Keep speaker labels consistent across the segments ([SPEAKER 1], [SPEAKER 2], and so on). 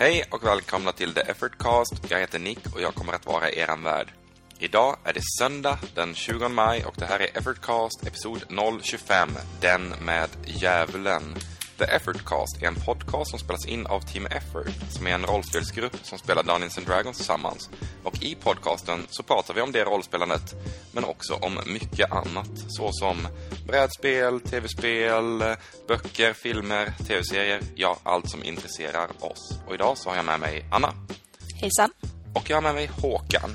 [SPEAKER 1] Hej och välkomna till The Effort Cast. Jag heter Nick och jag kommer att vara er värd. Idag är det söndag den 20 maj och det här är Effort Cast episod 025, den med djävulen. The Effort Cast är en podcast som spelas in av Team Effort, som är en rollspelsgrupp som spelar Dungeons and Dragons tillsammans. Och i podcasten så pratar vi om det rollspelandet, men också om mycket annat, såsom brädspel, tv-spel, böcker, filmer, tv-serier, ja, allt som intresserar oss. Och idag så har jag med mig Anna.
[SPEAKER 2] Hejsan.
[SPEAKER 1] Och jag har med mig Håkan.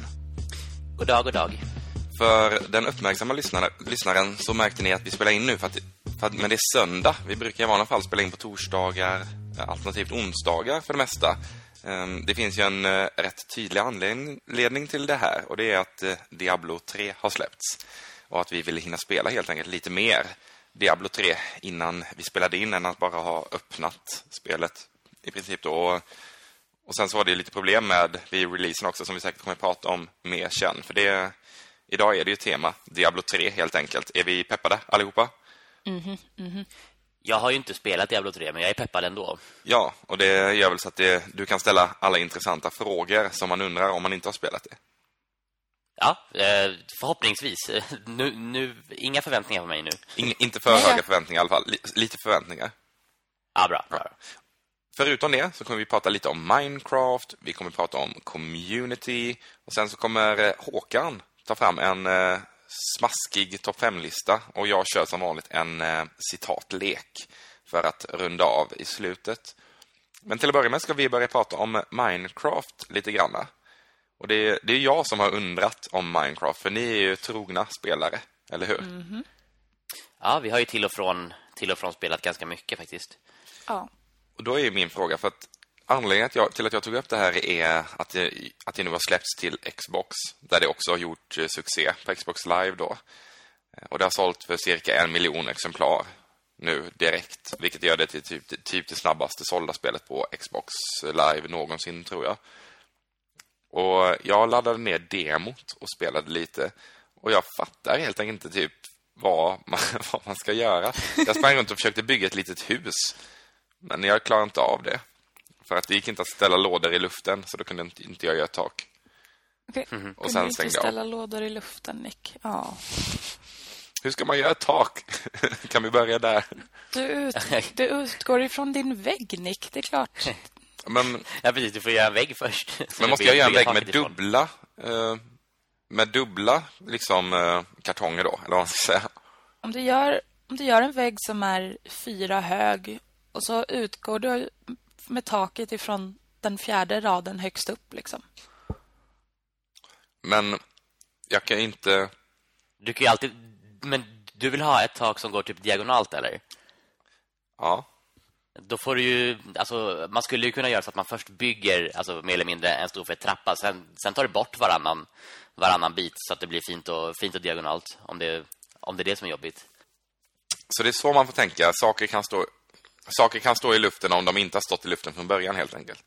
[SPEAKER 3] God dag, god dag.
[SPEAKER 1] För den uppmärksamma lyssnare, lyssnaren så märkte ni att vi spelar in nu för att, för att, men det är söndag. Vi brukar i vanliga fall spela in på torsdagar, alternativt onsdagar för det mesta. Ehm, det finns ju en eh, rätt tydlig anledning till det här och det är att eh, Diablo 3 har släppts. Och att vi ville hinna spela helt enkelt lite mer Diablo 3 innan vi spelade in än att bara ha öppnat spelet i princip då. Och sen så var det lite problem med vid releasen också som vi säkert kommer att prata om mer sen. För det, idag är det ju tema Diablo 3 helt enkelt. Är vi peppade allihopa?
[SPEAKER 2] Mm -hmm, mm -hmm.
[SPEAKER 3] Jag har ju inte spelat Diablo 3 men jag är peppad ändå.
[SPEAKER 1] Ja, och det gör väl så att det, du kan ställa alla intressanta frågor som man undrar om man inte har spelat det.
[SPEAKER 3] Ja, eh, förhoppningsvis. Nu, nu, inga förväntningar på mig nu.
[SPEAKER 1] In, inte för höga förväntningar i alla fall. Lite förväntningar.
[SPEAKER 3] Ja, bra. bra.
[SPEAKER 1] Förutom det så kommer vi prata lite om Minecraft, vi kommer prata om community och sen så kommer eh, Håkan ta fram en eh, smaskig topp 5-lista och jag kör som vanligt en eh, citatlek för att runda av i slutet. Men till att börja med ska vi börja prata om Minecraft lite granna. Och det är, det är jag som har undrat om Minecraft, för ni är ju trogna spelare, eller hur? Mm -hmm.
[SPEAKER 3] Ja, vi har ju till och, från, till och från spelat ganska mycket faktiskt.
[SPEAKER 2] Ja.
[SPEAKER 1] Och då är min fråga, för att anledningen att jag, till att jag tog upp det här är att det, att det nu har släppts till Xbox, där det också har gjort eh, succé på Xbox Live då. Eh, och det har sålt för cirka en miljon exemplar nu direkt, vilket gör det till typ, typ det snabbaste sålda spelet på Xbox Live någonsin, tror jag. Och jag laddade ner demot och spelade lite. Och jag fattar helt enkelt inte typ vad man, vad man ska göra. Jag sprang runt och försökte bygga ett litet hus. Men jag klarade inte av det. För att det gick inte att ställa lådor i luften, så då kunde inte, inte jag göra tak.
[SPEAKER 2] Okej, okay. mm -hmm. och sen inte ställa av. lådor i luften, Nick. Ja.
[SPEAKER 1] Hur ska man göra ett tak? kan vi börja där?
[SPEAKER 2] Du, ut, du utgår ifrån din vägg, Nick. Det är klart.
[SPEAKER 1] Men,
[SPEAKER 3] ja, precis. Du får göra en vägg först.
[SPEAKER 1] Men måste jag göra en vägg med dubbla... Eh, med dubbla liksom, eh, kartonger då? Eller vad man ska säga.
[SPEAKER 2] Om du, gör, om du gör en vägg som är fyra hög och så utgår du med taket ifrån den fjärde raden högst upp liksom.
[SPEAKER 1] Men jag kan inte...
[SPEAKER 3] Du kan ju alltid... Men du vill ha ett tak som går typ diagonalt, eller?
[SPEAKER 1] Ja.
[SPEAKER 3] Då får du ju... Alltså, man skulle ju kunna göra så att man först bygger alltså, mer eller mindre en stor för trappa. Sen, sen tar du bort varannan, varannan bit så att det blir fint och, fint och diagonalt. Om det, om det är det som är jobbigt.
[SPEAKER 1] Så det är så man får tänka. Saker kan stå saker kan stå i luften om de inte har stått i luften från början helt enkelt.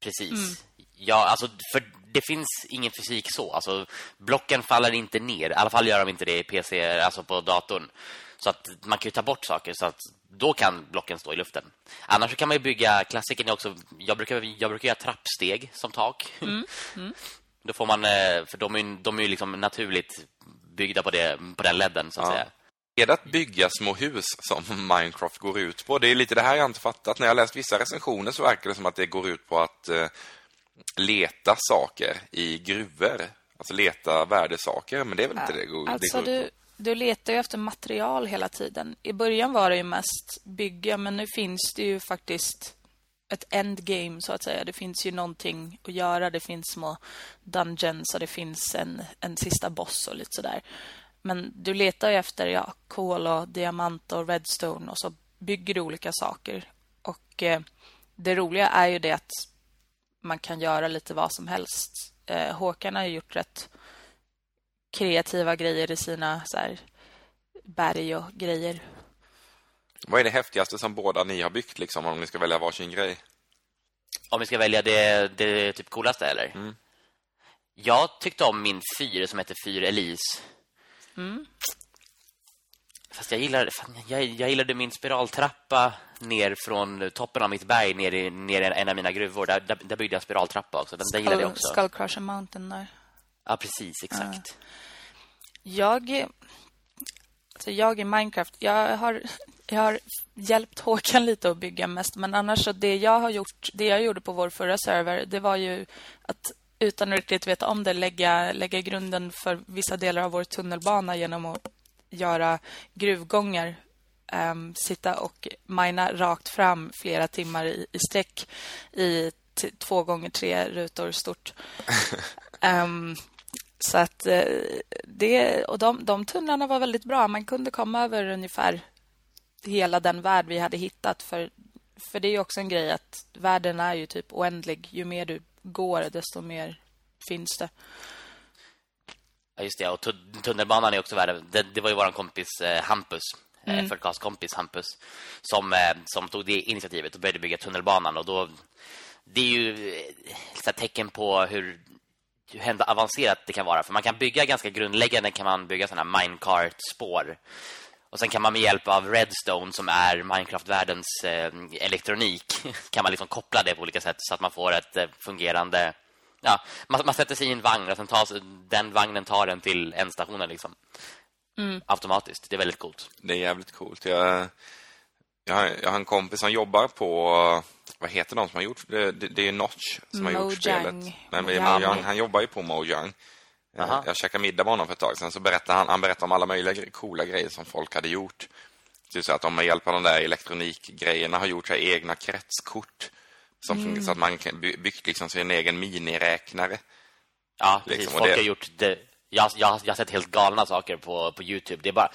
[SPEAKER 3] Precis. Mm. Ja, alltså för det finns ingen fysik så. Alltså blocken faller inte ner. I alla fall gör de inte det i PC alltså på datorn. Så att man kan ju ta bort saker så att då kan blocken stå i luften. Annars kan man ju bygga klassiken också. Jag brukar jag brukar göra trappsteg som tak. Mm. Mm. Då får man eh, för de är de är ju liksom naturligt byggda på det på den ledden så att ja. säga.
[SPEAKER 1] Är det att bygga små hus som Minecraft går ut på? Det är lite det här jag inte fattat. När jag läst vissa recensioner så verkar det som att det går ut på att eh, leta saker i gruvor. Alltså leta värdesaker, men det är väl inte det det går,
[SPEAKER 2] alltså,
[SPEAKER 1] det går
[SPEAKER 2] du, du letar ju efter material hela tiden. I början var det ju mest bygga, men nu finns det ju faktiskt ett endgame så att säga. Det finns ju någonting att göra. Det finns små dungeons och det finns en, en sista boss och lite sådär. Men du letar ju efter ja, kol och diamant och redstone och så bygger du olika saker. Och eh, det roliga är ju det att man kan göra lite vad som helst. Eh, Håkan har gjort rätt kreativa grejer i sina så här, berg och grejer.
[SPEAKER 1] Vad är det häftigaste som båda ni har byggt liksom om ni ska välja varsin grej?
[SPEAKER 3] Om vi ska välja det, det typ coolaste eller? Mm. Jag tyckte om min fyr som heter Fyr Elise. Mm. Fast jag gillar fan, jag, jag gillade min spiraltrappa ner från toppen av mitt berg ner i ner i en av mina gruvor. Där, där, där byggde jag spiraltrappa också. Den, den gillade jag också.
[SPEAKER 2] Skull Crusher Mountain där.
[SPEAKER 3] Ja, precis, exakt.
[SPEAKER 2] Jag alltså jag i Minecraft, jag har jag har hjälpt Håkan lite att bygga mest, men annars så det jag har gjort, det jag gjorde på vår förra server, det var ju att utan att riktigt veta om det lägga lägga grunden för vissa delar av vår tunnelbana genom att göra gruvgångar um, sitta och mina rakt fram flera timmar i, i sträck i två gånger tre rutor stort. um, så att eh, det och de, de tunnlarna var väldigt bra. Man kunde komma över ungefär hela den värld vi hade hittat för för det är också en grej att världen är ju typ oändlig. Ju mer du går desto mer finns det.
[SPEAKER 3] Ja, just det. Och tunnelbanan är också värd. Det, det var ju våran kompis eh, Hampus, eh, mm. eh, kompis Hampus som eh, som tog det initiativet och började bygga tunnelbanan och då det är ju ett tecken på hur hur avancerat det kan vara för man kan bygga ganska grundläggande kan man bygga såna minecart spår och sen kan man med hjälp av Redstone som är Minecraft-världens eh, elektronik kan man liksom koppla det på olika sätt så att man får ett eh, fungerande ja, man, man, sätter sig i en vagn och sen tar den vagnen tar den till ändstationen liksom. Mm. Automatiskt. Det är väldigt coolt.
[SPEAKER 1] Det är jävligt coolt. Jag, jag, har, jag har en kompis som jobbar på vad heter de som har gjort det? Det, det är Notch som Mojang. har gjort spelet. Men Mojang, han jobbar ju på Mojang. Aha. Jag käkade middag med honom för ett tag sedan så berättade han, han berättade om alla möjliga coola grejer som folk hade gjort. Typ så att de med hjälp av de där elektronikgrejerna har gjort sig egna kretskort som mm. så att man byggt liksom sin egen miniräknare.
[SPEAKER 3] Ja, precis. Liksom. Folk det... har gjort det. Jag, jag, jag har sett helt galna saker på, på Youtube. Det är bara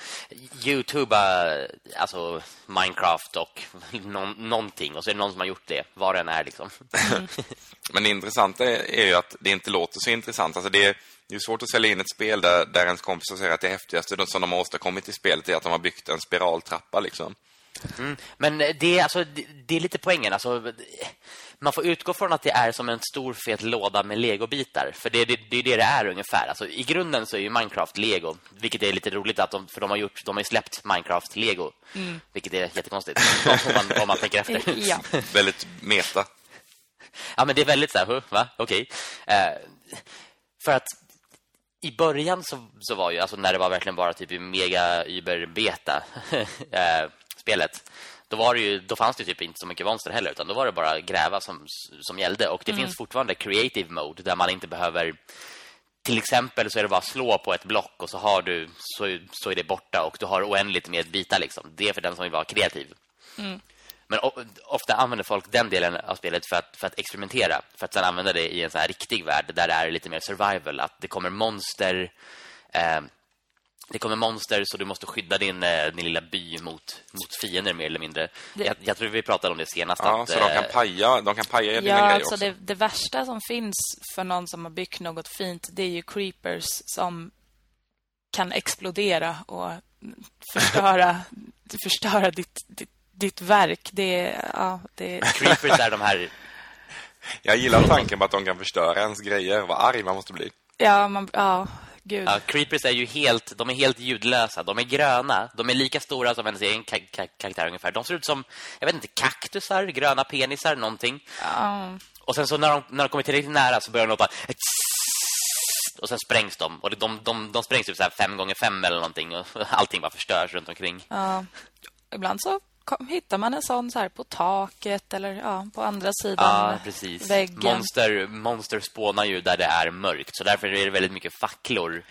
[SPEAKER 3] Youtube, eh, alltså Minecraft och någon, någonting. Och så är det någon som har gjort det, vad den är liksom.
[SPEAKER 1] Mm. Men det intressanta är ju att det inte låter så intressant. Alltså det är, det är svårt att sälja in ett spel där, där ens kompisar säger att det häftigaste som de har åstadkommit i spelet är att de har byggt en spiraltrappa liksom.
[SPEAKER 3] Mm, men det är, alltså, det, det, är lite poängen. Alltså, man får utgå från att det är som en stor fet låda med legobitar. För det, det, det är det det är ungefär. Alltså, I grunden så är ju Minecraft Lego. Vilket är lite roligt att de, för de har, gjort, de har släppt Minecraft Lego. Mm. Vilket är jättekonstigt. om, man, om man tänker efter.
[SPEAKER 2] ja.
[SPEAKER 1] väldigt meta.
[SPEAKER 3] Ja, men det är väldigt så här, va? Okej. Okay. Eh, för att i början så, så var ju, alltså när det var verkligen bara typ mega uber beta eh, spelet då var det ju då fanns det typ inte så mycket monster heller utan då var det bara gräva som som gällde och det mm. finns fortfarande creative mode där man inte behöver till exempel så är det bara slå på ett block och så har du så, så är det borta och du har oändligt med bitar liksom. Det är för den som vill vara kreativ. Mm. Men ofta använder folk den delen av spelet för att, för att experimentera. För att sen använda det i en så här riktig värld där det är lite mer survival. Att det kommer monster... Eh, det kommer monster så du måste skydda din, eh, din lilla by mot, mot fiender mer eller mindre. Det... Jag, jag, tror vi pratade om det senast.
[SPEAKER 1] Ja, att, så de kan eh, paja, de kan paja dina
[SPEAKER 2] ja,
[SPEAKER 1] grejer
[SPEAKER 2] alltså det, det, värsta som finns för någon som har byggt något fint, det är ju creepers som kan explodera och förstöra, förstöra ditt, ditt, ditt verk. Det, ja, det...
[SPEAKER 3] Creepers är de här...
[SPEAKER 1] Jag gillar tanken på att de kan förstöra ens grejer. Vad arg man måste bli.
[SPEAKER 2] Ja, man, ja Gud.
[SPEAKER 3] Ja, creepers är ju helt, de är helt ljudlösa. De är gröna. De är lika stora som ens egen ka ka karaktär ungefär. De ser ut som, jag vet inte, kaktusar, gröna penisar, någonting.
[SPEAKER 2] Ja.
[SPEAKER 3] Och sen så när de, när de kommer tillräckligt nära så börjar de låta och sen sprängs de. Och de, de, de sprängs typ så här fem gånger fem eller någonting. Och allting bara förstörs runt omkring.
[SPEAKER 2] Ja. Ibland så kom, hittar man en sån så här på taket eller ja, på andra sidan ja, precis. väggen.
[SPEAKER 3] Monster, monster spånar ju där det är mörkt. Så därför är det väldigt mycket facklor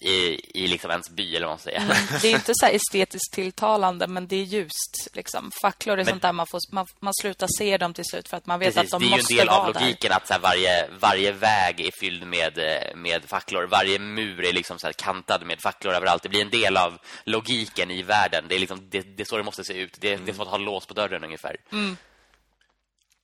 [SPEAKER 3] i, i liksom ens by eller vad man säger. Mm,
[SPEAKER 2] det är inte så estetiskt tilltalande men det är ljust liksom. Facklor är men, sånt där man får man, man slutar se dem till slut för att man vet precis, att de måste vara där. Det är en del av logiken
[SPEAKER 3] där. att så här, varje varje väg är fylld med med facklor. Varje mur är liksom så här kantad med facklor överallt. Det blir en del av logiken i världen. Det är liksom det, det är så det måste se ut. Det, mm. det är som att ha lås på dörren ungefär.
[SPEAKER 2] Mm.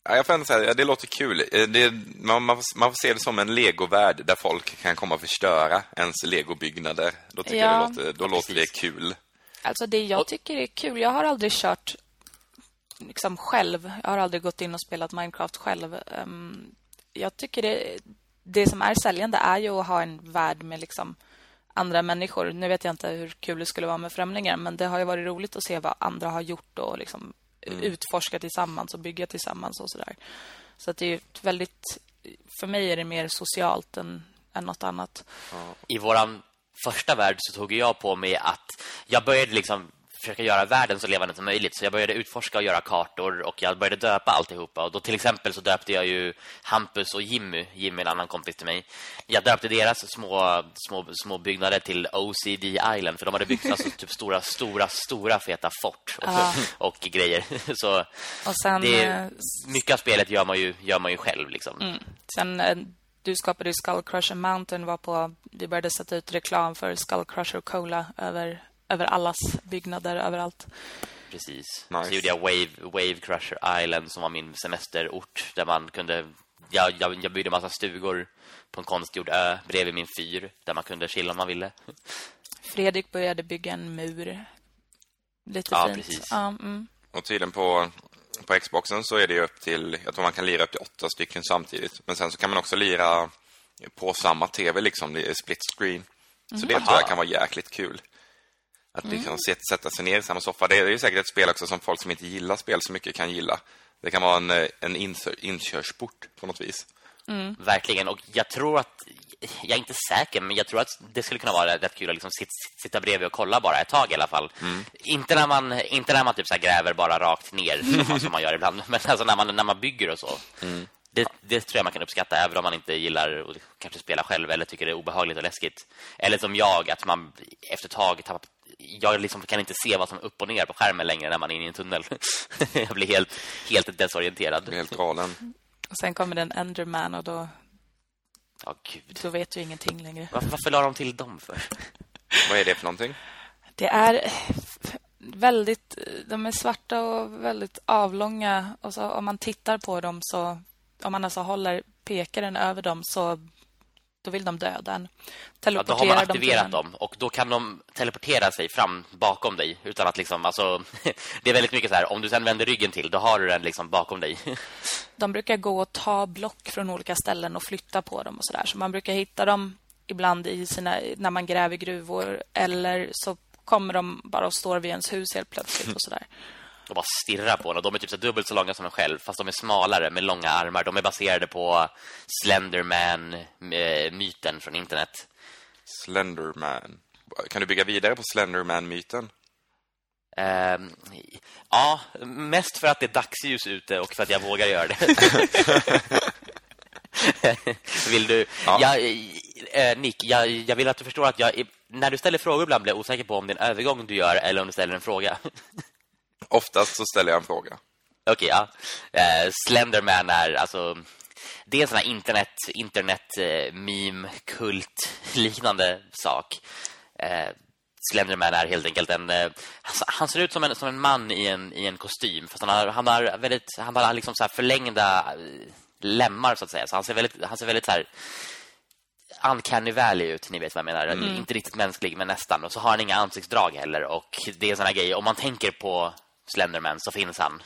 [SPEAKER 1] Ja, jag får säga, det låter kul. Eh, det, man, man, man får se det som en legovärld där folk kan komma och förstöra ens legobyggnader. Då tycker ja, jag det låter, då låter det kul.
[SPEAKER 2] Alltså det jag tycker är kul, jag har aldrig kört liksom själv. Jag har aldrig gått in och spelat Minecraft själv. Um, jag tycker det, det som är säljande är ju att ha en värld med liksom andra människor. Nu vet jag inte hur kul det skulle vara med främlingar, men det har ju varit roligt att se vad andra har gjort och liksom mm. utforska tillsammans och bygga tillsammans och sådär. Så att det är väldigt för mig är det mer socialt än, än något annat.
[SPEAKER 3] I våran första värld så tog jag på mig att jag började liksom försöka göra världen så levande som möjligt. Så jag började utforska och göra kartor och jag började döpa alltihopa. Och då till exempel så döpte jag ju Hampus och Jimmy, Jimmy en annan kompis till mig. Jag döpte deras små, små, små byggnader till OCD Island för de hade byggt alltså typ stora, stora, stora feta fort och, ah. och grejer. Så
[SPEAKER 2] och sen,
[SPEAKER 3] det, eh, mycket av spelet gör man ju, gör man ju själv liksom.
[SPEAKER 2] Mm. Sen eh, du skapade Skull Crusher Mountain var på vi började sätta ut reklam för Skull Crusher Cola över över allas byggnader överallt.
[SPEAKER 3] Precis. Nice. Så gjorde jag Wave, Wave Crusher Island som var min semesterort där man kunde jag, jag, jag byggde en massa stugor på en konstgjord ö bredvid min fyr där man kunde chilla om man ville.
[SPEAKER 2] Fredrik började bygga en mur. Lite
[SPEAKER 3] ja,
[SPEAKER 2] fint.
[SPEAKER 3] Precis.
[SPEAKER 2] Ja, mm.
[SPEAKER 1] Och tydligen på på Xboxen så är det upp till jag tror man kan lira upp till åtta stycken samtidigt. Men sen så kan man också lira på samma TV liksom, det är split screen. Så mm. det tror jag kan vara jäkligt kul. Att liksom mm. sätta sig ner i samma soffa. Det är ju säkert ett spel också som folk som inte gillar spel så mycket kan gilla. Det kan vara en, eh, en inkörsport på något vis.
[SPEAKER 3] Mm. Verkligen. Och jag tror att, jag är inte säker, men jag tror att det skulle kunna vara rätt kul att liksom sitta bredvid och kolla bara ett tag i alla fall. Mm. Inte när man, inte när man typ så gräver bara rakt ner som man gör ibland, men alltså när man, när man bygger och så. Mm. Det, det, tror jag man kan uppskatta även om man inte gillar att kanske spela själv eller tycker det är obehagligt och läskigt. Eller som jag, att man efter ett tag tappar jag liksom kan inte se vad som är upp och ner på skärmen längre när man är inne i en tunnel. jag blir helt, helt desorienterad.
[SPEAKER 1] Helt galen.
[SPEAKER 2] Och sen kommer den Enderman och då...
[SPEAKER 3] Ja, gud.
[SPEAKER 2] Då vet du ingenting längre.
[SPEAKER 3] Varför, varför la de till dem för?
[SPEAKER 1] vad är det för någonting?
[SPEAKER 2] Det är väldigt... De är svarta och väldigt avlånga. Och så om man tittar på dem så... Om man alltså håller pekaren över dem så då vill de döda en.
[SPEAKER 3] Ja, då har man aktiverat dem och då kan de teleportera sig fram bakom dig utan att liksom alltså det är väldigt mycket så här om du sen vänder ryggen till då har du den liksom bakom dig.
[SPEAKER 2] De brukar gå och ta block från olika ställen och flytta på dem och så där. Så man brukar hitta dem ibland i sina när man gräver gruvor eller så kommer de bara och står vid ens hus helt plötsligt och så där.
[SPEAKER 3] De bara stirrar på och de är typ så dubbelt så långa som en själv fast de är smalare med långa armar. De är baserade på Slenderman-myten från internet.
[SPEAKER 1] Slenderman. Kan du bygga vidare på Slenderman-myten?
[SPEAKER 3] Uh, ja, mest för att det är dagsljus ute och för att jag vågar göra det. vill du... Ja. Jag, eh, Nick, jag, jag, vill att du förstår att jag, när du ställer frågor ibland blir jag osäker på om det är en övergång du gör eller om du ställer en fråga.
[SPEAKER 1] Oftast så ställer jag en fråga.
[SPEAKER 3] Okej, okay, ja. Uh, Slenderman är alltså det är en sån här internet internet uh, meme kult liknande sak. Uh, Slenderman är helt enkelt en uh, han ser ut som en som en man i en i en kostym fast han har han har väldigt han har liksom så förlängda lemmar så att säga. Så han ser väldigt han ser väldigt så här uncanny valley ut, ni vet vad jag menar. Mm. Inte riktigt mänsklig, men nästan. Och så har han inga ansiktsdrag heller. Och det är såna grejer. Om man tänker på Slenderman så finns han.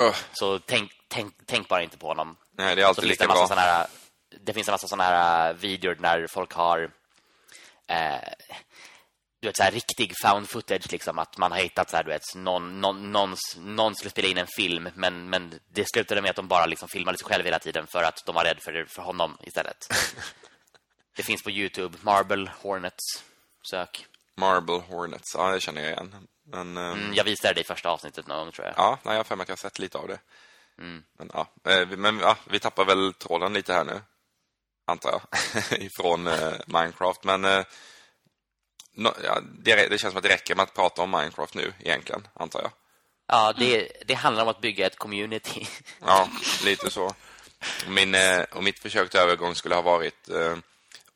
[SPEAKER 3] Uh. Så tänk, tänk, tänk bara inte på honom.
[SPEAKER 1] Nej, det är alltid lika bra.
[SPEAKER 3] Här, det finns en massa sådana här äh, videor när folk har eh, du vet så här riktig found footage liksom att man har hittat så här du vet någon någon någon, någon skulle spela in en film men men det slutade med att de bara liksom filmade sig själva hela tiden för att de var rädda för för honom istället. det finns på Youtube Marble Hornets sök.
[SPEAKER 1] Marble Hornets. Ja, det känner jag igen. Men,
[SPEAKER 3] ehm, mm, jag visade det i första avsnittet någon gång, tror jag.
[SPEAKER 1] Ja, nej, jag har för mig att jag har sett lite av det. Mm. Men, ja, eh, men ja, vi tappar väl tråden lite här nu. Antar jag. Ifrån eh, Minecraft. Men eh, no, ja, det, det, känns som att det räcker med att prata om Minecraft nu, egentligen, antar jag.
[SPEAKER 3] Ja, det, det handlar om att bygga ett community.
[SPEAKER 1] ja, lite så. Min, eh, och mitt försök till övergång skulle ha varit... Eh,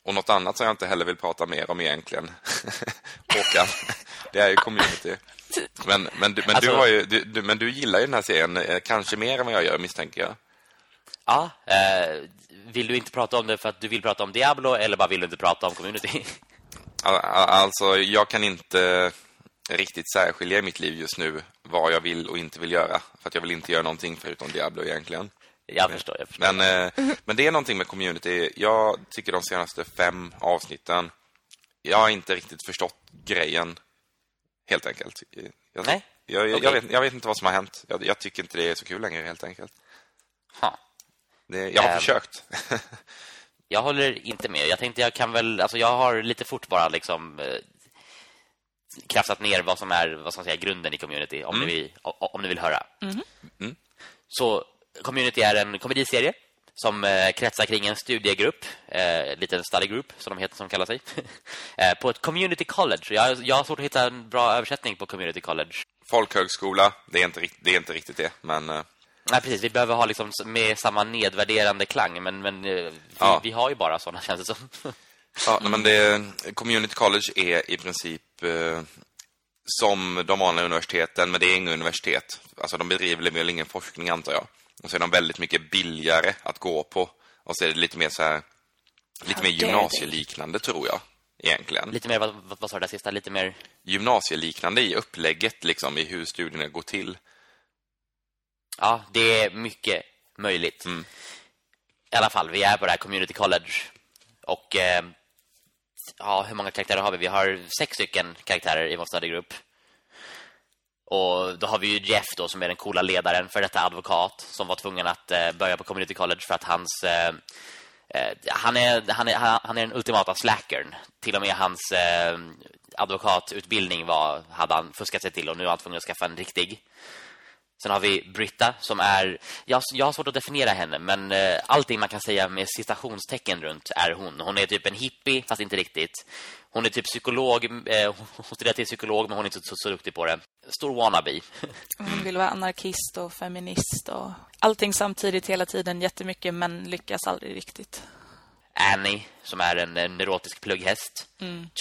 [SPEAKER 1] och något annat som jag inte heller vill prata mer om egentligen. Håkan. Det är ju community. Men, men, du, men, alltså, du, har ju, du, men du gillar ju den här serien eh, kanske mer än vad jag gör, misstänker jag.
[SPEAKER 3] Ja, eh, vill du inte prata om det för att du vill prata om Diablo eller bara vill du inte prata om community?
[SPEAKER 1] Alltså, jag kan inte riktigt särskilja i mitt liv just nu vad jag vill och inte vill göra. För att jag vill inte göra någonting förutom Diablo egentligen.
[SPEAKER 3] Jag förstår, jag förstår.
[SPEAKER 1] Men, eh, men det är någonting med community. Jag tycker de senaste fem avsnitten jag har inte riktigt förstått grejen, helt enkelt. Jag,
[SPEAKER 3] Nej?
[SPEAKER 1] Jag, jag, vet, jag vet inte vad som har hänt. Jag, jag tycker inte det är så kul längre, helt enkelt.
[SPEAKER 3] Ha.
[SPEAKER 1] Det, jag har
[SPEAKER 3] Ehm.
[SPEAKER 1] försökt.
[SPEAKER 3] Jag håller inte med. Jag tänkte jag kan väl alltså jag har lite fort bara liksom eh, krafsat ner vad som är vad man säga grunden i community om ni vill o- om ni vill höra.
[SPEAKER 1] Mm.
[SPEAKER 3] Så community är en komediserie som eh, kretsar kring en studiegrupp, eh, liten study group som de heter som kallar sig. eh, på ett community college. Jag jag har svårt att hitta en bra översättning på community college.
[SPEAKER 1] Folkhögskola, det är inte, det är inte riktigt det. Men eh,
[SPEAKER 3] Nej precis, vi behöver ha liksom med samma nedvärderande klang men men vi,
[SPEAKER 1] Ja.
[SPEAKER 3] vi har ju bara såna känns det som.
[SPEAKER 1] ja, men det, community college är i princip eh, som de vanliga universiteten, men det är inga universitet. Alltså de bedriver väl ingen forskning, antar jag. Och så är de väldigt mycket billigare att gå på. Och så är det lite mer så här, lite
[SPEAKER 2] How
[SPEAKER 1] mer gymnasieliknande, tror jag. Egentligen.
[SPEAKER 3] Lite mer vad, vad, vad sa du där sista lite mer
[SPEAKER 1] Gymnasieliknande i upplägget, liksom, i hur studierna går till.
[SPEAKER 3] Ja, det är mycket möjligt.
[SPEAKER 1] Mm.
[SPEAKER 3] I alla fall, vi är på det här community college. Och eh, ja, hur många karaktärer har vi? Vi har sex stycken karaktärer i vår studygrupp. Och då har vi ju Jeff då som är den coola ledaren för detta advokat som var tvungen att eh, börja på community college för att hans eh, eh han är han är han är den ultimata slackern. Till och med hans eh, advokatutbildning var hade han fuskat sig till och nu är han tvungen att skaffa en riktig. Sen har vi Britta som är jag, jag har svårt att definiera henne men eh, allting man kan säga med citationstecken runt är hon. Hon är typ en hippie fast inte riktigt. Hon är typ psykolog eh, hon studerar till psykolog men hon är inte så, så duktig på det. Stor wannabe.
[SPEAKER 2] Hon vill vara anarkist och feminist och allting samtidigt hela tiden jättemycket men lyckas aldrig riktigt.
[SPEAKER 3] Annie som är en, en neurotisk plugghäst.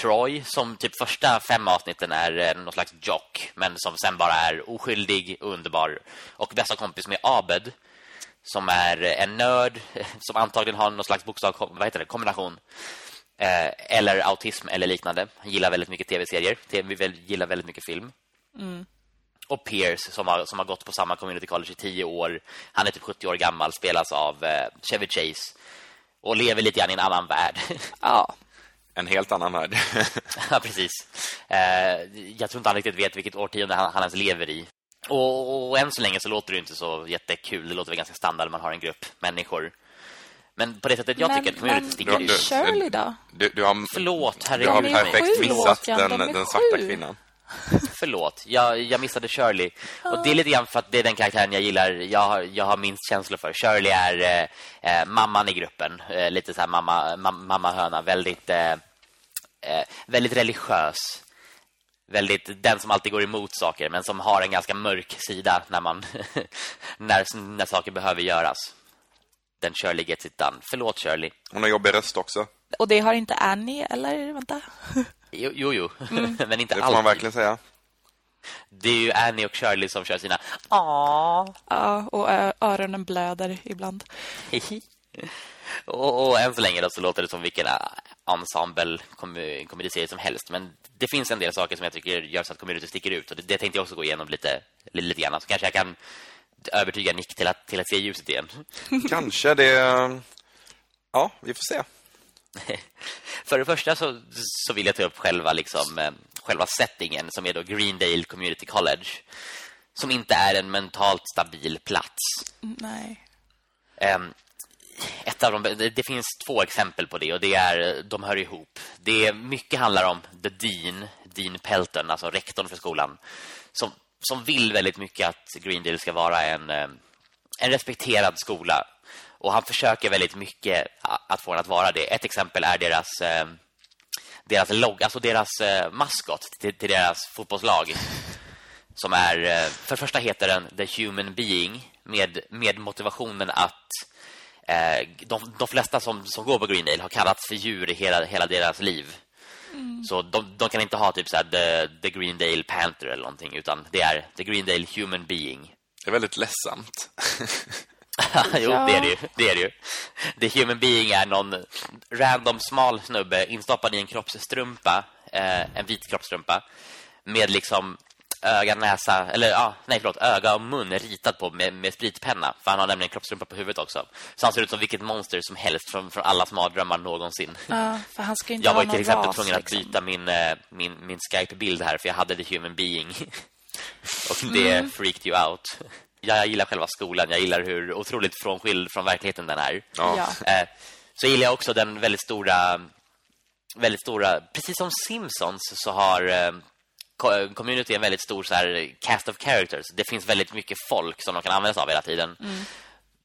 [SPEAKER 3] Troy som typ första fem avsnitten är eh, någon slags jock men som sen bara är oskyldig och underbar. Och bästa kompis med Abed som är en nörd som antagligen har någon slags bokstav vad heter det kombination eh, eller autism eller liknande. Han gillar väldigt mycket tv-serier, TV väl- gillar väldigt mycket film. Och Pierce som har, som har gått på samma community college i tio år. Han är typ 70 år gammal, spelas av eh, Chevy Chase och lever lite grann i en annan värld.
[SPEAKER 2] Ja,
[SPEAKER 1] En helt annan värld.
[SPEAKER 3] ja, precis. Eh, jag tror inte han riktigt vet vilket årtionde han, han ens lever i. Och, och än så länge så låter det inte så jättekul. Det låter väl ganska standard man har en grupp människor. Men på det sättet jag tycker att community sticker
[SPEAKER 1] Du-
[SPEAKER 3] ut.
[SPEAKER 1] du-
[SPEAKER 2] Shirley då?
[SPEAKER 1] Du, du har,
[SPEAKER 3] Förlåt,
[SPEAKER 1] du har
[SPEAKER 3] herregud.
[SPEAKER 2] De är
[SPEAKER 1] perfekt missat den, den svarta kvinnan.
[SPEAKER 3] Förlåt, jag, jag missade Shirley. Och det är lite grann för att det är den karaktären jag gillar. Jag, har- jag har minst känslor för. Shirley är eh, eh, mamman i gruppen. Eh, lite så här mamma, mam, mamma höna. Väldigt, eh, eh, väldigt religiös. Väldigt den som alltid går emot saker men som har en ganska mörk sida när man när, när saker behöver göras. Den Shirley gets it done. Förlåt Shirley.
[SPEAKER 1] Hon har jobbig röst också.
[SPEAKER 2] Och det har inte Annie, eller? Vänta.
[SPEAKER 3] Jo, jo, jo. men inte
[SPEAKER 1] Det får
[SPEAKER 3] alltid.
[SPEAKER 1] man verkligen säga.
[SPEAKER 3] Det är ju Annie och Shirley som kör sina Aww.
[SPEAKER 2] Ja, och ö, öronen blöder ibland.
[SPEAKER 3] och, och än så länge då så låter det som vilken äh, ensemble kom, komediserie som helst. Men det finns en del saker som jag tycker gör så att community sticker ut. Och det, det tänkte jag också gå igenom lite, lite, lite grann. Så kanske jag kan övertyga Nick till att, till att se ljuset igen.
[SPEAKER 1] Kanske det... Ja, vi får se.
[SPEAKER 3] För det första så, så vill jag ta upp själva, liksom, eh, själva settingen som är då Greendale Community College. Som inte är en mentalt stabil plats.
[SPEAKER 2] Nej.
[SPEAKER 3] Ehm, ett av dem, det, finns två exempel på det och det är de hör ihop. Det är, mycket handlar om The Dean, Dean Pelton, alltså rektorn för skolan, som, som vill väldigt mycket att Greendale ska vara en, eh, en respekterad skola. Och han försöker väldigt mycket att få den att vara det. Ett exempel är deras eh, deras logg, alltså deras eh, maskot till, till deras fotbollslag som är eh, för det första heter den The Human Being med med motivationen att eh, de, de flesta som, som går på Greendale har kallats för djur i hela, hela deras liv. Så de, de kan inte ha typ så här the, the Greendale Panther eller någonting utan det är The Greendale Human Being.
[SPEAKER 1] Det är väldigt ledsamt.
[SPEAKER 3] jo, det är det ju. Det är det ju. The human being är någon random smal snubbe instoppad i en kroppsstrumpa, eh, en vit kroppsstrumpa med liksom öga, näsa eller ja, nej förlåt, öga och mun ritat på med, med spritpenna för han har nämligen kroppstrumpa på huvudet också. Så han ser ut som vilket monster som helst från, från allas mardrömmar någonsin.
[SPEAKER 2] Ja, för han ska inte
[SPEAKER 3] Jag var till exempel
[SPEAKER 2] ras,
[SPEAKER 3] tvungen att
[SPEAKER 2] liksom.
[SPEAKER 3] byta min, eh, min, min Skype-bild här för jag hade The Human Being. och det
[SPEAKER 2] Mm.
[SPEAKER 3] freaked you out. Ja, jag gillar själva skolan. Jag gillar hur otroligt frånskild från verkligheten den är.
[SPEAKER 1] Ja.
[SPEAKER 3] Eh, så gillar jag också den väldigt stora väldigt stora precis som Simpsons så har eh, co- community en väldigt stor så här cast of characters. Det finns väldigt mycket folk som de kan använda sig av hela tiden.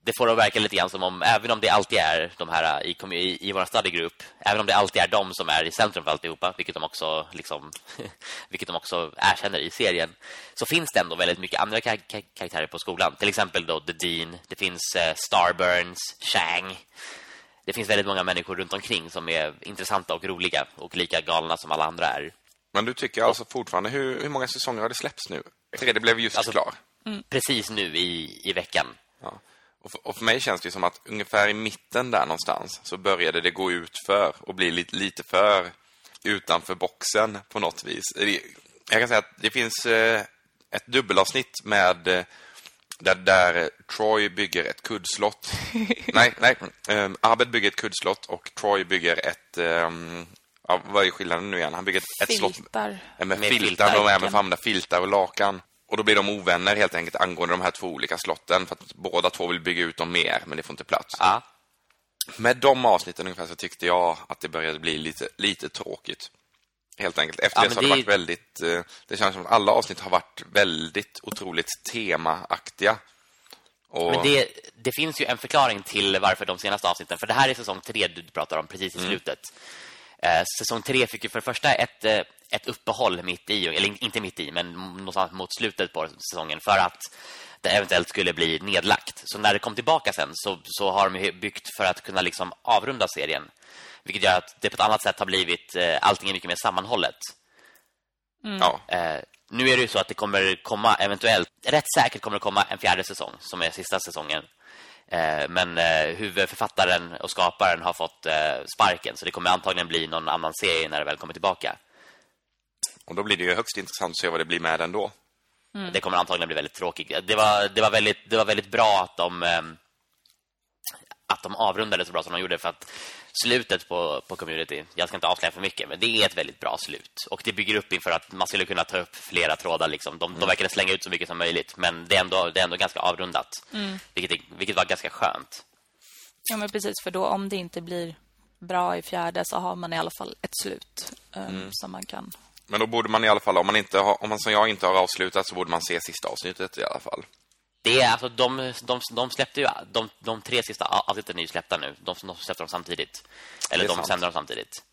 [SPEAKER 3] Det får att verka lite grann som om även om det alltid är de här i i, i vår study group, även om det alltid är de som är i centrum för alltihopa, vilket de också liksom vilket de också erkänner i serien, så finns det ändå väldigt mycket andra kar- kar- karaktärer på skolan. Till exempel då The Dean, det finns eh, Starburns, Chang. Det finns väldigt många människor runt omkring som är intressanta och roliga och lika galna som alla andra är.
[SPEAKER 1] Men du tycker alltså fortfarande... Hur, hur många säsonger har det släppts nu? Tredje blev just
[SPEAKER 3] Alltså-
[SPEAKER 1] klar.
[SPEAKER 3] Precis nu i, i veckan.
[SPEAKER 1] Ja. Och, för, och för mig känns det som att ungefär i mitten där någonstans så började det gå ut för och bli lite, lite för utanför boxen på något vis. Det- Jag kan säga att det finns eh, ett dubbelavsnitt med eh, där, där Troy bygger ett kuddslott. nej, nej. Eh, Abed bygger ett kuddslott och Troy bygger ett... Eh, ja, vad är skillnaden nu igen? Han bygger ett, ett slott med,
[SPEAKER 3] Med
[SPEAKER 1] filtar,
[SPEAKER 3] filtar.
[SPEAKER 1] de även får använda filtar och lakan. Och då blir de ovänner helt enkelt angående de här två olika slotten. För att båda två vill bygga ut dem mer, men det får inte plats.
[SPEAKER 3] Ja,
[SPEAKER 1] Med de avsnitten ungefär så tyckte jag att det började bli lite, lite tråkigt. Helt enkelt. Efter
[SPEAKER 3] Ja,
[SPEAKER 1] det så har det varit väldigt... eh, Det känns som att alla avsnitt har varit väldigt otroligt temaaktiga. Och,
[SPEAKER 3] Men det, det finns ju en förklaring till varför de senaste avsnitten, för det här är säsong tre du pratar om precis i slutet. Eh, säsong tre fick ju för det första ett, eh, ett uppehåll mitt i, eller inte mitt i, men någonstans mot slutet på säsongen för att det eventuellt skulle bli nedlagt. Så när det kom tillbaka sen så, så har de byggt för att kunna liksom avrunda serien. Vilket gör att det på ett annat sätt har blivit, eh, allting är mycket mer sammanhållet.
[SPEAKER 1] ja,
[SPEAKER 3] Eh, nu är det ju så att det kommer komma eventuellt, rätt säkert kommer det komma en fjärde säsong som är sista säsongen. Eh, men eh, huvudförfattaren och skaparen har fått eh, sparken så det kommer antagligen bli någon annan serie när det väl kommer tillbaka.
[SPEAKER 1] och då blir det ju högst intressant att se vad det blir med den då.
[SPEAKER 3] Det kommer antagligen bli väldigt tråkigt. Det var, det var, väldigt, det var väldigt bra att de att de avrundade så bra som de gjorde för att slutet på, på community, jag ska inte avslöja för mycket, men det är ett väldigt bra slut. Och det bygger upp inför att man skulle kunna ta upp flera trådar. Liksom. De, de verkade slänga ut så mycket som möjligt, men det är ändå, det är ändå ganska avrundat. Vilket, är- vilket var ganska skönt.
[SPEAKER 2] Ja, men precis. För då om det inte blir bra i fjärde så har man i alla fall ett slut eh, som man kan...
[SPEAKER 1] Men då borde man i alla fall, om man, inte har, om man som jag inte har avslutat så borde man se sista avsnittet i alla fall.
[SPEAKER 3] Det är alltså, de, de, de släppte ju, de, de tre sista avsnitten är ju släppta nu. De, de släppte dem samtidigt. Eller de
[SPEAKER 1] sant.
[SPEAKER 3] sänder dem samtidigt.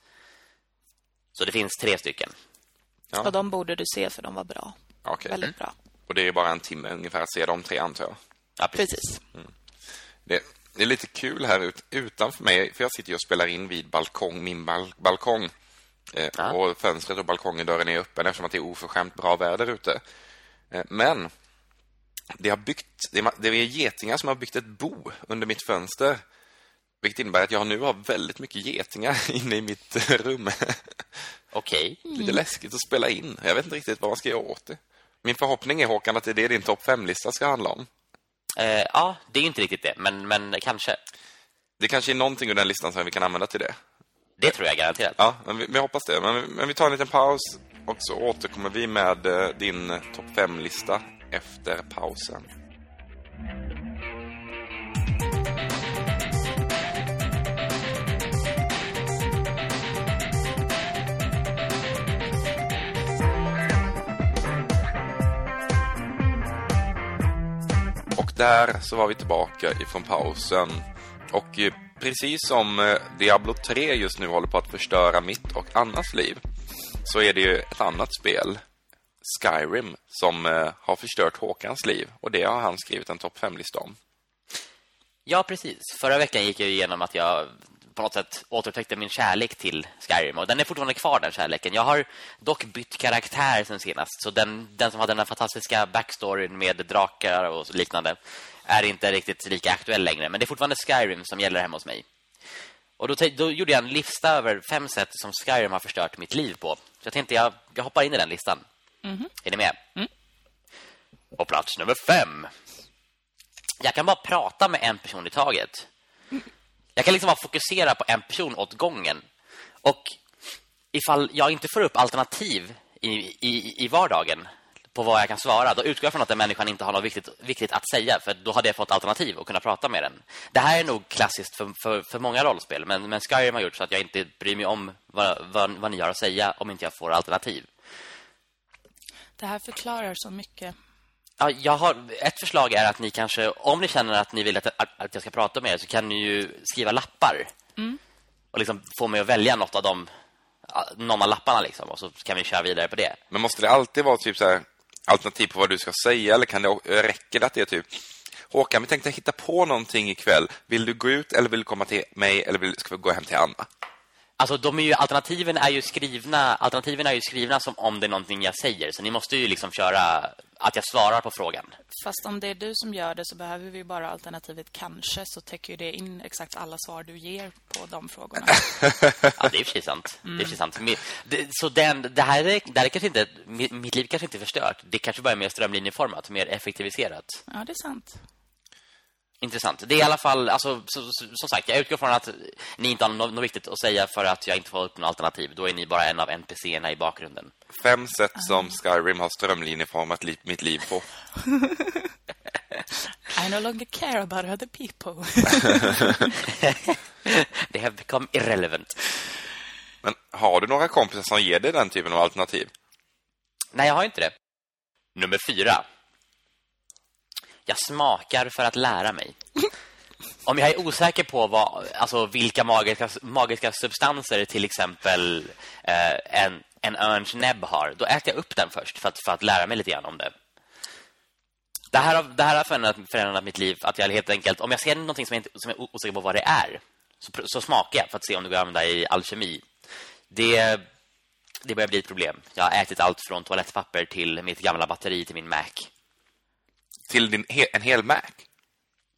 [SPEAKER 3] Så det finns tre stycken.
[SPEAKER 1] Ja.
[SPEAKER 2] Och de borde du se för de var bra.
[SPEAKER 1] Okej.
[SPEAKER 2] Väldigt bra.
[SPEAKER 1] Och det är bara en timme ungefär att se de tre, antar jag.
[SPEAKER 3] Ja,
[SPEAKER 2] Precis.
[SPEAKER 1] Det, det är lite kul här ut, utanför mig, för jag sitter ju och spelar in vid balkong, min bal, balkong. Eh,
[SPEAKER 3] Ja.
[SPEAKER 1] Och fönstret och balkongen, dörren är öppen eftersom att det är oförskämt bra väder ute. Eh, men det har byggt, det är, ma- det är getingar som har byggt ett bo under mitt fönster. Vilket innebär att jag nu har väldigt mycket getingar inne i mitt rum.
[SPEAKER 3] Okej.
[SPEAKER 1] Lite läskigt att spela in. Jag vet inte riktigt vad man ska göra åt det. Min förhoppning är, Håkan, att det är det din topp fem-lista ska handla om.
[SPEAKER 3] Eh, ja, det är inte riktigt det, men, men kanske.
[SPEAKER 1] Det kanske är någonting ur den listan som vi kan använda till det.
[SPEAKER 3] Det tror jag garanterat.
[SPEAKER 1] Ja, men vi, vi hoppas det. Men, vi- men vi tar en liten paus och så återkommer vi med eh, din topp fem-lista efter pausen. Och där så var vi tillbaka ifrån pausen. Och precis som eh, Diablo 3 just nu håller på att förstöra mitt och Annas liv så är det ju ett annat spel, Skyrim, som eh, har förstört Håkans liv. Och det har han skrivit en topp 5-lista om.
[SPEAKER 3] Ja, precis. Förra veckan gick jag igenom att jag på något sätt återupptäckte min kärlek till Skyrim. Och den är fortfarande kvar, den kärleken. Jag har dock bytt karaktär sen senast. Så den, den som hade den här fantastiska backstoryn med drakar och liknande är inte riktigt lika aktuell längre. Men det är fortfarande Skyrim som gäller hemma hos mig. Och då, då gjorde jag en lista över fem sätt som Skyrim har förstört mitt liv på. Så jag tänkte jag, jag hoppar in i den listan. Är ni med? Och plats nummer fem. Jag kan bara prata med en person i taget. Jag kan liksom bara fokusera på en person åt gången. Och ifall jag inte får upp alternativ i, i, i vardagen på vad jag kan svara, då utgår jag från att den människan inte har något viktigt, viktigt att säga, för då hade jag fått alternativ och kunna prata med den. Det här är nog klassiskt för, för, för många rollspel, men, men Skyrim har gjort så att jag inte bryr mig om vad, vad, vad ni har att säga om inte jag får alternativ.
[SPEAKER 2] Det här förklarar så mycket.
[SPEAKER 3] Ja, jag har, ett förslag är att ni kanske, om ni känner att ni vill att, att jag ska prata med er så kan ni ju skriva lappar. Och liksom få mig att välja något av dem, någon av lapparna liksom, och så kan vi köra vidare på det.
[SPEAKER 1] Men måste det alltid vara typ så här, alternativ på vad du ska säga eller kan det räcker det att det är typ Håkan, vi tänkte hitta på någonting ikväll. Vill du gå ut eller vill du komma till mig eller vill, ska vi gå hem till Anna?
[SPEAKER 3] Alltså de är ju alternativen är ju skrivna alternativen är ju skrivna som om det är någonting jag säger så ni måste ju liksom köra att jag svarar på frågan.
[SPEAKER 2] Fast om det är du som gör det så behöver vi bara alternativet kanske så täcker ju det in exakt alla svar du ger på de frågorna.
[SPEAKER 3] Ja, det är precis sant. Det är precis sant. Så den, det här är, det här är kanske inte mitt mitt liv kanske inte är förstört. Det kanske bara är mer strömlinjeformat, mer effektiviserat.
[SPEAKER 2] Ja, det är sant.
[SPEAKER 3] Intressant. Det är i alla fall alltså så, så, som sagt, jag utgår från att ni inte har något, något viktigt att säga för att jag inte får upp något alternativ. Då är ni bara en av NPC:erna i bakgrunden.
[SPEAKER 1] Fem sätt som Skyrim har strömlinjeformat li mitt liv på.
[SPEAKER 2] I no longer care about other people.
[SPEAKER 3] Det have become irrelevant.
[SPEAKER 1] Men har du några kompisar som ger dig den typen av alternativ?
[SPEAKER 3] Nej, jag har inte det. Nummer fyra. Jag smakar för att lära mig. Om jag är osäker på vad, alltså vilka magiska, magiska substanser till exempel eh, en, en örns näbb har, då äter jag upp den först för att, för att lära mig lite grann om det. Det här har, det här har förändrat, förändrat mitt liv. Att jag helt enkelt, om jag ser någonting som jag, inte, som jag är osäker på vad det är, så, så smakar jag för att se om det går att använda i alkemi. Det, det börjar bli ett problem. Jag har ätit allt från toalettpapper till mitt gamla batteri till min Mac.
[SPEAKER 1] Till din en hel Mac?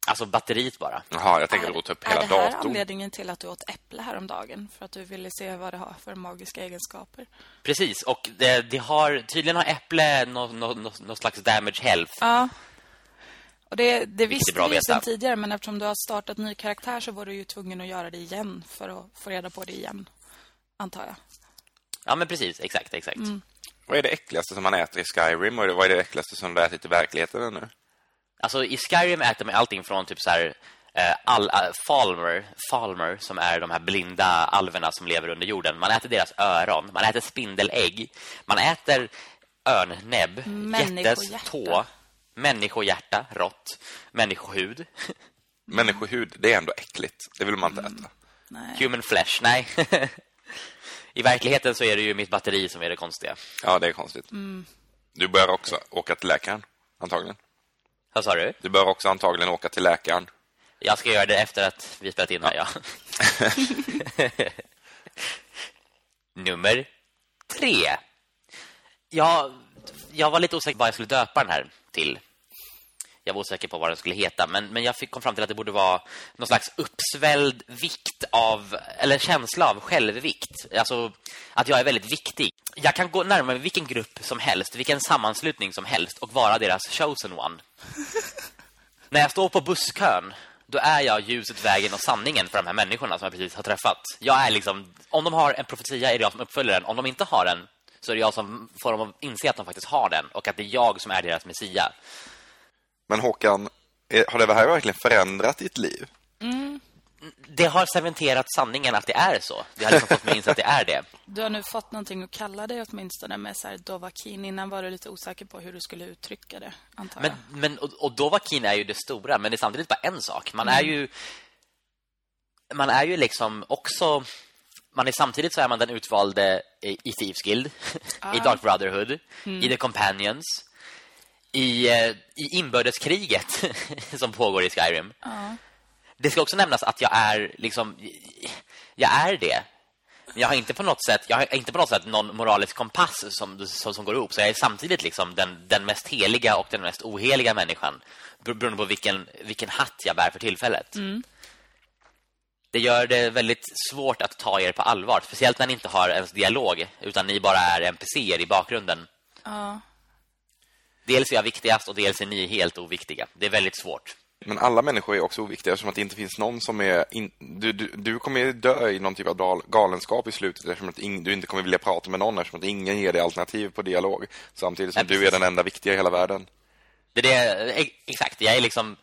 [SPEAKER 3] Alltså batteriet bara.
[SPEAKER 1] Jaha, jag tänker att du ta upp hela
[SPEAKER 2] är det här
[SPEAKER 1] datorn.
[SPEAKER 2] anledningen till att du åt äpple häromdagen? För att du ville se vad det har för magiska egenskaper?
[SPEAKER 3] Precis, och det, det har, tydligen har Äpple no slags damage health.
[SPEAKER 2] Ja. Och det, det visste
[SPEAKER 3] bra att
[SPEAKER 2] vi sedan tidigare, men eftersom du har startat ny karaktär så var du ju tvungen att göra det igen för att få reda på det igen, antar jag.
[SPEAKER 3] Ja, men precis, exakt, exakt.
[SPEAKER 1] Vad är det äckligaste som man äter i Skyrim? Och vad är det äckligaste som du ätit i verkligheten ännu?
[SPEAKER 3] Alltså i Skyrim äter man allting från typ så här eh, all, äh, Falmer, Falmer som är de här blinda alverna som lever under jorden. Man äter deras öron, man äter spindelägg, man äter örnnäbb, jättes tå, människohjärta, rått, människohud,
[SPEAKER 1] Människohud, det är ändå äckligt. Det vill man inte äta.
[SPEAKER 2] Nej.
[SPEAKER 3] human flesh. Nej. I verkligheten så är det ju mitt batteri som är det konstiga.
[SPEAKER 1] Ja, det är konstigt. Du bör också åka till läkaren, antagligen.
[SPEAKER 3] Vad sa du?
[SPEAKER 1] Du bör också antagligen åka till läkaren.
[SPEAKER 3] Jag ska göra det efter att vi spelat in här, ja. Nummer tre. Jag, jag var lite osäker på vad jag skulle döpa den här till. Jag var osäker på vad den skulle heta, men, men jag fick, kom fram till att det borde vara någon slags uppsvälld vikt av, eller känsla av självvikt. Alltså att jag är väldigt viktig. Jag kan gå närmare vilken grupp som helst, vilken sammanslutning som helst och vara deras chosen one. När jag står på busskön då är jag ljuset, vägen och sanningen för de här människorna som jag precis har träffat. Jag är liksom, om de har en profetia är det jag som uppfyller den. Om de inte har den så är det jag som får dem att inse att de faktiskt har den och att det är jag som är deras messia.
[SPEAKER 1] Men Håkan, har det här verkligen förändrat ditt liv?
[SPEAKER 3] Det har cementerat sanningen att det är så. Det har liksom fått mig att inse att det är det.
[SPEAKER 2] Du har nu fått någonting att kalla dig åtminstone med så här Dovahkiin. Innan var du lite osäker på hur du skulle uttrycka det, antar
[SPEAKER 3] Men,
[SPEAKER 2] jag.
[SPEAKER 3] men, och, och Dovahkiin är ju det stora, men det är samtidigt bara en sak. Man är ju man är ju liksom också man är samtidigt så är man den utvalde i, Thieves Guild, i Dark Brotherhood, i The Companions, i, eh, i inbördeskriget som pågår i Skyrim. Det ska också nämnas att jag är liksom jag är det. Jag har inte på något sätt jag har inte på något sätt någon moralisk kompass som, som, som går ihop så jag är samtidigt liksom den, den mest heliga och den mest oheliga människan ber- beroende på vilken vilken hatt jag bär för tillfället. Det gör det väldigt svårt att ta er på allvar, speciellt när ni inte har ens dialog utan ni bara är NPC:er i bakgrunden.
[SPEAKER 2] Ja.
[SPEAKER 3] Dels är jag viktigast och dels är ni helt oviktiga. Det är väldigt svårt.
[SPEAKER 1] Men alla människor är också oviktiga eftersom att det inte finns någon som är... In, du, du, du kommer dö i någon typ av gal- galenskap i slutet eftersom att ing, du inte kommer vilja prata med någon eftersom att ingen ger dig alternativ på dialog. Samtidigt som
[SPEAKER 3] Nej,
[SPEAKER 1] du är den enda viktiga i hela världen.
[SPEAKER 3] Det är det, ex- exakt, jag är liksom...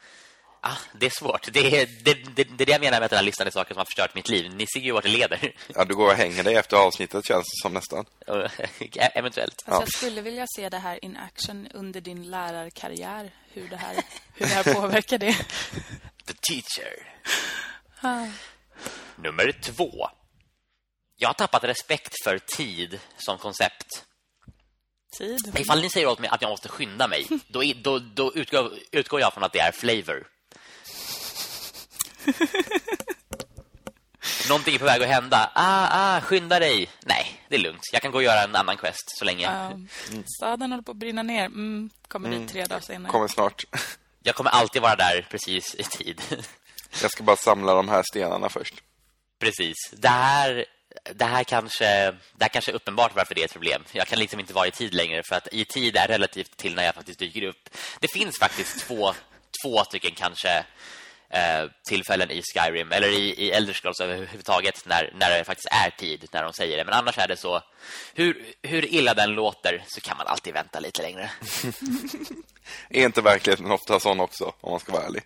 [SPEAKER 3] Ah, det är svårt. Det är det, det, det jag menar med att den här listan är saker som har förstört mitt liv. Ni ser ju vart det leder.
[SPEAKER 1] Ja, du går och hänger dig efter avsnittet känns det som nästan.
[SPEAKER 3] Eventuellt.
[SPEAKER 2] Alltså, Jag skulle vilja se det här in action under din lärarkarriär. Hur det här, hur det här påverkar det.
[SPEAKER 3] The teacher. Nummer två. Jag har tappat respekt för tid som koncept.
[SPEAKER 2] Tid.
[SPEAKER 3] Ifall ni säger åt mig att jag måste skynda mig, då, då, då utgår, utgår jag från att det är flavor. Någonting är på väg att hända. Ah, ah, skynda dig. Nej, det är lugnt. Jag kan gå och göra en annan quest så länge.
[SPEAKER 2] Ja. Staden håller på att brinna ner. Mm, kommer dit tre dagar senare.
[SPEAKER 1] Kommer snart.
[SPEAKER 3] Jag kommer alltid vara där precis i tid.
[SPEAKER 1] Jag ska bara samla de här stenarna först.
[SPEAKER 3] Precis. Det här, det här kanske det här kanske är uppenbart varför det är ett problem. Jag kan liksom inte vara i tid längre för att i tid är relativt till när jag faktiskt dyker upp. Det finns faktiskt två, två stycken kanske eh, tillfällen i Skyrim eller i, i Elder Scrolls överhuvudtaget när, när det faktiskt är tid när de säger det. Men annars är det så hur, hur illa den låter så kan man alltid vänta lite längre.
[SPEAKER 1] Är inte verkligheten ofta sån också, om man ska vara ärlig?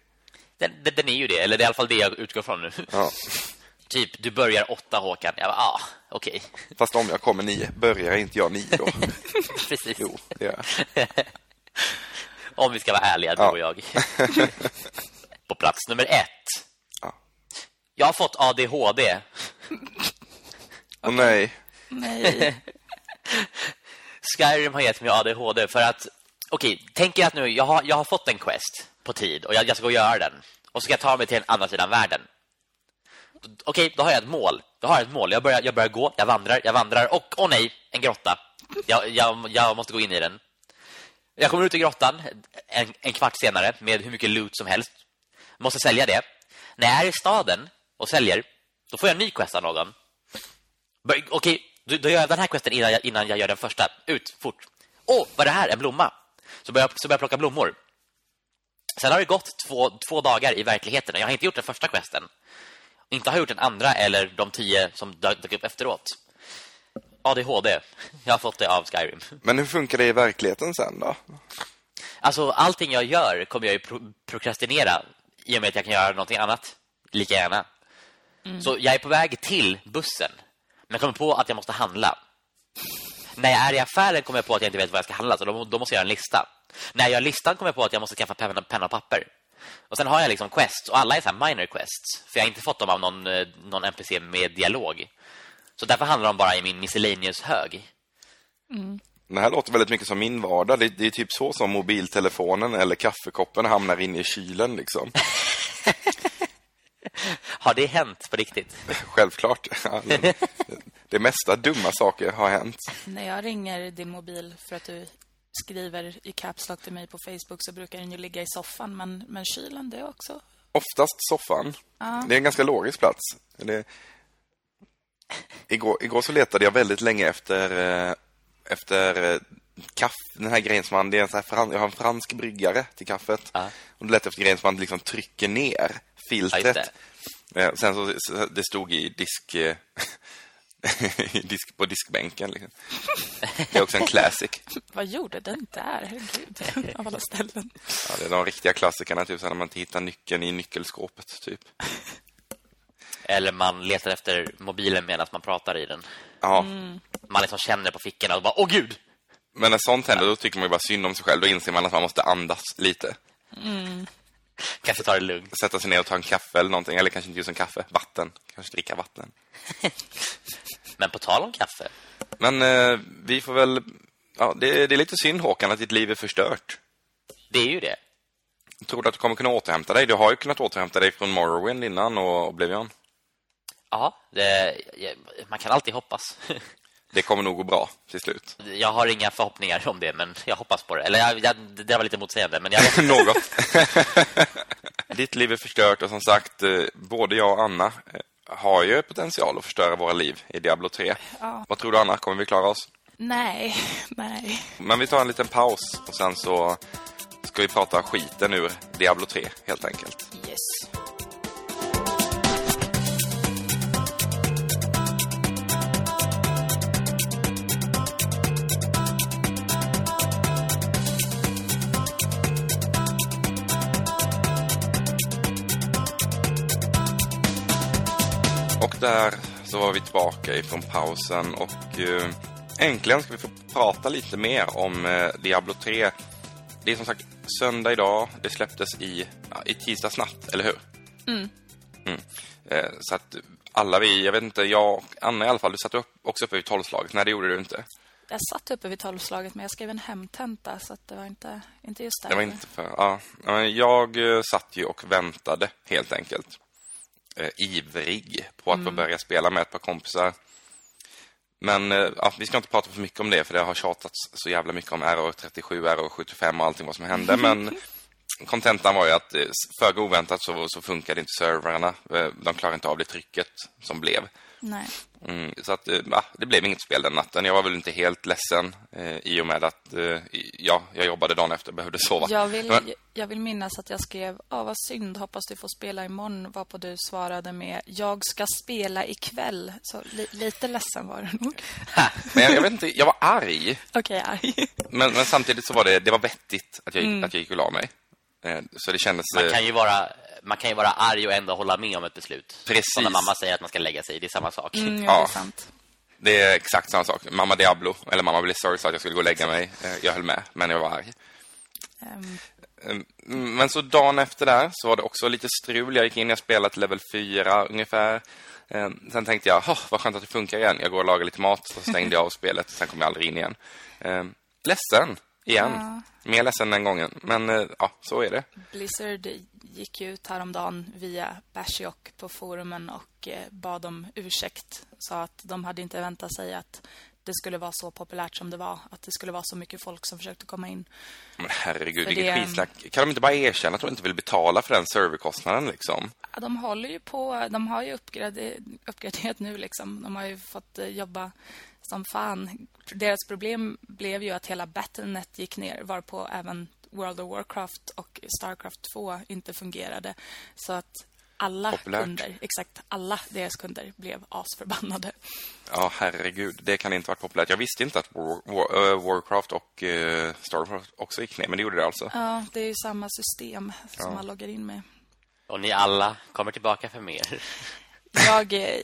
[SPEAKER 3] Den, den, den är ju det, eller det är i alla fall det jag utgår från nu.
[SPEAKER 1] Ja.
[SPEAKER 3] Typ, du börjar åtta Håkan. Jag bara, ah, okej.
[SPEAKER 1] Fast om jag kommer nio, börjar inte jag nio då?
[SPEAKER 3] Precis.
[SPEAKER 1] Jo, det gör jag.
[SPEAKER 3] Om vi ska vara ärliga, du
[SPEAKER 1] Ja.
[SPEAKER 3] och jag. På plats nummer ett.
[SPEAKER 1] Ja.
[SPEAKER 3] Jag har fått ADHD.
[SPEAKER 1] Och nej,
[SPEAKER 2] Nej.
[SPEAKER 3] Skyrim har gett mig ADHD för att... Okej, tänk er att nu, jag har, jag har fått en quest på tid och jag, jag ska gå och göra den. Och så ska jag ta mig till en andra sidan världen. Okej, då har jag ett mål. Då har jag ett mål. Jag börjar, jag börjar gå, jag vandrar, jag vandrar och, åh nej, en grotta. Jag, jag, jag måste gå in i den. Jag kommer ut i grottan en, en kvart senare med hur mycket loot som helst. Måste sälja det. När jag är i staden och säljer, då får jag en ny quest av någon. Okej, då, då gör jag den här questen innan jag, innan jag gör den första. Ut, fort. Åh, vad är det här? En blomma. Så börjar, så börjar jag plocka blommor. Sen har det gått två, två dagar i verkligheten och jag har inte gjort den första questen. Inte har gjort den andra eller de tio som dök upp efteråt. ADHD. Jag har fått det av Skyrim.
[SPEAKER 1] men hur funkar det i verkligheten sen då?
[SPEAKER 3] Alltså, allting jag gör kommer jag ju pro prokrastinera i och med att jag kan göra någonting annat lika gärna. Så jag är på väg till bussen, men kommer på att jag måste handla. När jag är i affären kommer jag på att jag inte vet vad jag ska handla, så då, då måste jag göra en lista. När jag gör listan kommer jag på att jag måste skaffa penna, penna och papper. Och sen har jag liksom quests, och alla är så minor quests. För jag har inte fått dem av någon, eh, någon NPC med dialog. Så därför handlar de bara i min miscellaneous-hög.
[SPEAKER 1] Det här låter väldigt mycket som min vardag. Det, det är typ så som mobiltelefonen eller kaffekoppen hamnar inne i kylen liksom.
[SPEAKER 3] Har det hänt på riktigt?
[SPEAKER 1] Självklart. Alltså, det mesta dumma saker har hänt.
[SPEAKER 2] När jag ringer din mobil för att du skriver i caps lock till mig på Facebook så brukar den ju ligga i soffan. Men, men kylen, det är också...
[SPEAKER 1] Oftast soffan. Det är en ganska logisk plats. Det... Igår, igår så letade jag väldigt länge efter, eh, efter eh, kaffe, den här grejen som man, det är en så här fran, jag har en fransk bryggare till kaffet.
[SPEAKER 3] Ja.
[SPEAKER 1] Och letade jag efter grejen som man liksom trycker ner filtret. Eh, Sen så, så det stod i disk, eh, disk på diskbänken. Liksom. Det är också en classic.
[SPEAKER 2] Vad gjorde den där? Herregud, av alla ställen.
[SPEAKER 1] Ja, det är de riktiga klassikerna, typ så när man inte hittar nyckeln i nyckelskåpet, typ.
[SPEAKER 3] Eller man letar efter mobilen medan man pratar i den.
[SPEAKER 1] Ja,
[SPEAKER 3] Man liksom känner på fickorna och bara, åh gud!
[SPEAKER 1] men när sånt händer, då tycker man ju bara synd om sig själv. Då inser man att man måste andas lite.
[SPEAKER 3] Kanske ta det lugnt.
[SPEAKER 1] Sätta sig ner och ta en kaffe eller någonting. Eller kanske inte just en kaffe, vatten. Kanske dricka vatten.
[SPEAKER 3] Men på tal om kaffe.
[SPEAKER 1] Men eh, vi får väl... Ja, det, det är lite synd, Håkan, att ditt liv är förstört.
[SPEAKER 3] Det är ju det.
[SPEAKER 1] Tror du att du kommer kunna återhämta dig? Du har ju kunnat återhämta dig från Morrowind innan och Oblivion.
[SPEAKER 3] Ja, det, man kan alltid hoppas.
[SPEAKER 1] Det kommer nog gå bra till slut.
[SPEAKER 3] Jag har inga förhoppningar om det, men jag hoppas på det. Eller jag, jag, det var lite motsägande, men jag
[SPEAKER 1] Något. Ditt liv är förstört och som sagt, eh, både jag och Anna eh, har ju potential att förstöra våra liv i Diablo 3.
[SPEAKER 2] Ja.
[SPEAKER 1] Vad tror du, Anna? Kommer vi klara oss?
[SPEAKER 2] Nej, nej.
[SPEAKER 1] Men vi tar en liten paus och sen så ska vi prata skiten ur Diablo 3 helt enkelt.
[SPEAKER 2] Yes.
[SPEAKER 1] Där så var vi tillbaka ifrån pausen och eh, äntligen ska vi få prata lite mer om eh, Diablo 3. Det är som sagt söndag idag. Det släpptes i, ja, i tisdags natt, eller hur?
[SPEAKER 2] Mm.
[SPEAKER 1] Mm. Eh, så att alla vi, jag vet inte, jag och Anna i alla fall, du satt upp, också uppe vid tolvslaget. Nej, det gjorde du inte.
[SPEAKER 2] Jag satt uppe vid tolvslaget men jag skrev en hemtenta så att det var inte, inte just där.
[SPEAKER 1] Det var inte för, ja. Jag satt ju och väntade helt enkelt. Eh, ivrig på att få börja spela med ett par kompisar. Men eh, ja, vi ska inte prata för mycket om det för det har tjatats så jävla mycket om RO37, RO75 och allting vad som hände. Men kontentan var ju att eh, föga oväntat så, så funkade inte servrarna. Eh, De klarade inte av det trycket som blev.
[SPEAKER 2] Nej.
[SPEAKER 1] Mm, så att, ja, det blev inget spel den natten. Jag var väl inte helt ledsen eh, i och med att eh, ja, jag jobbade dagen efter och behövde sova.
[SPEAKER 2] Jag vill,
[SPEAKER 1] Men-
[SPEAKER 2] jag vill minnas att jag skrev Åh, vad synd, hoppas du får spela imorgon Varpå du svarade med Jag ska spela ikväll Så li, lite ledsen var du nog
[SPEAKER 1] Men jag, jag vet inte, jag var arg.
[SPEAKER 2] Okej, arg
[SPEAKER 1] Men, men samtidigt så var det, det var vettigt att jag, gick- att jag gick och la mig. Eh, Så det kändes...
[SPEAKER 3] Man
[SPEAKER 1] eh,
[SPEAKER 3] kan ju vara man kan ju vara arg och ändå hålla med om ett beslut.
[SPEAKER 1] Precis.
[SPEAKER 3] Som när mamma säger att man ska lägga sig, det är samma sak.
[SPEAKER 2] mm, ja,
[SPEAKER 1] Ja.
[SPEAKER 2] det är sant
[SPEAKER 1] Det är exakt samma sak. Mamma Diablo, eller mamma Blizzard sa att jag skulle gå och lägga mig. Eh, Jag höll med, men jag var arg.
[SPEAKER 2] Ehm,
[SPEAKER 1] Mm, Men så dagen efter där så var det också lite strul. Jag gick in, jag spelade till level 4 ungefär. Eh, Sen tänkte jag, "Åh, vad skönt att det funkar igen. Jag går och lagar lite mat, så stängde jag av spelet. Sen kom jag aldrig in igen. Eh, Ledsen, igen.
[SPEAKER 2] Ja.
[SPEAKER 1] Mer ledsen den gången. Men eh, ja, så är det.
[SPEAKER 2] Blizzard gick ut häromdagen via Bashiok på forumen och eh, bad om ursäkt. Sa att de hade inte väntat sig att det skulle vara så populärt som det var. Att det skulle vara så mycket folk som försökte komma in.
[SPEAKER 1] Men herregud,
[SPEAKER 2] För
[SPEAKER 1] vilket
[SPEAKER 2] det-
[SPEAKER 1] skitsnack. Kan de inte bara erkänna att de inte vill betala för den serverkostnaden liksom?
[SPEAKER 2] Ja, De håller ju på, de har ju uppgraderat, uppgraderat nu liksom. De har ju fått eh, jobba som fan. Deras problem blev ju att hela Battlenet gick ner varpå även World of Warcraft och Starcraft 2 inte fungerade. Så att alla
[SPEAKER 1] Populärt.
[SPEAKER 2] kunder, exakt alla deras kunder blev asförbannade.
[SPEAKER 1] Ja, herregud. Det kan inte varit populärt. Jag visste inte att War, War, eh, Warcraft och uh, Starcraft också gick ner, men det gjorde det alltså.
[SPEAKER 2] Ja, det är ju samma system som man loggar in med.
[SPEAKER 3] Och ni alla kommer tillbaka för mer.
[SPEAKER 2] Jag, eh,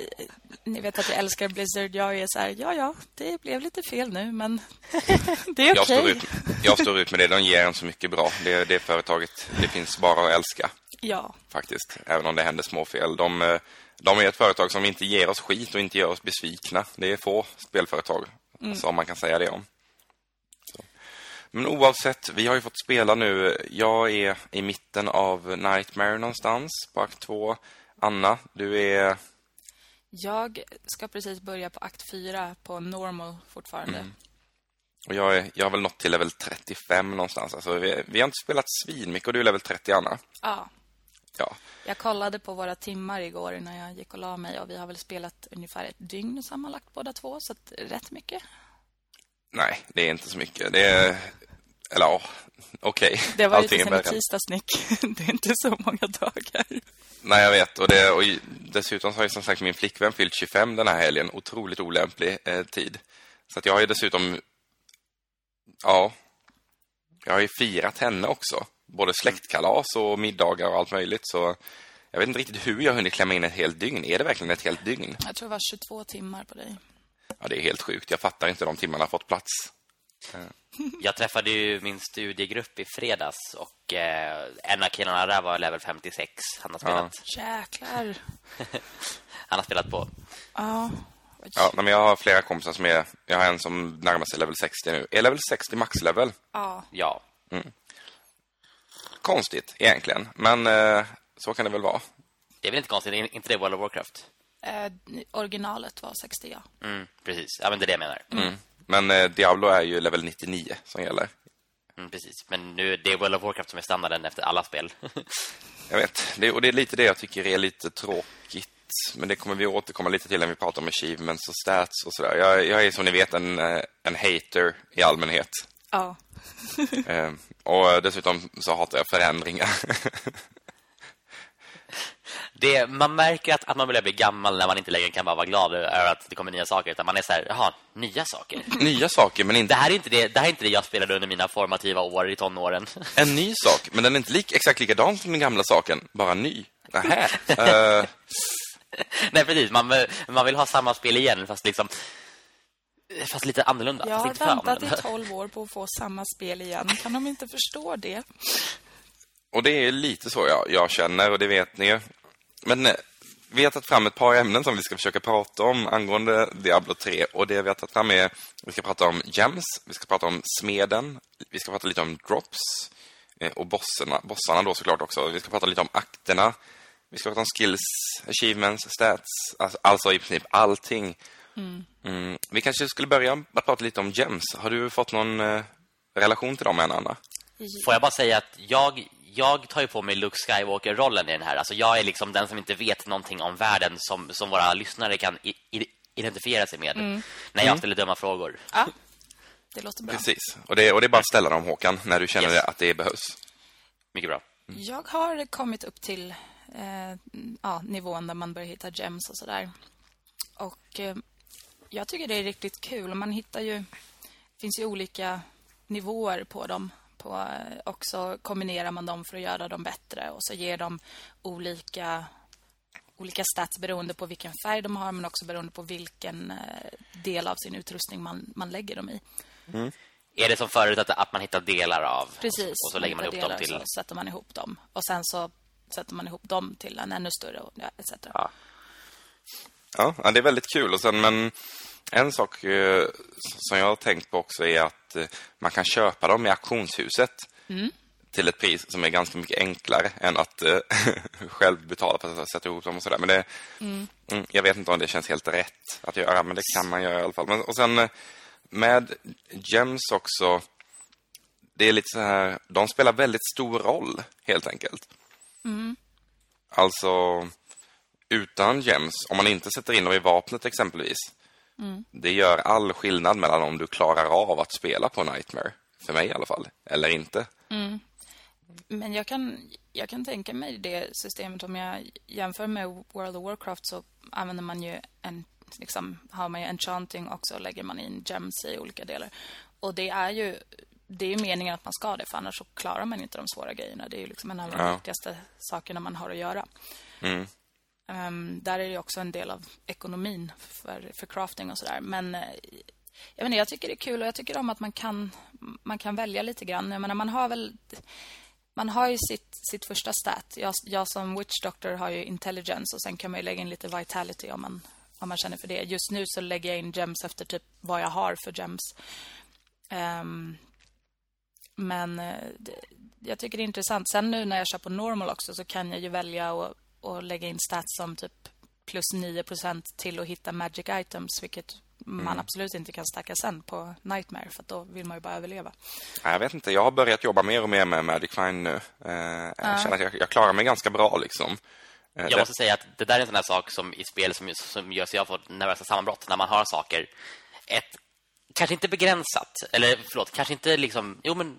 [SPEAKER 2] ni vet att jag älskar Blizzard. Jag är så här, ja, ja, det blev lite fel nu, men det är
[SPEAKER 1] Jag,
[SPEAKER 2] okej.
[SPEAKER 1] står ut, jag står ut med det. De ger en så mycket bra. Det, det företaget, det finns bara att älska
[SPEAKER 2] Ja,
[SPEAKER 1] faktiskt. Även om det händer små fel. De, eh, de är ett företag som inte ger oss skit och inte gör oss besvikna. Det är få spelföretag som man kan säga det om. Så. Men oavsett, vi har ju fått spela nu. Jag är i mitten av Nightmare någonstans på akt 2. Anna, du är...
[SPEAKER 2] jag ska precis börja på akt 4 på normal fortfarande.
[SPEAKER 1] Och jag, är, jag har väl nått till level 35 någonstans. Alltså, vi, vi har inte spelat svinmycket och du är level 30, Anna.
[SPEAKER 2] Ja,
[SPEAKER 1] Ja,
[SPEAKER 2] jag kollade på våra timmar igår när jag gick och la mig och vi har väl spelat ungefär ett dygn sammanlagt båda två, så rätt mycket.
[SPEAKER 1] nej, det är inte så mycket. Det är... Eller ja, okej.
[SPEAKER 2] Det var ju
[SPEAKER 1] Allting är
[SPEAKER 2] sen i tisdagsnick. Det är inte så många dagar.
[SPEAKER 1] Nej, jag vet. Och, det, och dessutom så har ju som sagt min flickvän fyllt 25 den här helgen. Otroligt olämplig eh, tid. Så att jag har ju dessutom... Ja. Jag har ju firat henne också. Både släktkalas och middagar och allt möjligt. Så jag vet inte riktigt hur jag har hunnit klämma in ett helt dygn. Är det verkligen ett helt dygn?
[SPEAKER 2] Jag tror det var 22 timmar på dig.
[SPEAKER 1] Ja, det är helt sjukt. Jag fattar inte de timmarna har fått plats.
[SPEAKER 3] Jag träffade ju min studiegrupp i fredags och eh, en av killarna där var level 56. Han har spelat,
[SPEAKER 2] Jäklar.
[SPEAKER 3] han har spelat på.
[SPEAKER 2] Ja.
[SPEAKER 1] Ja, men jag har flera kompisar som är... Jag har en som närmar sig level 60 nu. Är level 60 maxlevel?
[SPEAKER 2] Ja.
[SPEAKER 3] Ja.
[SPEAKER 1] Konstigt, egentligen. Men eh, så kan det väl vara.
[SPEAKER 3] Det är väl inte konstigt, inte det World of Warcraft?
[SPEAKER 2] Eh, originalet var 60, ja.
[SPEAKER 3] Mm, precis. Ja, men det är det jag menar.
[SPEAKER 1] Mm. Men eh, Diablo är ju level 99 som gäller.
[SPEAKER 3] Mm, precis. Men nu, det är World of Warcraft som är standarden efter alla spel.
[SPEAKER 1] Jag vet. Det, och det är lite det jag tycker är lite tråkigt men det kommer vi återkomma lite till när vi pratar om achievements och stats och sådär. Jag, jag är som ni vet en, eh, en hater i allmänhet.
[SPEAKER 2] Ja.
[SPEAKER 1] eh, och dessutom så hatar jag förändringar.
[SPEAKER 3] det, man märker att, att man börjar bli gammal när man inte längre kan bara vara glad över att det kommer nya saker. Utan man är så här, jaha, nya saker.
[SPEAKER 1] nya saker, men inte...
[SPEAKER 3] Det här, är inte det, det här är inte det jag spelade under mina formativa år i tonåren.
[SPEAKER 1] En ny sak, men den är inte lik, exakt likadan som den gamla saken, bara ny. Nähä. uh...
[SPEAKER 3] Nej, precis. Man, man vill ha samma spel igen, fast liksom... Fast lite annorlunda.
[SPEAKER 2] Jag
[SPEAKER 3] har
[SPEAKER 2] väntat i 12 år på att få samma spel igen. Kan de inte förstå det?
[SPEAKER 1] Och det är lite så jag, jag känner, och det vet ni Men eh, vi har tagit fram ett par ämnen som vi ska försöka prata om angående Diablo 3. Och det vi har tagit fram är, vi ska prata om gems, vi ska prata om smeden, vi ska prata lite om drops eh, och bossarna, bossarna då såklart också. Vi ska prata lite om akterna, vi ska prata om skills, achievements, stats, alltså, alltså i princip allting. Mm. Mm. Vi kanske skulle börja med att prata lite om gems. Har du fått någon eh, relation till dem än, Anna?
[SPEAKER 3] Får jag bara säga att jag, jag tar ju på mig Luke Skywalker-rollen i den här. Alltså jag är liksom den som inte vet någonting om världen som, som våra lyssnare kan identifiera sig med mm. när jag mm. ställer dumma frågor.
[SPEAKER 2] Ja, det låter bra.
[SPEAKER 1] Precis. Och det, och det är bara att ställa dem, Håkan, när du känner yes. att det behövs.
[SPEAKER 3] Mycket bra.
[SPEAKER 2] Mm. Jag har kommit upp till eh, ja, nivån där man börjar hitta gems och sådär. Och eh, jag tycker det är riktigt kul. Man hittar ju... Det finns ju olika nivåer på dem. På, eh, och så kombinerar man dem för att göra dem bättre. Och så ger de olika, olika stats beroende på vilken färg de har. Men också beroende på vilken eh, del av sin utrustning man, man lägger dem i.
[SPEAKER 3] Mm. Är det som förut att, att man hittar delar av?
[SPEAKER 2] Precis.
[SPEAKER 3] Och så lägger man ihop dem till... Så
[SPEAKER 2] sätter man ihop dem. Och sen så sätter man ihop dem till en ännu större ja, etc.
[SPEAKER 1] Ja. ja, det är väldigt kul. Och sen, men en sak eh, som jag har tänkt på också är att eh, man kan köpa dem i auktionshuset mm. till ett pris som är ganska mycket enklare än att eh, själv betala för att sätta ihop dem och sådär. Men det, mm. Mm, jag vet inte om det känns helt rätt att göra, men det kan man göra i alla fall. Men, och sen med gems också, det är lite så här, de spelar väldigt stor roll helt enkelt.
[SPEAKER 2] Mm.
[SPEAKER 1] Alltså, utan gems, om man inte sätter in dem i vapnet exempelvis,
[SPEAKER 2] mm.
[SPEAKER 1] det gör all skillnad mellan om du klarar av att spela på Nightmare, för mig i alla fall, eller inte.
[SPEAKER 2] Mm. Men jag kan, jag kan tänka mig det systemet om jag jämför med World of Warcraft så använder man ju en liksom har man ju enchanting också lägger man in gems i olika delar. Och det är ju det är meningen att man ska det för annars så klarar man inte de svåra grejerna. Det är ju liksom en av de ja. viktigaste sakerna man har att göra.
[SPEAKER 1] Mm.
[SPEAKER 2] Um, där är det också en del av ekonomin för, för crafting och sådär. Men eh, jag, menar, jag tycker det är kul och jag tycker om att man kan, man kan välja lite grann. Jag menar, man har väl... Man har ju sitt, sitt första stat. Jag, jag som Witch Doctor har ju intelligence och sen kan man lägga in lite vitality om man, om man känner för det. Just nu så lägger jag in gems efter typ vad jag har för gems. Um, men eh, det, jag tycker det är intressant. Sen nu när jag kör på normal också så kan jag ju välja att, att lägga in stats som typ plus 9% till att hitta magic items, vilket man mm. absolut inte kan stacka sen på Nightmare för då vill man ju bara överleva.
[SPEAKER 1] Jag vet inte, jag har börjat jobba mer och mer med Magic Find nu. Eh, jag ja. känner att jag, jag, klarar mig ganska bra liksom.
[SPEAKER 3] Eh, jag det... måste säga att det där är en sån här sak som i spel som, som gör så jag får nervösa sammanbrott när man har saker. Ett kanske inte begränsat eller förlåt, kanske inte liksom jo men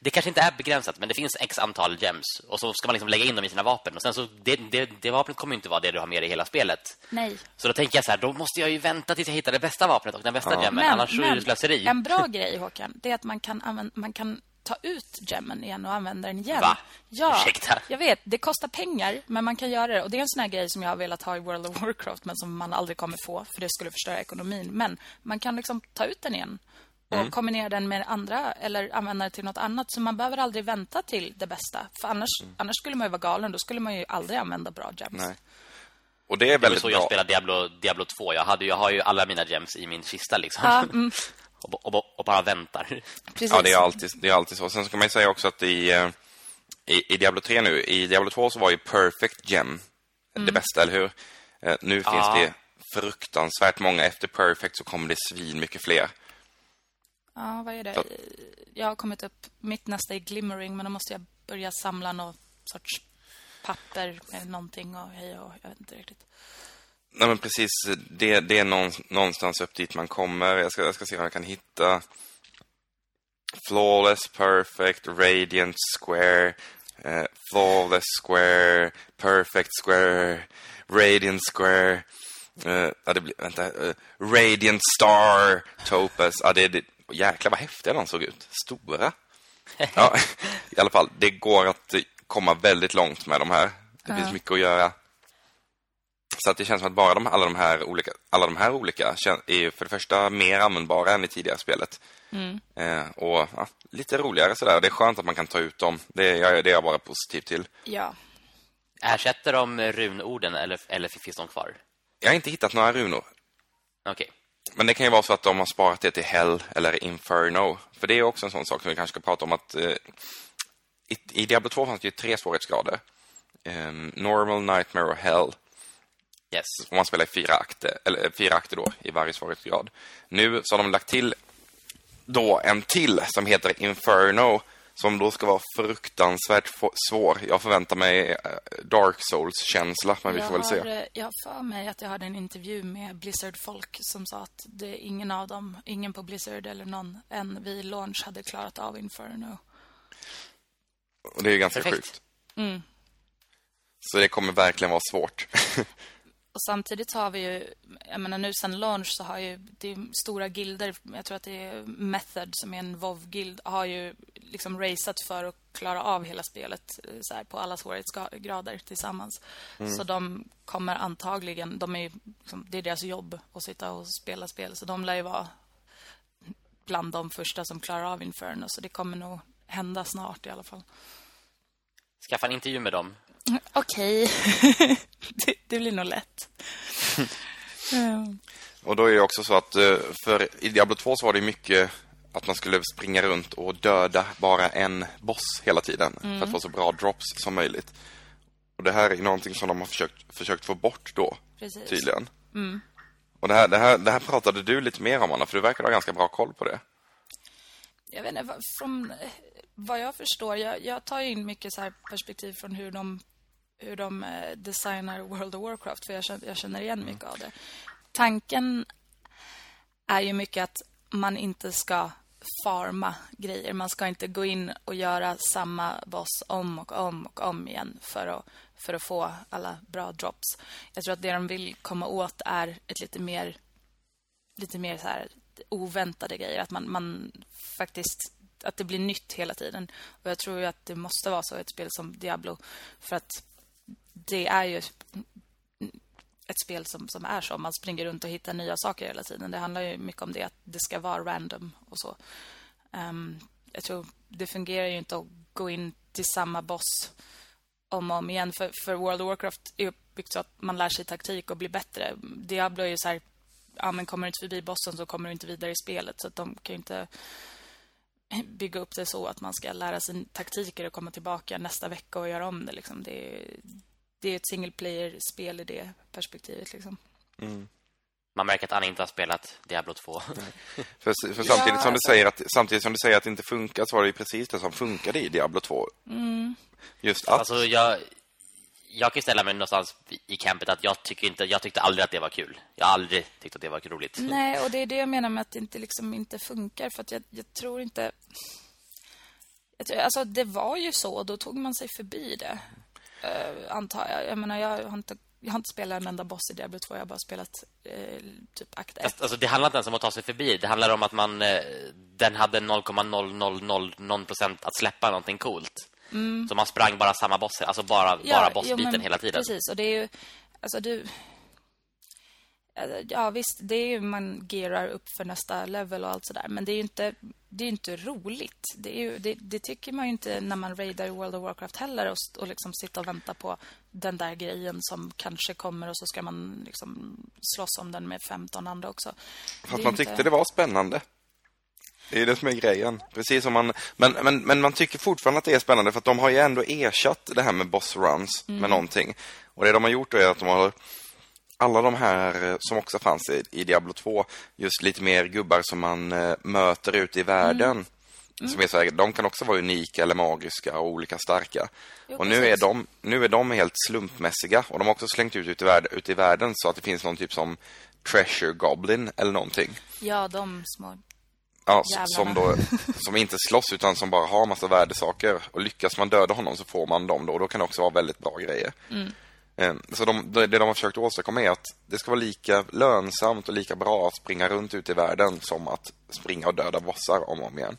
[SPEAKER 3] det kanske inte är begränsat men det finns x antal gems och så ska man liksom lägga in dem i sina vapen och sen så det, det, det vapnet kommer inte vara det du har med dig i hela spelet.
[SPEAKER 2] Nej.
[SPEAKER 3] Så då tänker jag så här, då måste jag ju vänta tills jag hittar det bästa vapnet och den bästa ja. gemmen
[SPEAKER 2] men,
[SPEAKER 3] annars men, är det slöseri.
[SPEAKER 2] En bra grej Håkan, det är att man kan använda, man kan ta ut gemmen igen och använda den igen.
[SPEAKER 3] Va?
[SPEAKER 2] Ja,
[SPEAKER 3] Ursäkta.
[SPEAKER 2] jag vet. Det kostar pengar, men man kan göra det. Och det är en sån här grej som jag har velat ha i World of Warcraft, men som man aldrig kommer få, för det skulle förstöra ekonomin. Men man kan liksom ta ut den igen och mm. kombinera den med andra eller använda det till något annat. Så man behöver aldrig vänta till det bästa. För annars, mm. annars skulle man ju vara galen. Då skulle man ju aldrig använda bra gems.
[SPEAKER 1] Nej. Och det är väldigt det
[SPEAKER 3] så
[SPEAKER 1] bra.
[SPEAKER 3] jag spelade Diablo, Diablo 2. Jag, hade, jag har ju alla mina gems i min kista liksom.
[SPEAKER 2] Ja, mm.
[SPEAKER 3] Och, och, och, bara väntar.
[SPEAKER 2] Precis.
[SPEAKER 1] Ja, det är, alltid, det är alltid så. Sen ska man säga också att i, eh, i, i, Diablo 3 nu, i Diablo 2 så var ju Perfect Gem det mm. bästa, eller hur? Eh, nu ja. finns det fruktansvärt många. Efter Perfect så kommer det svin mycket fler.
[SPEAKER 2] Ja, vad är det? Jag har kommit upp... Mitt nästa är Glimmering, men då måste jag börja samla någon sorts papper med någonting och hej och jag vet inte riktigt.
[SPEAKER 1] Nej, men precis. Det, det är någonstans upp dit man kommer. Jag ska, jag ska se om jag kan hitta Flawless, Perfect, Radiant Square, eh, Flawless Square, Perfect Square, Radiant Square. Eh, ja, det blir, vänta. Eh, Radiant Star, Topaz. Ja, det, det, jäklar vad häftiga de såg ut. Stora. Ja, i alla fall. Det går att komma väldigt långt med de här. Det finns mycket att göra. Så att det känns som att bara de, alla, de här olika, alla de här olika är för det första mer användbara än i tidigare spelet. Mm. Eh, och ja, lite roligare sådär. Det är skönt att man kan ta ut dem. Det är, det är jag bara positiv till.
[SPEAKER 2] Ja.
[SPEAKER 3] Ersätter de runorden eller, eller finns de kvar?
[SPEAKER 1] Jag har inte hittat några runor.
[SPEAKER 3] Okej. Okay.
[SPEAKER 1] Men det kan ju vara så att de har sparat det till Hell eller Inferno. För det är också en sån sak som vi kanske ska prata om att eh, i, i Diablo 2 fanns det ju tre svårighetsgrader. Eh, normal, Nightmare och Hell.
[SPEAKER 3] Yes.
[SPEAKER 1] Om man spelar i fyra akter, eller fyra akter då, i varje svårighetsgrad. Nu så har de lagt till då en till som heter Inferno som då ska vara fruktansvärt svår. Jag förväntar mig eh, Dark Souls-känsla, men vi får väl se.
[SPEAKER 2] Eh, jag har för mig att jag hade en intervju med Blizzard-folk som sa att det ingen av dem, ingen på Blizzard eller någon än vid launch hade klarat av Inferno.
[SPEAKER 1] Och det är ganska Perfekt. sjukt.
[SPEAKER 2] Mm.
[SPEAKER 1] Så det kommer verkligen vara svårt.
[SPEAKER 2] Och samtidigt har vi ju, jag menar nu sen launch så har ju det stora gilder, jag tror att det är Method som är en WoW-gild, har ju liksom raceat för att klara av hela spelet eh, så här, på alla svårighetsgrader tillsammans. Mm. Så de kommer antagligen, de är liksom, det är deras jobb att sitta och spela spel, så de lär ju vara bland de första som klarar av Inferno, så det kommer nog hända snart i alla fall.
[SPEAKER 3] Skaffa en intervju med dem
[SPEAKER 2] Okej. det, det, blir nog lätt.
[SPEAKER 1] Och då är det också så att eh, för i Diablo 2 så var det mycket att man skulle springa runt och döda bara en boss hela tiden mm. för att få så bra drops som möjligt. Och det här är någonting som de har försökt, försökt få bort då, Precis. tydligen.
[SPEAKER 2] Mm.
[SPEAKER 1] Och det här, det, här, det här pratade du lite mer om, Anna, för du verkar ha ganska bra koll på det.
[SPEAKER 2] Jag vet inte, från vad jag förstår, jag, jag tar in mycket så perspektiv från hur de hur de eh, designar World of Warcraft för jag känner, jag känner igen mycket av det. Tanken är ju mycket att man inte ska farma grejer. Man ska inte gå in och göra samma boss om och om och om igen för att, för att få alla bra drops. Jag tror att det de vill komma åt är ett lite mer lite mer så här oväntade grejer. Att man, man faktiskt att det blir nytt hela tiden. Och jag tror ju att det måste vara så i ett spel som Diablo. För att det är ju ett spel som, som är så. Man springer runt och hittar nya saker hela tiden. Det handlar ju mycket om det, att det ska vara random och så. Um, jag tror det fungerar ju inte att gå in till samma boss om och om igen. För, för World of Warcraft är uppbyggt så att man lär sig taktik och blir bättre. Diablo är ju så här, ja, men kommer du inte förbi bossen så kommer du inte vidare i spelet. Så de kan ju inte bygga upp det så att man ska lära sig taktiker och komma tillbaka nästa vecka och göra om det. Liksom. Det, det är ett single player-spel i det perspektivet. Liksom.
[SPEAKER 1] Mm.
[SPEAKER 3] Man märker att Anna inte har spelat Diablo 2.
[SPEAKER 1] för, för samtidigt, ja, som du säger att, samtidigt som du säger att det inte funkar så var det precis det som funkade i Diablo 2.
[SPEAKER 2] Mm.
[SPEAKER 1] Just att...
[SPEAKER 3] Alltså, jag, jag kan ställa mig någonstans i campet att jag, tycker inte, jag tyckte aldrig att det var kul. Jag har aldrig tyckt att det var roligt.
[SPEAKER 2] Nej, och det är det jag menar med att det inte, liksom, inte funkar. För att jag, jag tror inte... Alltså, det var ju så. Då tog man sig förbi det. Uh, antar jag. Jag menar, jag har inte jag har inte spelat en enda boss i Diablo 2. Jag har bara spelat eh, typ akt 1.
[SPEAKER 3] Alltså, det handlar inte ens om att ta sig förbi. Det handlar om att man eh, den hade 0,000% att släppa någonting coolt.
[SPEAKER 2] Mm.
[SPEAKER 3] Så man sprang bara samma boss, alltså bara, ja, bara bossbiten jo, hela tiden.
[SPEAKER 2] Precis, och det är ju... Alltså du... Ja, visst, det är ju man gearar upp för nästa level och allt sådär. Men det är ju inte, det är inte roligt. Det, är ju, det, det, tycker man ju inte när man raidar i World of Warcraft heller. Och, och liksom sitta och vänta på den där grejen som kanske kommer. Och så ska man liksom slåss om den med 15 andra också.
[SPEAKER 1] Fast man inte... tyckte det var spännande. Det är det som är grejen. Precis som man, men, men, men man tycker fortfarande att det är spännande för att de har ju ändå ersatt det här med boss runs mm. med någonting. Och det de har gjort är att de har alla de här eh, som också fanns i, i Diablo 2, just lite mer gubbar som man uh, möter ute i världen. Mm. Mm. Som är så här, de kan också vara unika eller magiska och olika starka.
[SPEAKER 2] Jo,
[SPEAKER 1] och nu är, de, nu är de helt slumpmässiga. Och de har också slängt ut ut i, värld, i världen så att det finns någon typ som Treasure Goblin eller någonting.
[SPEAKER 2] Ja, de små...
[SPEAKER 1] Ja,
[SPEAKER 2] Jävlarna.
[SPEAKER 1] som, då, som inte slåss utan som bara har massa värdesaker. Och lyckas man döda honom så får man dem då. Och då kan det också vara väldigt bra grejer. Eh, Så de, det de har försökt åstadkomma är att det ska vara lika lönsamt och lika bra att springa runt ute i världen som att springa och döda bossar om och om igen.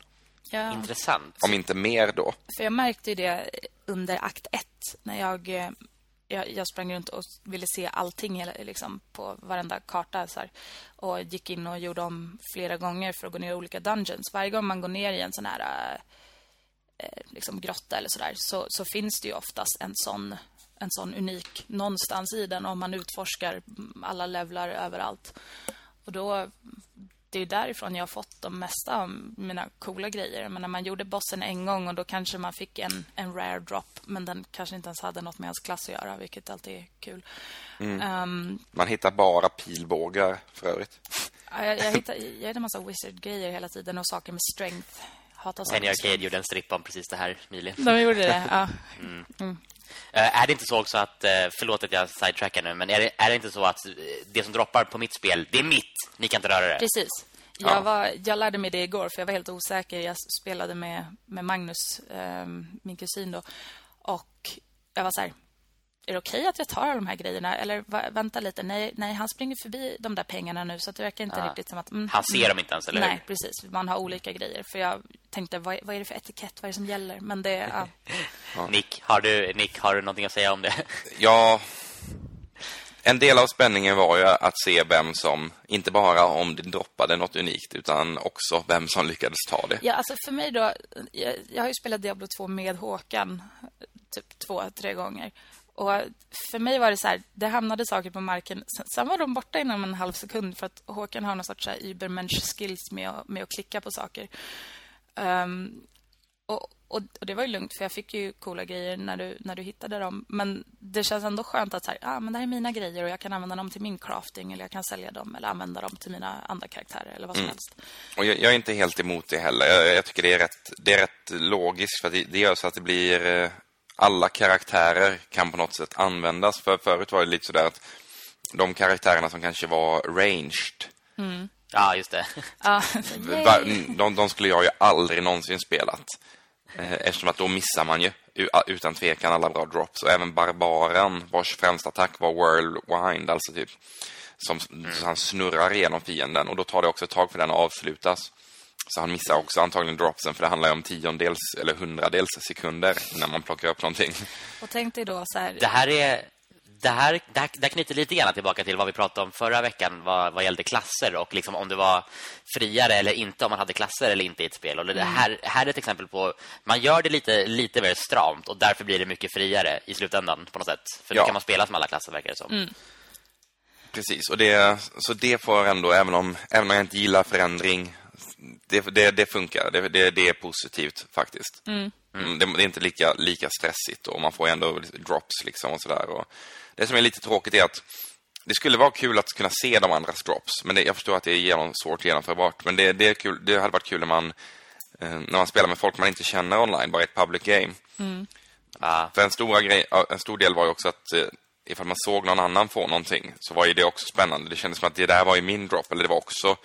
[SPEAKER 2] Ja.
[SPEAKER 3] Intressant.
[SPEAKER 1] Om inte mer då.
[SPEAKER 2] För jag märkte ju det under akt ett när jag, eh, jag, jag sprang runt och ville se allting hela- liksom, på varenda karta. Så här, och gick in och gjorde om flera gånger för att gå ner i olika dungeons. Varje gång man går ner i en sån här eh, eh liksom grotta eller sådär så, så finns det ju oftast en sån, en sån unik någonstans i den om man utforskar alla levlar överallt. Och då det är därifrån jag har fått de mesta av mina coola grejer. Men när man gjorde bossen en gång och då kanske man fick en, en rare drop men den kanske inte ens hade något med ens klass att göra, vilket alltid är kul. Ehm,
[SPEAKER 1] Man hittar bara pilbågar för övrigt.
[SPEAKER 2] ja, jag, jag, hittar, jag hittade en massa wizard-grejer hela tiden och saker med strength. Hatar saker
[SPEAKER 3] Penny Arcade gjorde en strippa om precis det här nyligen.
[SPEAKER 2] De gjorde det, ja.
[SPEAKER 3] Eh, är det inte så också att, eh, förlåt att jag sidetrackar nu, men är det, är det inte så att eh, det som droppar på mitt spel, det är mitt, ni kan inte röra det?
[SPEAKER 2] Precis. Jag,
[SPEAKER 1] Ja.
[SPEAKER 2] var, jag lärde mig det igår för jag var helt osäker. Jag spelade med, med Magnus, ehm, min kusin då. Och jag var så här, är det okej att jag tar alla de här grejerna? Eller va, vänta lite, nej, nej, han springer förbi de där pengarna nu så att det verkar inte
[SPEAKER 3] Ja.
[SPEAKER 2] riktigt som att... mm,
[SPEAKER 3] Han ser dem inte ens, eller
[SPEAKER 2] Nej,
[SPEAKER 3] hur?
[SPEAKER 2] precis. Man har olika grejer. För jag tänkte, vad, vad är det för etikett? Vad är det som gäller? Men det, ja.
[SPEAKER 3] Nick, har du, Nick, har du någonting att säga om det?
[SPEAKER 1] Ja, en del av spänningen var ju att se vem som, inte bara om det droppade något unikt, utan också vem som lyckades ta det.
[SPEAKER 2] Ja, alltså för mig då... Jag, jag har ju spelat Diablo 2 med Håkan typ två, tre gånger. Och för mig var det så här, det hamnade saker på marken. Sen, var de borta inom en halv sekund för att Håkan har någon sorts så här übermensch skills med, att- med att klicka på saker. Ehm, och, och, och det var ju lugnt för jag fick ju coola grejer när du, när du hittade dem. Men det känns ändå skönt att så här, ah, men det här är mina grejer och jag kan använda dem till min crafting eller jag kan sälja dem eller använda dem till mina andra karaktärer eller vad som helst.
[SPEAKER 1] Och jag, jag är inte helt emot det heller. Jag, jag tycker det är rätt, det är rätt logiskt för det, det gör så att det blir eh, alla karaktärer kan på något sätt användas. För förut var det lite sådär att de karaktärerna som kanske var ranged
[SPEAKER 3] Ja, just det.
[SPEAKER 1] De, de skulle jag ju aldrig någonsin spelat. Eh, Eftersom att då missar man ju utan tvekan alla bra drops. Och även Barbaren, vars främsta attack var Whirlwind, alltså typ som så han snurrar igenom fienden. Och då tar det också ett tag för den att avslutas. Så han missar också antagligen dropsen, för det handlar ju om tiondels eller hundradels sekunder innan man plockar upp någonting.
[SPEAKER 2] Och tänk dig då så här...
[SPEAKER 3] Det här är... Det här, det, här, det här knyter lite grann tillbaka till vad vi pratade om förra veckan vad, vad gällde klasser och liksom om det var friare eller inte om man hade klasser eller inte i ett spel. Och det här, här är ett exempel på man gör det lite, lite mer stramt och därför blir det mycket friare i slutändan på något sätt. För då
[SPEAKER 1] Ja.
[SPEAKER 3] kan man spela som alla klasser verkar det som.
[SPEAKER 1] Precis, och det, så det får ändå, även om, även om jag inte gillar förändring, det, det, det funkar. Det, det, det är positivt faktiskt. Mm, Det, det är inte lika, lika stressigt och man får ändå drops liksom och sådär. Och Det som är lite tråkigt är att det skulle vara kul att kunna se de andras drops, men det, jag förstår att det är genom, svårt genomförbart. Men det, det, är kul, det hade varit kul när man, eh, när man spelar med folk man inte känner online, bara i ett public game.
[SPEAKER 3] Ja.
[SPEAKER 1] För en, stora grej, en stor del var ju också att eh, ifall man såg någon annan få någonting så var ju det också spännande. Det kändes som att det där var ju min drop, eller det var också...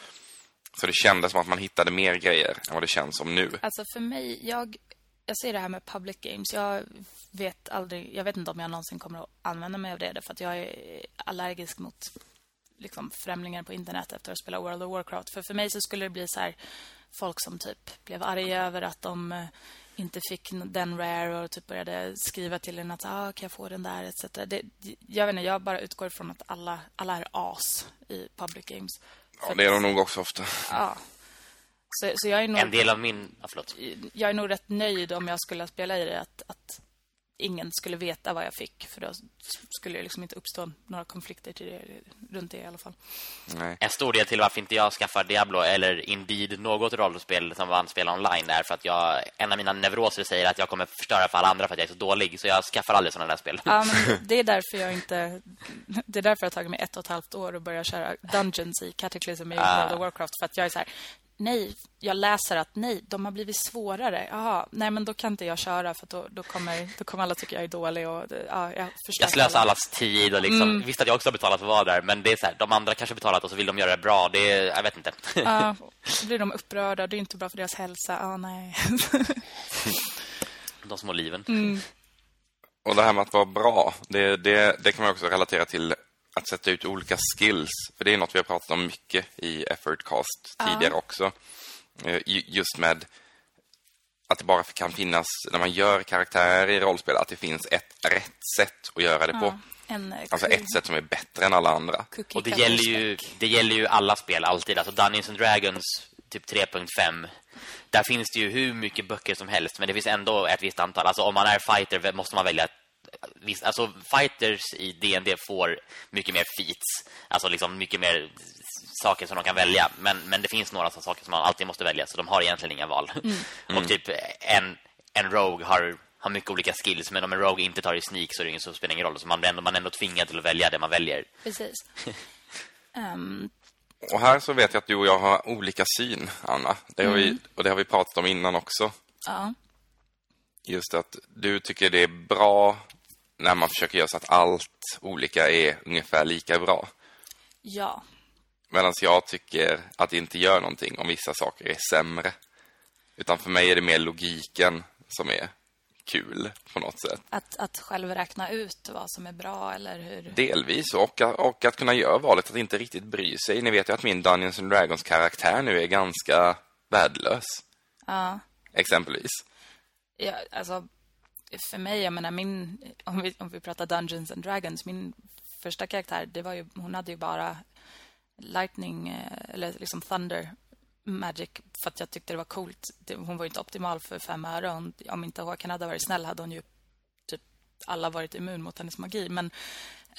[SPEAKER 1] Så det kändes som att man hittade mer grejer än vad det känns som nu.
[SPEAKER 2] Alltså för mig, jag, jag ser det här med public games. Jag vet aldrig, jag vet inte om jag någonsin kommer att använda mig av det. För att jag är allergisk mot liksom, främlingar på internet efter att spela World of Warcraft. För för mig så skulle det bli så här, folk som typ blev arga över att de eh, inte fick den rare och typ började skriva till en att ah, kan jag få den där etc. Det, jag vet inte, jag bara utgår från att alla, alla är as i public games.
[SPEAKER 1] Ja, det är de nog också ofta.
[SPEAKER 2] Ja. Så, så jag är nog
[SPEAKER 3] En del av min... Ja, förlåt.
[SPEAKER 2] jag är nog rätt nöjd om jag skulle spela i det att, att ingen skulle veta vad jag fick för då skulle det liksom inte uppstå några konflikter till det, runt det i alla fall.
[SPEAKER 1] Nej.
[SPEAKER 3] En stor del till varför inte jag skaffar Diablo eller Indeed något rollspel som man spelar online är för att jag en av mina neuroser säger att jag kommer förstöra för alla andra för att jag är så dålig så jag skaffar aldrig sådana där spel.
[SPEAKER 2] Ja, men det är därför jag inte det är därför jag har tagit mig ett och ett halvt år att börja köra Dungeons i Cataclysm i
[SPEAKER 3] Ah.
[SPEAKER 2] World of Warcraft för att jag är så här nej, jag läser att nej, de har blivit svårare. Jaha, nej men då kan inte jag köra för då, då, kommer, då kommer alla tycka jag är dålig och ja, jag
[SPEAKER 3] Jag slösar allas tid och liksom, mm. visst att jag också har betalat för att vara där, men det är så här, de andra kanske har betalat och så vill de göra det bra. Det är, jag vet inte.
[SPEAKER 2] Ja, då blir de upprörda. Det är inte bra för deras hälsa. Ja, nej.
[SPEAKER 3] de små liven.
[SPEAKER 2] Mm.
[SPEAKER 1] Och det här med att vara bra, det, det, det kan man också relatera till att sätta ut olika skills. För det är något vi har pratat om mycket i Effortcast tidigare ja. också. Eh, just med att det bara kan finnas, när man gör karaktärer i rollspel, att det finns ett rätt sätt att göra det ja, på. En, eh, alltså ett sätt som är bättre än alla andra.
[SPEAKER 3] Och det gäller, ju, det gäller ju alla spel alltid. Alltså Dungeons and Dragons typ 3.5 där finns det ju hur mycket böcker som helst men det finns ändå ett visst antal. Alltså om man är fighter måste man välja visst, alltså fighters i D&D får mycket mer feats. Alltså liksom mycket mer saker som de kan välja. Men, men det finns några saker som man alltid måste välja. Så de har egentligen inga val. Mm. Och typ en, en rogue har, har mycket olika skills. Men om en rogue inte tar i sneak så, är det ingen, så spelar ingen roll. Så man är ändå, man är ändå tvingad till att välja det man väljer.
[SPEAKER 2] Precis. um...
[SPEAKER 1] Och här så vet jag att du och jag har olika syn, Anna. Det har mm. vi, och det har vi pratat om innan också.
[SPEAKER 2] Ja.
[SPEAKER 1] Just att du tycker det är bra när man försöker göra så att allt olika är ungefär lika bra.
[SPEAKER 2] Ja.
[SPEAKER 1] Medan jag tycker att det inte gör någonting om vissa saker är sämre. Utan för mig är det mer logiken som är kul på något sätt.
[SPEAKER 2] Att, att själv räkna ut vad som är bra eller hur?
[SPEAKER 1] Delvis och, och att kunna göra valet att inte riktigt bry sig. Ni vet ju att min Dungeons and Dragons karaktär nu är ganska värdelös.
[SPEAKER 2] Ja.
[SPEAKER 1] Exempelvis.
[SPEAKER 2] Ja, alltså för mig, jag menar min om vi om vi pratar Dungeons and Dragons, min första karaktär, det var ju hon hade ju bara lightning eh, eller liksom thunder magic för att jag tyckte det var coolt. hon var inte optimal för fem öre. Hon, om inte Håkan hade varit snäll hade hon ju typ alla varit immun mot hennes magi, men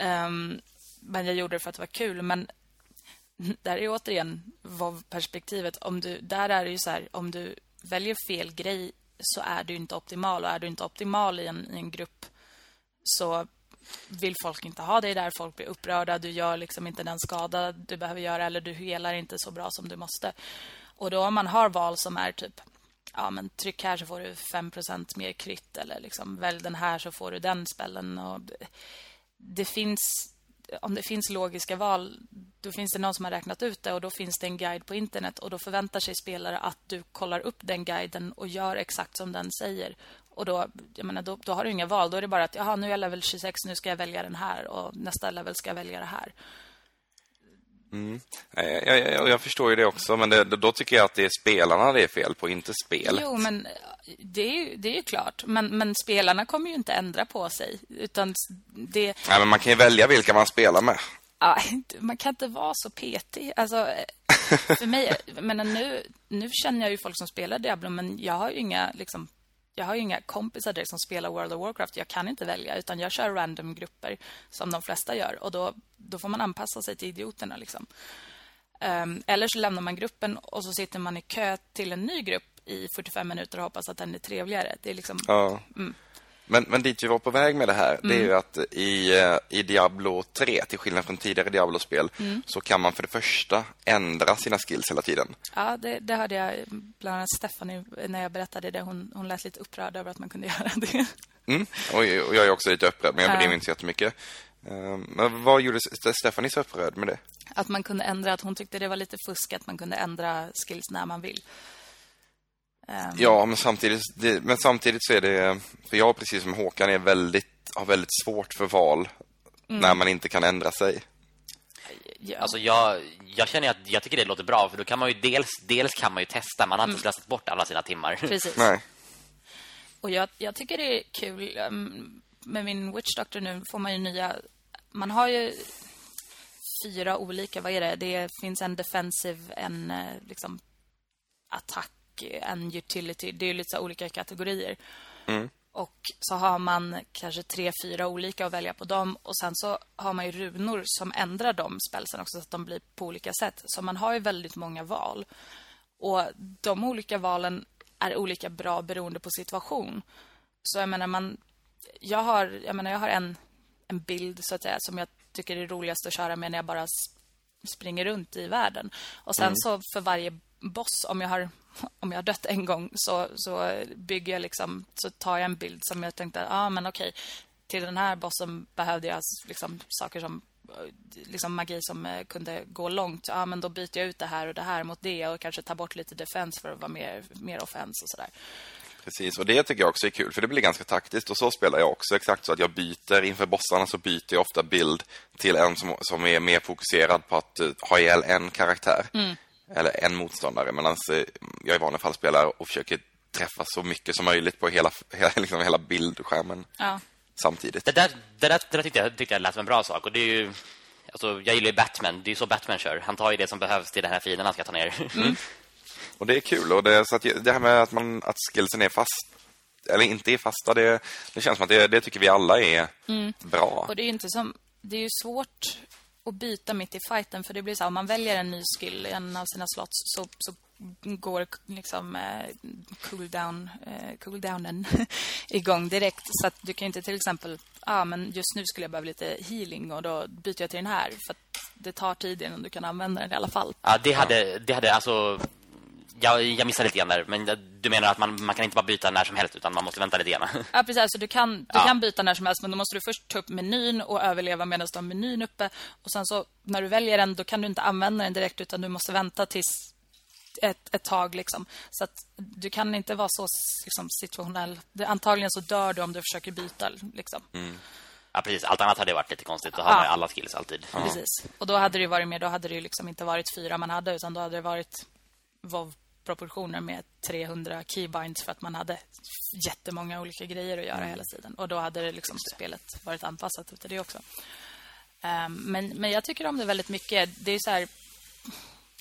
[SPEAKER 2] um, men jag gjorde det för att det var kul, men där är återigen vad perspektivet om du där är det ju så här om du väljer fel grej så är du inte optimal. Och är du inte optimal i en, i en grupp så vill folk inte ha dig där. Folk blir upprörda. Du gör liksom inte den skada du behöver göra eller du helar inte så bra som du måste. Och då om man har val som är typ ja men tryck här så får du 5% mer krit eller liksom välj den här så får du den spällen och det finns om det finns logiska val då finns det någon som har räknat ut det och då finns det en guide på internet och då förväntar sig spelare att du kollar upp den guiden och gör exakt som den säger. Och då, jag menar, då, då har du inga val. Då är det bara att jaha, nu är jag level 26, nu ska jag välja den här och nästa level ska jag välja det här.
[SPEAKER 1] Mm. Jag, jag, jag, förstår ju det också, men det, då tycker jag att det är spelarna det är fel på, inte spelet.
[SPEAKER 2] Jo, men det är ju, det är ju klart. Men, men spelarna kommer ju inte ändra på sig. Utan det...
[SPEAKER 1] Nej, men man kan ju välja vilka man spelar med.
[SPEAKER 2] Ja, man kan inte vara så petig. Alltså, för mig, men nu, nu känner jag ju folk som spelar Diablo, men jag har ju inga liksom, jag har inga kompisar där som spelar World of Warcraft. Jag kan inte välja utan jag kör random grupper som de flesta gör och då då får man anpassa sig till idioterna liksom. Um, eller så lämnar man gruppen och så sitter man i kö till en ny grupp i 45 minuter och hoppas att den är trevligare. Det är liksom
[SPEAKER 1] Ja. Mm. Men, men dit vi var på väg med det här, mm. det är ju mm. att i, eh, i Diablo 3, till skillnad från tidigare Diablo-spel, mm. så kan man för det första ändra sina skills hela tiden.
[SPEAKER 2] Ja, det, det hörde jag bland annat Stephanie när jag berättade det. Hon, hon lät lite upprörd över att man kunde göra det.
[SPEAKER 1] Mm. Och, och jag är också lite upprörd, men jag bryr mig inte så jättemycket. Ehm, men vad gjorde Stephanie så upprörd med det?
[SPEAKER 2] Att man kunde ändra, att hon tyckte det var lite fusk att man kunde ändra skills när man vill.
[SPEAKER 1] Um... Ja, men samtidigt, det, men samtidigt så är det... För jag, precis som Håkan, är väldigt, har väldigt svårt för val mm. när man inte kan ändra sig.
[SPEAKER 3] Ja. Alltså jag, jag känner att jag tycker det låter bra för då kan man ju dels dels kan man ju testa man har inte mm. slösat bort alla sina timmar.
[SPEAKER 2] Precis.
[SPEAKER 1] Nej.
[SPEAKER 2] Och jag, jag tycker det är kul um, med min Witch Doctor nu får man ju nya man har ju fyra olika, vad är det? Det finns en defensive, en eh, liksom attack en utility. Det är lite olika kategorier.
[SPEAKER 1] Mm.
[SPEAKER 2] Och så har man kanske tre, fyra olika att välja på dem. Och sen så har man ju runor som ändrar de spelsen också så att de blir på olika sätt. Så man har ju väldigt många val. Och de olika valen är olika bra beroende på situation. Så jag menar, man, jag har, jag menar, jag har en, en bild så att säga som jag tycker är roligast att köra med när jag bara springer runt i världen. Och sen mm. så för varje boss, om jag har, om jag har dött en gång så, så bygger jag liksom, så tar jag en bild som jag tänkte, ah, men okej, till den här bossen behövde jag liksom saker som liksom magi som eh, kunde gå långt. Ja, men då byter jag ut det här och det här mot det och kanske tar bort lite defense för att vara mer, mer offense och sådär.
[SPEAKER 1] Precis, och det tycker jag också är kul för det blir ganska taktiskt och så spelar jag också exakt så att jag byter inför bossarna så byter jag ofta bild till en som, som är mer fokuserad på att uh, ha ihjäl en karaktär mm. Eller en motståndare medan uh, jag i vanliga fall spelar och försöker träffa så mycket som möjligt på hela, hela, liksom hela bildskärmen. Ja samtidigt.
[SPEAKER 3] Det där, det där, det där tyckte, jag, tyckte jag lät som en bra sak. Och det är ju, alltså, jag gillar ju Batman. Det är ju så Batman kör. Han tar ju det som behövs till den här fienden han ska ta ner. Mm.
[SPEAKER 1] Och det är kul. Och det, så att det här med att, man, att skillsen är fast eller inte är fasta, det, det känns som att det, det tycker vi alla är mm. bra.
[SPEAKER 2] Och det är inte som det är ju svårt och byta mitt i fighten för det blir så här, om man väljer en ny skill i en av sina slots så, så går liksom eh, cooldown eh, cooldownen igång direkt så att du kan inte till exempel ah, men just nu skulle jag behöva lite healing och då byter jag till den här för det tar tid innan du kan använda den i alla fall.
[SPEAKER 3] Ja, det hade det hade alltså jag, jag missade lite grann där men du menar att man, man kan inte bara byta när som helst utan man måste vänta lite grann.
[SPEAKER 2] Ja precis, alltså, du kan du ja. kan byta när som helst men då måste du först ta upp menyn och överleva medan du har menyn uppe och sen så när du väljer den då kan du inte använda den direkt utan du måste vänta tills ett, ett tag. Liksom. Så att du kan inte vara så liksom, situationell. Antagligen så dör du om du försöker byta. Liksom. Mm.
[SPEAKER 3] Ja, precis. Allt annat hade varit lite konstigt. Då hade ja. alla skills alltid.
[SPEAKER 2] Precis. Och då hade det varit mer, då hade det liksom inte varit fyra man hade, utan då hade det varit WoW proportioner med 300 keybinds för att man hade jättemånga olika grejer att göra mm. hela tiden. Och då hade det liksom spelet varit anpassat efter det också. Um, men, men jag tycker om det väldigt mycket. Det är så här...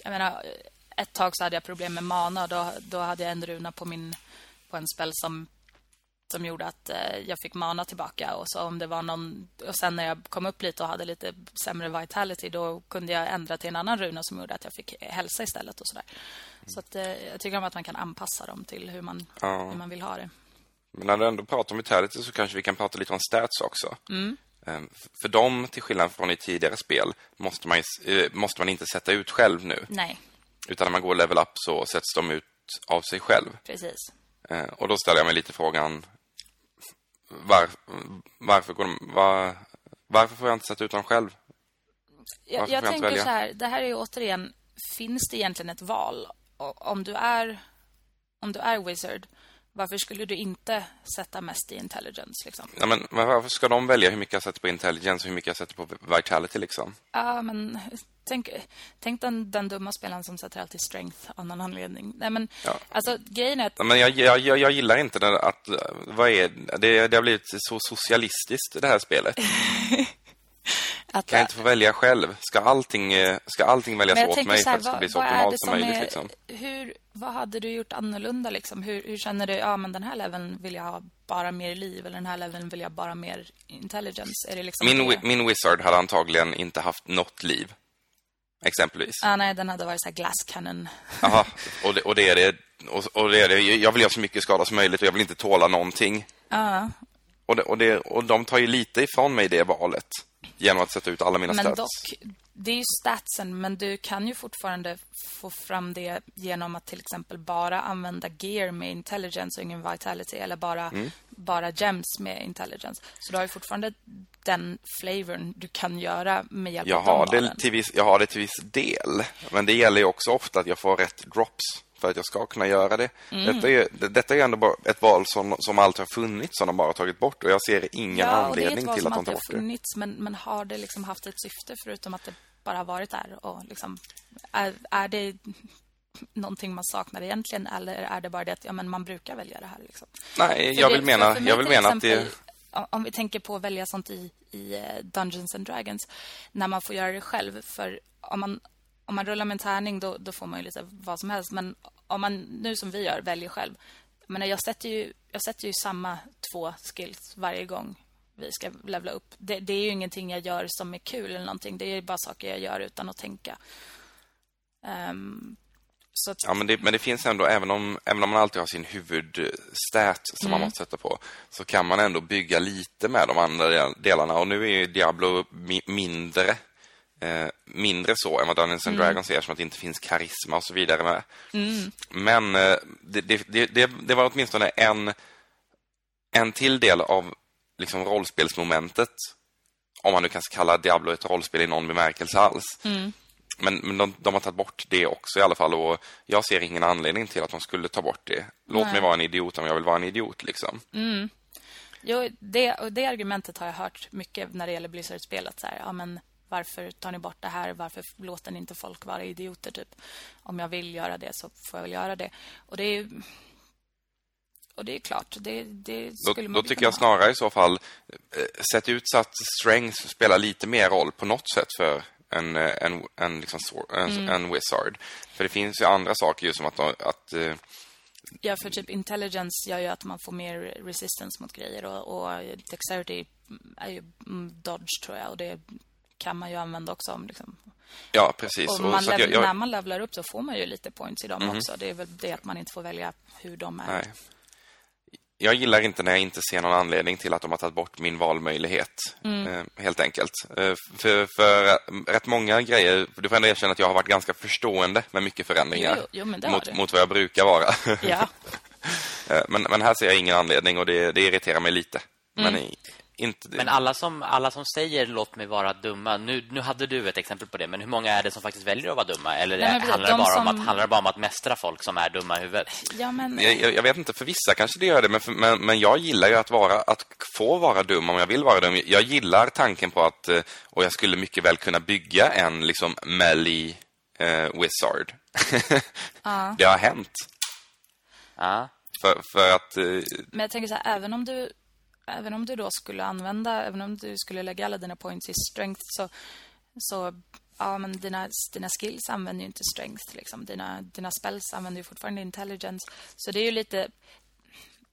[SPEAKER 2] Jag menar, ett tag så hade jag problem med mana. Då, då hade jag en runa på, min, på en spel som, som gjorde att eh, jag fick mana tillbaka. Och, så om det var någon, och sen när jag kom upp lite och hade lite sämre vitality då kunde jag ändra till en annan runa som gjorde att jag fick hälsa istället. och så där. Så att, eh, jag tycker om att man kan anpassa dem till hur man, ja. hur man vill ha det.
[SPEAKER 1] Men när du ändå pratar om vitality så kanske vi kan prata lite om stats också. Mm. Ehm, för dem, till skillnad från i tidigare spel, måste man, eh, måste man inte sätta ut själv nu.
[SPEAKER 2] Nej.
[SPEAKER 1] Utan när man går level up så sätts de ut av sig själv.
[SPEAKER 2] Precis.
[SPEAKER 1] Eh, och då ställer jag mig lite frågan var, varför, går de, var, varför får jag inte sätta ut dem själv?
[SPEAKER 2] Jag, jag tänker så här, det här är återigen, finns det egentligen ett val? Om du är om du är wizard varför skulle du inte sätta mest i intelligence? Liksom?
[SPEAKER 1] Ja, men varför ska de välja hur mycket jag sätter på intelligence och hur mycket jag sätter på vitality? Liksom?
[SPEAKER 2] Ja, men tänk, tänk den, den dumma spelaren som sätter alltid strength av någon anledning. Nej, men ja. alltså, grejen är att...
[SPEAKER 1] Ja, men jag, jag, jag, jag gillar inte det att... Vad är det? Det har blivit så socialistiskt, det här spelet. Att, kan jag inte få välja själv? Ska allting, eh, ska allting väljas åt mig för att det ska bli så optimalt som möjligt? Är, liksom?
[SPEAKER 2] hur, vad hade du gjort annorlunda? Liksom? Hur, hur känner du? Ja, men den här leveln vill jag ha bara mer liv eller den här leveln vill jag bara mer intelligence. Är det liksom
[SPEAKER 1] min, det? min wizard hade antagligen inte haft något liv. Exempelvis.
[SPEAKER 2] Ah, nej, den hade varit så här glass cannon.
[SPEAKER 1] Jaha, och det, och det är det. Och, och, det är det. Jag vill göra så mycket skada som möjligt och jag vill inte tåla någonting.
[SPEAKER 2] Ja.
[SPEAKER 1] Och, det, och, det, och de tar ju lite ifrån mig det valet genom att sätta ut alla mina
[SPEAKER 2] men
[SPEAKER 1] stats.
[SPEAKER 2] Dock, det är ju statsen, men du kan ju fortfarande få fram det genom att till exempel bara använda gear med intelligence och ingen vitality eller bara, mm. bara gems med intelligence. Så du har ju fortfarande den flavorn du kan göra med hjälp
[SPEAKER 1] jag
[SPEAKER 2] av
[SPEAKER 1] de det till viss, Jag har det till viss del, men det gäller ju också ofta att jag får rätt drops för att jag ska kunna göra det. Mm. Detta, är, detta är ändå bara ett val som, som alltid har funnits som de bara har tagit bort och jag ser ingen ja, anledning till att de tar bort det.
[SPEAKER 2] Funnits, men, men har det liksom haft ett syfte förutom att det bara varit där och liksom är, är det någonting man saknar egentligen eller är det bara det att ja, men man brukar välja det här liksom?
[SPEAKER 1] Nej, jag vill det, mena, för, för jag vill mena exempel, att
[SPEAKER 2] det om vi tänker på att välja sånt i, i eh, Dungeons and Dragons när man får göra det själv för om man om man rullar med en tärning då, då får man ju lite vad som helst. Men om man nu som vi gör väljer själv. Men jag sätter ju, jag sätter ju samma två skills varje gång vi ska levla upp. Det, det, är ju ingenting jag gör som är kul eller någonting. Det är bara saker jag gör utan att tänka. Um,
[SPEAKER 1] att... Ja, men det, men det finns ändå, även om, även om man alltid har sin huvudstat som mm. man måste sätta på, så kan man ändå bygga lite med de andra delarna. Och nu är ju Diablo mi mindre eh, mindre så än vad Dungeons and
[SPEAKER 2] Mm.
[SPEAKER 1] Dragons är, som att det inte finns karisma och så vidare med. Men eh, det, det, det, det, var åtminstone en, en till del av liksom rollspelsmomentet, om man nu kan kalla Diablo ett rollspel i någon bemärkelse alls. Men, men de, de har tagit bort det också i alla fall och jag ser ingen anledning till att de skulle ta bort det. Låt
[SPEAKER 2] Nej.
[SPEAKER 1] mig vara en idiot om jag vill vara en idiot liksom.
[SPEAKER 2] Jo, det, och det argumentet har jag hört mycket när det gäller Blizzard-spelet. Så här, ja, men varför tar ni bort det här? Varför låter ni inte folk vara idioter? Typ? Om jag vill göra det så får jag väl göra det. Och det är, och det är klart, det, det
[SPEAKER 1] Då,
[SPEAKER 2] skulle man
[SPEAKER 1] då
[SPEAKER 2] väl
[SPEAKER 1] tycker jag
[SPEAKER 2] ha.
[SPEAKER 1] snarare i så fall eh, sätt ut så att strength spelar lite mer roll på något sätt för en, eh, en, en, liksom, en,
[SPEAKER 2] Mm.
[SPEAKER 1] en wizard. För det finns ju andra saker ju som att, att eh,
[SPEAKER 2] Ja, för typ intelligence gör ju att man får mer resistance mot grejer. Och, och dexterity är ju mm, dodge, tror jag. Och det kan man ju använda också om liksom,
[SPEAKER 1] ja, precis.
[SPEAKER 2] Och
[SPEAKER 1] Och
[SPEAKER 2] man lev-
[SPEAKER 1] jag, jag,
[SPEAKER 2] när man levlar upp så får man ju lite points i dem också. Det är väl det att man inte får välja hur de är.
[SPEAKER 1] nej. jag gillar inte när jag inte ser någon anledning till att de har tagit bort min valmöjlighet.
[SPEAKER 2] Mm.
[SPEAKER 1] Eh, helt enkelt. Eh, för, för eh, rätt många grejer, du får ändå erkänna att jag har varit ganska förstående med mycket förändringar.
[SPEAKER 2] Jo, jo,
[SPEAKER 1] mot, mot vad jag brukar vara.
[SPEAKER 2] Ja,
[SPEAKER 1] men, men här ser jag ingen anledning och det, det irriterar mig lite.
[SPEAKER 2] Mm.
[SPEAKER 1] Men inte...
[SPEAKER 3] Men alla som, alla som säger låt mig vara dumma nu, nu hade du ett exempel på det Men hur många är det som faktiskt väljer att vara dumma? Eller
[SPEAKER 2] Nej,
[SPEAKER 3] handlar, det
[SPEAKER 2] de
[SPEAKER 3] bara om
[SPEAKER 2] som-
[SPEAKER 3] att, handlar det bara om att mästra folk som är dumma i huvudet?
[SPEAKER 2] ja men...
[SPEAKER 1] Jag, jag, jag vet inte, för vissa kanske det gör det, men, för, men, men jag gillar ju att, vara, att få vara dum om jag vill vara dum. Jag gillar tanken på att, eh, och jag skulle mycket väl kunna bygga en liksom melee eh, wizard. Det har hänt.
[SPEAKER 3] Ja.
[SPEAKER 1] För, för att, eh,
[SPEAKER 2] Men jag tänker så här, även om du även om du då skulle använda, även om du skulle lägga alla dina points i strength så så ja men dina dina skills använder ju inte strength liksom. Dina dina spells använder ju fortfarande intelligence. Så det är ju lite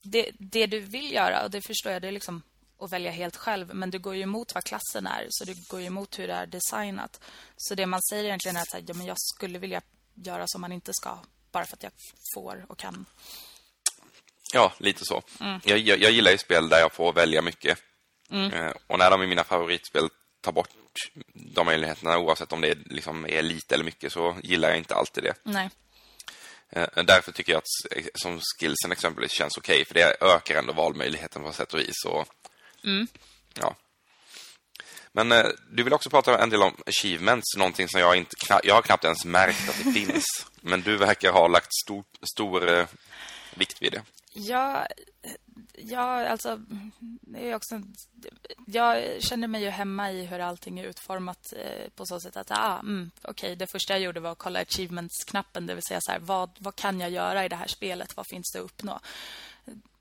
[SPEAKER 2] det det du vill göra och det förstår jag det är liksom att välja helt själv men du går ju emot vad klassen är så du går ju emot hur det är designat. Så det man säger egentligen är att ja, men jag skulle vilja göra som man inte ska bara för att jag får och kan
[SPEAKER 1] ja, lite så.
[SPEAKER 2] Mm.
[SPEAKER 1] Jag, jag, jag gillar ju spel där jag får välja mycket. Eh, och när de i mina favoritspel tar bort de möjligheterna, oavsett om det är, liksom, är lite eller mycket, så gillar jag inte alltid det.
[SPEAKER 2] Nej.
[SPEAKER 1] Eh, Därför tycker jag att som skillsen exempelvis känns okej, för det ökar ändå valmöjligheten på sätt och vis. Och, ja. Men eh, du vill också prata en del om achievements, någonting som jag inte jag har knappt ens märkt att det finns. Men du verkar ha lagt stor, stor eh, vikt vid det.
[SPEAKER 2] Ja, ja alltså... Det är också, jag känner mig ju hemma i hur allting är utformat eh, på så sätt att ah, mm, okej, det första jag gjorde var att kolla achievements-knappen. Det vill säga, så här, vad, vad kan jag göra i det här spelet? Vad finns det att uppnå?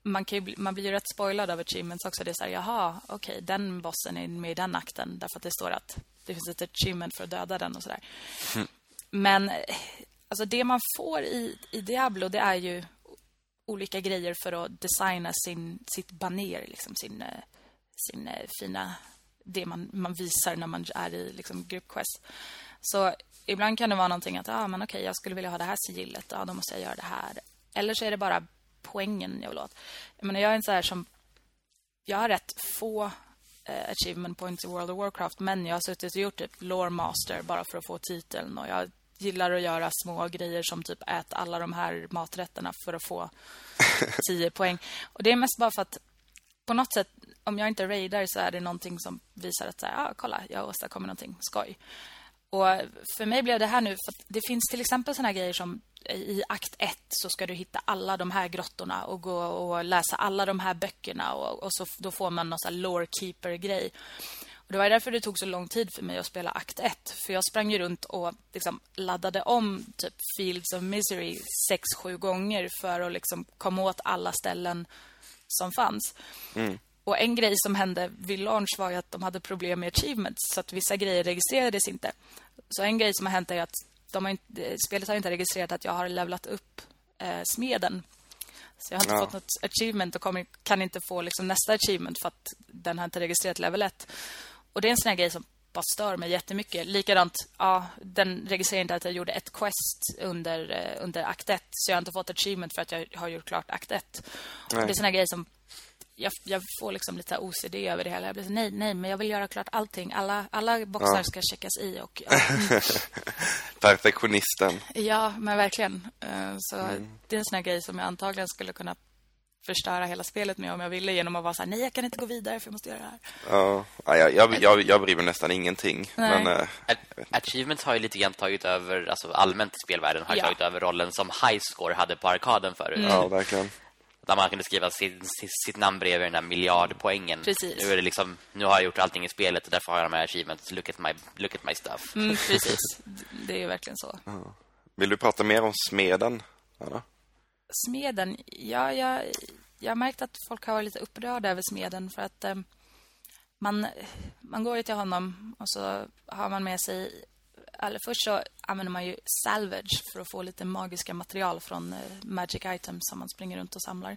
[SPEAKER 2] Man, kan ju man blir ju rätt spoilad av achievements också. Det är så här, jaha, okej, den bossen är med i den akten. Därför att det står att det finns ett achievement för att döda den och sådär. Men eh, alltså det man får i, i Diablo, det är ju olika grejer för att designa sin, sitt baner, liksom sin, eh, sin eh, fina... Det man, man visar när man är i liksom, group quest. Så ibland kan det vara någonting att ah, men okej, jag skulle vilja ha det här sigillet. Ja, ah, då måste jag göra det här. Eller så är det bara poängen jag vill åt. Jag, menar, jag är en så här som... Jag har rätt få eh, achievement points i World of Warcraft men jag har suttit och gjort typ lore master bara för att få titeln och jag gillar att göra små grejer som typ ät alla de här maträtterna för att få 10 poäng. Och det är mest bara för att på något sätt om jag inte raidar så är det någonting som visar att så här, ah, kolla, jag åstadkommer någonting skoj. Och för mig blev det här nu för att det finns till exempel såna här grejer som i akt 1 så ska du hitta alla de här grottorna och gå och läsa alla de här böckerna och, och så då får man någon sån här lorekeeper-grej. Och det var därför det tog så lång tid för mig att spela akt 1. För jag sprang ju runt och liksom laddade om typ Fields of Misery 6-7 gånger för att liksom komma åt alla ställen som fanns. Och en grej som hände vid launch var att de hade problem med achievements så att vissa grejer registrerades inte. Så en grej som har hänt är att de har inte, spelet har inte registrerat att jag har levlat upp eh, smeden. Så jag har inte
[SPEAKER 1] Ja.
[SPEAKER 2] fått något achievement och kommer, kan inte få liksom nästa achievement för att den har inte registrerat level 1. Och det är en sån här grej som bara stör mig jättemycket. Likadant, ja, den registrerar inte att jag gjorde ett quest under, eh, under akt 1. Så jag har inte fått achievement för att jag har gjort klart akt 1. Och Det är såna grejer som jag, jag får liksom lite OCD över det hela. Jag blir så, nej, nej, men jag vill göra klart allting. Alla, alla boxar ja. ska checkas i. Och, ja.
[SPEAKER 1] Perfektionisten.
[SPEAKER 2] Ja, men verkligen. Eh, så mm. det är en sån här grej som jag antagligen skulle kunna förstöra hela spelet med om jag ville genom att vara så här, nej jag kan inte gå vidare för jag måste göra det här.
[SPEAKER 1] Ja, jag, jag, jag, jag bryr mig nästan ingenting. Men, äh,
[SPEAKER 3] Achievements har ju lite grann tagit över, alltså allmänt i spelvärlden har ja. tagit över rollen som Highscore hade på arkaden förut.
[SPEAKER 1] Mm. Ja, verkligen.
[SPEAKER 3] Där man kunde skriva sitt, sitt namn bredvid den där miljardpoängen.
[SPEAKER 2] Precis.
[SPEAKER 3] Nu är det liksom, nu har jag gjort allting i spelet och därför har jag de här achievements. Look at my, look at my stuff.
[SPEAKER 2] Mm, precis. Det är verkligen så.
[SPEAKER 1] Ja. Vill du prata mer om smeden? Anna?
[SPEAKER 2] Smeden? Ja, jag, jag har märkt att folk har varit lite upprörda över smeden för att eh, man, man går ju till honom och så har man med sig eller först så använder man ju salvage för att få lite magiska material från eh, magic items som man springer runt och samlar.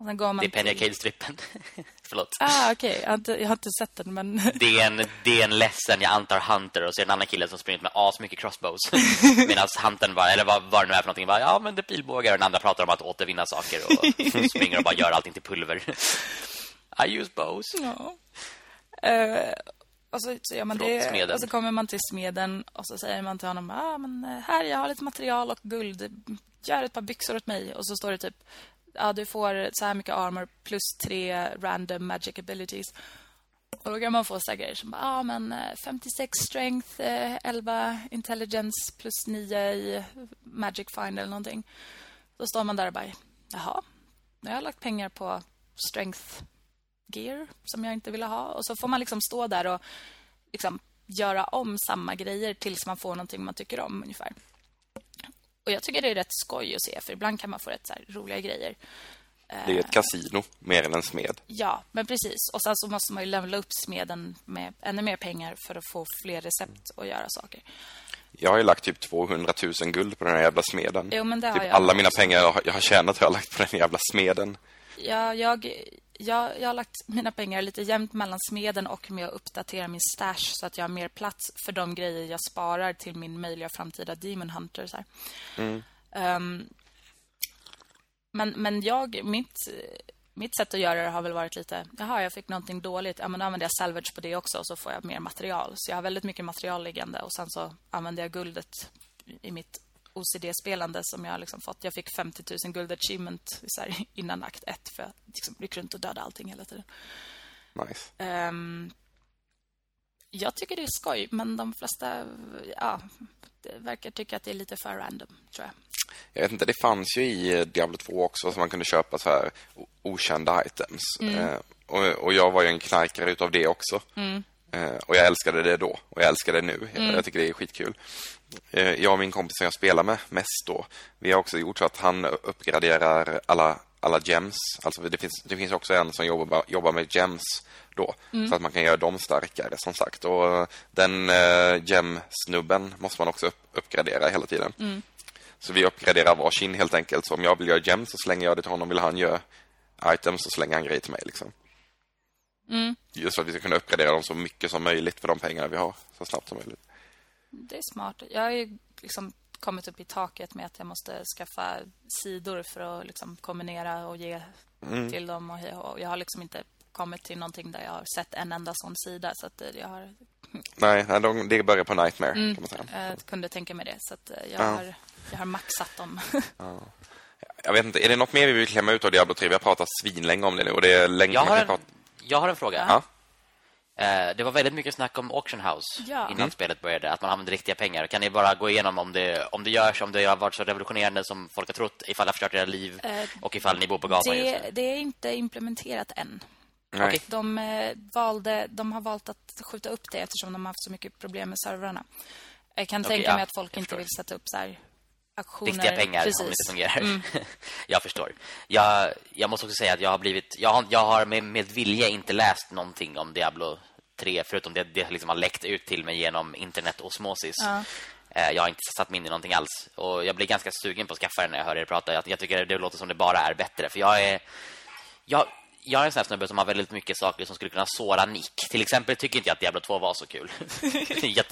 [SPEAKER 3] Man det är Penny till... strippen Förlåt.
[SPEAKER 2] Ah, okej. Okay. Jag, jag har inte sett den, men...
[SPEAKER 3] det, är en, det är en ledsen, jag antar Hunter. Och så är det en annan kille som springer med as mycket crossbows. Medan Huntern bara, eller vad, vad det nu är för någonting, bara, ja, men det är pilbågar. Och den andra pratar om att återvinna saker. Och springer och bara gör allting till pulver. I use bows.
[SPEAKER 2] Ja. Uh, och så, så gör man det. Och så kommer man till smeden och så säger man till honom, ah, men eh, här, jag har lite material och guld. Gör ett par byxor åt mig. Och så står det typ, ja, du får så här mycket armor plus tre random magic abilities. Och då kan man få så grejer som bara, ah, men eh, 56 strength, eh, 11 intelligence plus 9 i magic find eller någonting. Då står man där och bara, jaha, nu har jag lagt pengar på strength gear som jag inte ville ha. Och så får man liksom stå där och liksom göra om samma grejer tills man får någonting man tycker om ungefär. Och jag tycker det är rätt skoj att se för ibland kan man få rätt så roliga grejer.
[SPEAKER 1] Det är ett kasino mer än en smed.
[SPEAKER 2] Ja, men precis. Och sen så måste man ju levela upp smeden med ännu mer pengar för att få fler recept och göra saker.
[SPEAKER 1] Jag har ju lagt typ 200 000 guld på den här jävla smeden.
[SPEAKER 2] Jo, men det
[SPEAKER 1] typ
[SPEAKER 2] har
[SPEAKER 1] jag alla mina pengar jag har tjänat har jag lagt på den jävla smeden.
[SPEAKER 2] Ja, jag, jag, jag har lagt mina pengar lite jämnt mellan smeden och med att uppdatera min stash så att jag har mer plats för de grejer jag sparar till min möjliga framtida Demon Hunter. Så mm. um, men, men jag, mitt, mitt sätt att göra det har väl varit lite... Jaha, jag fick någonting dåligt. Ja, men då använder jag salvage på det också och så får jag mer material. Så jag har väldigt mycket material liggande och sen så använder jag guldet i mitt OCD-spelande som jag liksom fått. Jag fick 50 000 guld achievement här, innan akt 1 för jag liksom gick runt och dödade allting hela tiden.
[SPEAKER 1] Nice. Um,
[SPEAKER 2] jag tycker det är skoj, men de flesta ja, verkar tycka att det är lite för random, tror jag.
[SPEAKER 1] Jag vet inte, det fanns ju i eh, Diablo 2 också så man kunde köpa så här okända items. Mm. Uh, och, och, jag var ju en knarkare utav det också. Mm. Uh, och jag älskade det då och jag älskar det nu. Mm. Jag tycker det är skitkul. Eh, jag och min kompis som jag spelar med mest då, vi har också gjort så att han uppgraderar alla, alla gems. Alltså det finns, det finns också en som jobbar, jobbar med gems då, mm. så att man kan göra dem starkare som sagt. Och den uh, gem-snubben måste man också upp, uppgradera hela tiden. Mm. Så vi uppgraderar varsin helt enkelt. Så om jag vill göra gems så slänger jag det till honom. Vill han göra items så slänger han grejer till mig liksom. Mm. Just för att vi ska kunna uppgradera dem så mycket som möjligt för de pengarna vi har så snabbt som möjligt.
[SPEAKER 2] Det är smart. Jag har ju liksom kommit upp i taket med att jag måste skaffa sidor för att liksom kombinera och ge mm. till dem. Och jag har liksom inte kommit till någonting där jag har sett en enda sån sida. Så att jag har...
[SPEAKER 1] Nej, det börjar på Nightmare mm. kan man
[SPEAKER 2] säga. Jag kunde tänka mig det. Så att jag, ja. har, jag har maxat dem.
[SPEAKER 1] Ja. Jag vet inte, är det något mer vi vill klämma ut av Diablo 3? Vi har pratat svinlänge om det nu. Och det är länge
[SPEAKER 3] jag, har en, jag har en fråga. Ja. Eh, det var väldigt mycket snack om Auction House ja. innan mm. spelet började, att man använder riktiga pengar. Kan ni bara gå igenom om det, om det görs, om det har varit så revolutionerande som folk har trott, ifall det har förstört era liv uh, och ifall ni bor på gatan
[SPEAKER 2] det, det är inte implementerat än. Okay. De, eh, valde, de har valt att skjuta upp det eftersom de har haft så mycket problem med servrarna. Jag kan okay, tänka ja, mig att folk inte vill sätta upp så här aktioner.
[SPEAKER 3] Riktiga pengar Precis. som inte fungerar. Mm. jag förstår. Jag, jag måste också säga att jag har blivit jag har, jag har med, med vilja inte läst någonting om Diablo 3 förutom det, det liksom har läckt ut till mig genom internet osmosis. Ja. Eh, jag har inte satt mig in i någonting alls och jag blir ganska sugen på att skaffa det när jag hör er prata. Jag, jag tycker det låter som det bara är bättre för jag är jag jag är en sån här snubbe som har väldigt mycket saker som skulle kunna såra Nick. Till exempel tycker inte jag att Diablo 2 var så kul. jag,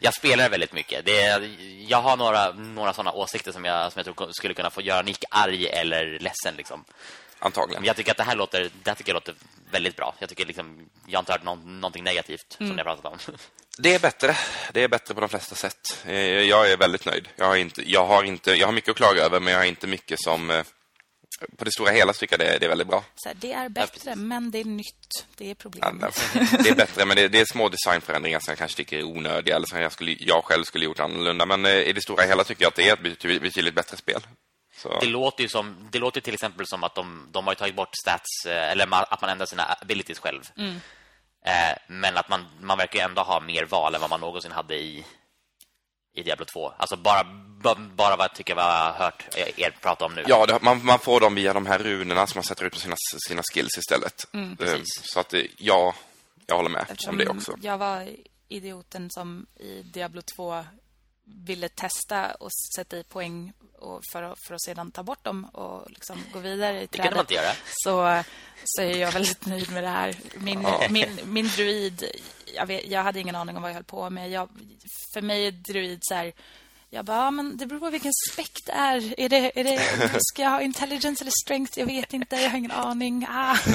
[SPEAKER 3] jag, spelar väldigt mycket. Det jag har några, några sådana åsikter som jag, som jag tror skulle kunna få göra Nick arg eller ledsen. Liksom.
[SPEAKER 1] antagligen.
[SPEAKER 3] Men jag tycker att det här låter, det här tycker jag låter väldigt bra. Jag tycker liksom, jag har inte hört någon, någonting negativt som ni har pratat om.
[SPEAKER 1] Det är bättre. Det är bättre på de flesta sätt. Eh, Jag är väldigt nöjd. Jag har inte, jag har inte, jag har mycket att klaga över, men jag har inte mycket som... På det stora hela så tycker jag det, det är väldigt bra.
[SPEAKER 2] Så här, det är bättre, men det är nytt. Det är
[SPEAKER 1] Ja,
[SPEAKER 2] problemet.
[SPEAKER 1] Det är bättre, men det, det är små designförändringar som jag kanske tycker är onödiga eller som jag, skulle, jag själv skulle gjort annorlunda. Men eh, i det stora hela tycker jag att det är ett betydligt, betydligt bättre spel. Så,
[SPEAKER 3] Det låter ju som det låter till exempel som att de, de har tagit bort stats eh, eller att man ändrar sina abilities själv. Eh, men att man man verkar ju ändå ha mer val än vad man någonsin hade i i Diablo 2. Alltså bara ba- bara vad jag tycker vad jag har hört er prata om nu.
[SPEAKER 1] ja, det, man, man får dem via de här runorna som man sätter ut på sina, sina skills istället. Eh,
[SPEAKER 3] precis.
[SPEAKER 1] så att eh, ja, jag håller med
[SPEAKER 2] Eftersom
[SPEAKER 1] om det också.
[SPEAKER 2] jag var idioten som i Diablo 2 ville testa och sätta i poäng och för, att, för att sedan ta bort dem och liksom gå vidare i
[SPEAKER 3] Det kunde man inte göra.
[SPEAKER 2] Så, så är jag väldigt nöjd med det här. Min, min, min druid, jag, vet, jag hade ingen aning om vad jag höll på med. Jag, för mig är druid så här... Jag bara, ja, men det beror på vilken spekt det är. är, det, är det, ska jag ha intelligence eller strength? Jag vet inte, jag har ingen aning. Ah.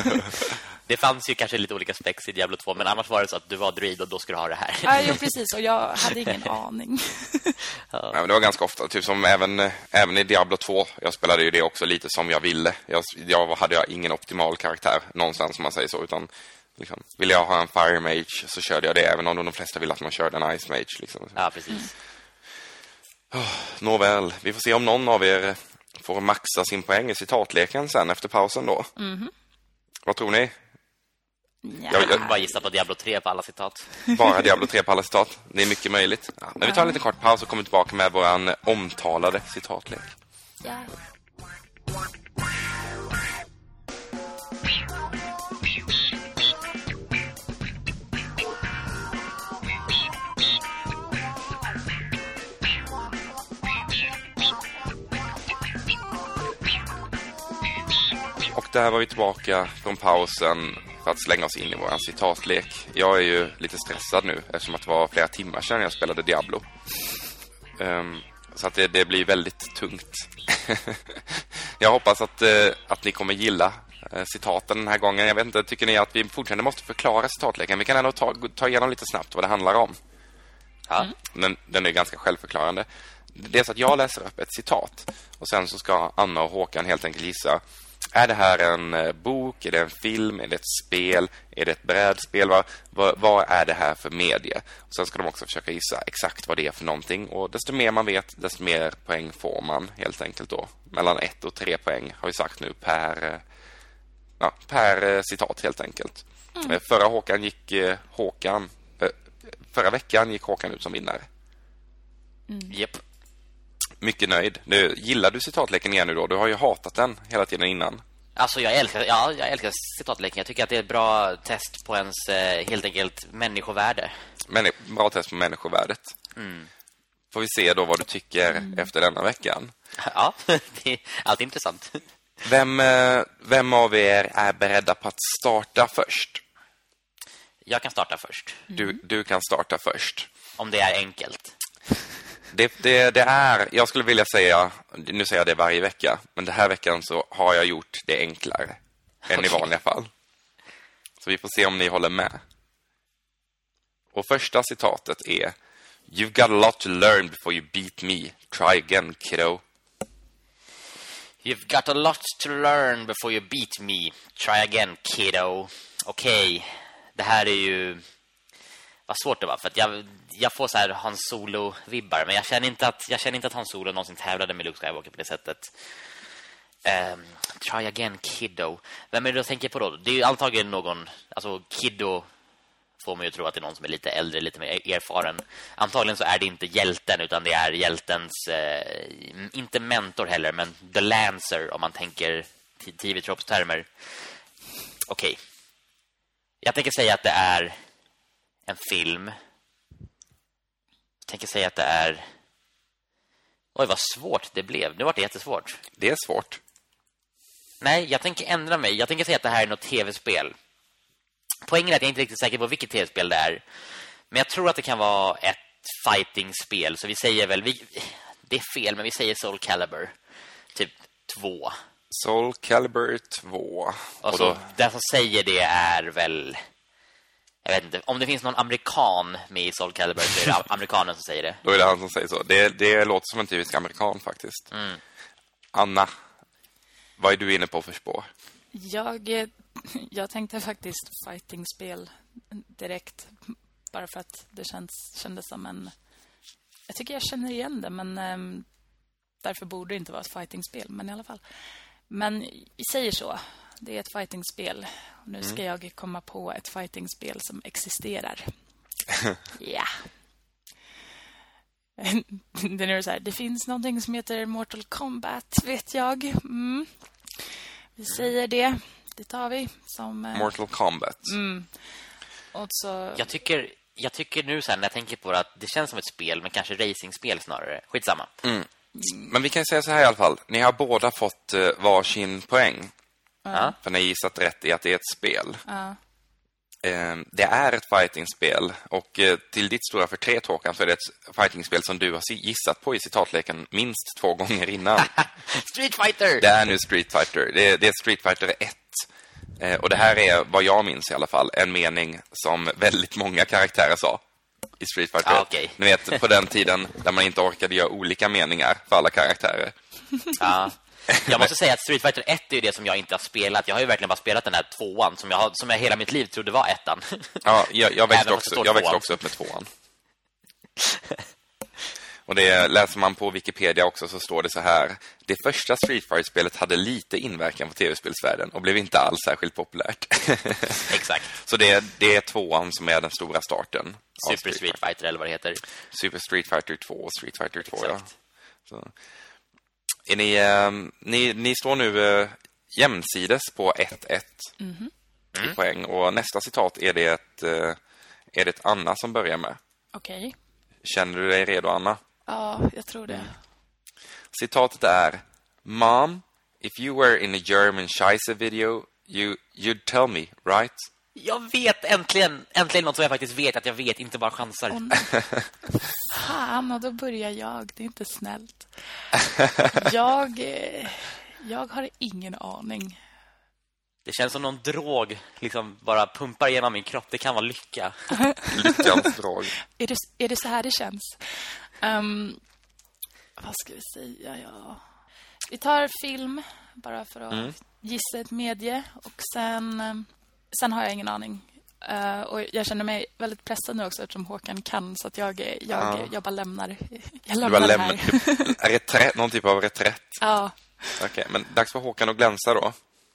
[SPEAKER 3] Det fanns ju kanske lite olika specs i Diablo 2 men annars var det så att du var druid och då skulle du ha det här.
[SPEAKER 2] Ja, jo, precis. Och jag hade ingen aning.
[SPEAKER 1] Ja, men det var ganska ofta, typ som även, även i Diablo 2. Jag spelade ju det också lite som jag ville. Jag, jag hade jag ingen optimal karaktär någonstans, om man säger så. Utan liksom, ville jag ha en Fire Mage så körde jag det, även om de flesta ville att man körde en Ice Mage. Liksom.
[SPEAKER 3] Ja, precis.
[SPEAKER 1] Nåväl, vi får se om någon av er får maxa sin poäng i citatleken sen efter pausen då. Vad tror ni?
[SPEAKER 2] Ja.
[SPEAKER 1] Jag-
[SPEAKER 3] Jag bara gissa på Diablo 3 på alla citat.
[SPEAKER 1] Bara Diablo 3 på alla citat? Det är mycket möjligt. Ja, men vi tar en liten kort paus och kommer tillbaka med våran omtalade citatlek.
[SPEAKER 2] Ja.
[SPEAKER 1] Där var vi tillbaka från pausen för att slänga oss in i våran citatlek. Jag är ju lite stressad nu eftersom att det var flera timmar sedan jag spelade Diablo. Ehm, så att det, det blir väldigt tungt. jag hoppas att, eh, att ni kommer gilla eh, citaten den här gången. Jag vet inte, tycker ni att vi fortfarande måste förklara citatleken? Vi kan ändå ta, ta igenom lite snabbt vad det handlar om.
[SPEAKER 3] Ja.
[SPEAKER 1] Men den är ganska självförklarande. Det är så att jag läser upp ett citat och sen så ska Anna och Håkan helt enkelt gissa. Är det här en eh, bok? Är det en film? Är det ett spel? Är det ett brädspel? Vad, vad, vad är det här för medie? Och sen ska de också försöka gissa exakt vad det är för någonting. Och desto mer man vet, desto mer poäng får man helt enkelt då. Mellan ett och tre poäng har vi sagt nu per, eh, ja, per eh, citat helt enkelt. Eh, Förra Håkan gick Håkan Förra veckan gick Håkan ut som vinnare.
[SPEAKER 3] Japp.
[SPEAKER 1] Mycket nöjd. Nu, gillar du citatleken igen nu då? Du har ju hatat den hela tiden innan.
[SPEAKER 3] Alltså jag älskar, ja, jag älskar citatleken. Jag tycker att det är ett bra test på ens eh, helt enkelt människovärde.
[SPEAKER 1] Men bra test på människovärdet. Får vi se då vad du tycker efter denna veckan.
[SPEAKER 3] Ja, det är alltid intressant.
[SPEAKER 1] Vem, eh, vem av er är beredda på att starta först?
[SPEAKER 3] Jag kan starta först,
[SPEAKER 1] Du, du kan starta först.
[SPEAKER 3] om det är enkelt.
[SPEAKER 1] Det, det, det är, jag skulle vilja säga, nu säger jag det varje vecka, men den här veckan så har jag gjort det enklare än i
[SPEAKER 3] Okej.
[SPEAKER 1] vanliga fall. Så vi får se om ni håller med. Och första citatet är You've got a lot to learn before you beat me. Try again, kiddo.
[SPEAKER 3] You've got a lot to learn before you beat me. Try again, kiddo. Okej, det här är ju... Vad svårt det var, för att jag, jag får så här Hans Solo-vibbar. Men jag känner, inte att, jag känner inte att Hans Solo någonsin tävlade med Luke Skywalker på det sättet. Um, try again, kiddo. Vem är det du tänker på då? Det är ju antagligen någon... Alltså, kiddo får man ju tro att det är någon som är lite äldre, lite mer e-, erfaren. Antagligen så är det inte hjälten, utan det är hjältens... Eh, inte mentor heller, men the lancer, om man tänker TV-tropstermer. Okej. Jag tänker säga att det är en film. Jag tänker säga att det är... Oj, vad svårt det blev. Nu var det jättesvårt.
[SPEAKER 1] Det är svårt.
[SPEAKER 3] Nej, jag tänker ändra mig. Jag tänker säga att det här är något tv-spel. Poängen är att jag inte är riktigt säker på vilket tv-spel det är. Men jag tror att det kan vara ett fighting-spel. Så vi säger väl... Vi, det är fel, men vi säger Soul Calibur. Typ två.
[SPEAKER 1] Soul Calibur 2.
[SPEAKER 3] Och så, den som säger det är väl... Jag vet inte, om det finns någon amerikan med i Soul Calibur så är det amerikanen som säger det.
[SPEAKER 1] Då är det han som säger så. Det, det låter som en typisk amerikan faktiskt.
[SPEAKER 3] Mm.
[SPEAKER 1] Anna, vad är du inne på för spår?
[SPEAKER 2] Jag, eh, jag tänkte faktiskt fightingspel direkt. Bara för att det känns, kändes som en... Jag tycker jag känner igen det, men um, därför borde det inte vara ett fightingspel. Men i alla fall. Men vi säger så. Det är ett fightingspel. Och nu ska mm. jag komma på ett fightingspel som existerar. ja. det är så här, det finns någonting som heter Mortal Kombat, vet jag. Mm. Vi säger det. Det tar vi som...
[SPEAKER 1] Eh... Mortal Kombat.
[SPEAKER 2] Mm. Och så...
[SPEAKER 3] Jag tycker, jag tycker nu sen när jag tänker på det att det känns som ett spel, men kanske racingspel snarare. Skitsamma.
[SPEAKER 1] Mm. Men vi kan säga så här i alla fall. Ni har båda fått uh, varsin poäng.
[SPEAKER 2] Ja.
[SPEAKER 1] För ni har gissat rätt i att det är ett spel.
[SPEAKER 2] Ja.
[SPEAKER 1] Ehm, det är ett fightingspel och eh, till ditt stora förtret Håkan så är det ett fightingspel som du har gissat på i citatleken minst två gånger innan.
[SPEAKER 3] Street Fighter!
[SPEAKER 1] Det är nu Street Fighter. Det är, det är Street Fighter 1. Eh, och det här är, vad jag minns i alla fall, en mening som väldigt många karaktärer sa i Street Fighter.
[SPEAKER 3] Ah, okay.
[SPEAKER 1] Ni vet, på den tiden där man inte orkade göra olika meningar för alla karaktärer.
[SPEAKER 3] Ja. Jag måste säga att Street Fighter 1 är det som jag inte har spelat. Jag har ju verkligen bara spelat den här tvåan som jag, har, som jag hela mitt liv trodde var ettan.
[SPEAKER 1] Ja, jag, jag växte, också, jag växte också upp med tvåan. Och det läser man på Wikipedia också så står det så här. Det första Street Fighter-spelet hade lite inverkan på tv-spelsvärlden och blev inte alls särskilt populärt.
[SPEAKER 3] Exakt.
[SPEAKER 1] Så det, det är tvåan som är den stora starten.
[SPEAKER 3] Super Street, Street Fighter eller vad det heter.
[SPEAKER 1] Super Street Fighter 2 och Street Fighter 2, Exakt. ja. Så. Är ni, eh, ni, ni står nu eh, jämsides på 1-1
[SPEAKER 2] mm
[SPEAKER 1] -hmm. i poäng. Och nästa citat är det, ett, eh, är det Anna som börjar med.
[SPEAKER 2] Okej. Okay.
[SPEAKER 1] Känner du dig redo, Anna?
[SPEAKER 2] Ja, jag tror det.
[SPEAKER 1] Citatet är Mom, if you were in a German Scheisse video, you, you'd tell me, right?
[SPEAKER 3] Jag vet äntligen, äntligen något som jag faktiskt vet att jag vet, inte bara chansar.
[SPEAKER 2] Oh, Fan, och då börjar jag. Det är inte snällt. Jag, eh, jag har ingen aning.
[SPEAKER 3] Det känns som någon drog liksom bara pumpar genom min kropp. Det kan vara lycka.
[SPEAKER 1] Lyckans drog.
[SPEAKER 2] Är det, är det så här det känns? Um, vad ska vi säga? Ja. Vi tar film bara för att mm. gissa ett medie. Och sen, ehm, sen har jag ingen aning. Uh, och jag känner mig väldigt pressad nu också eftersom Håkan kan så att jag, jag, ja. jag bara lämnar jag lämnar
[SPEAKER 1] du bara lämnar, typ, reträtt, någon typ av reträtt.
[SPEAKER 2] Ja.
[SPEAKER 1] Okej, okay, men dags för Håkan att glänsa då.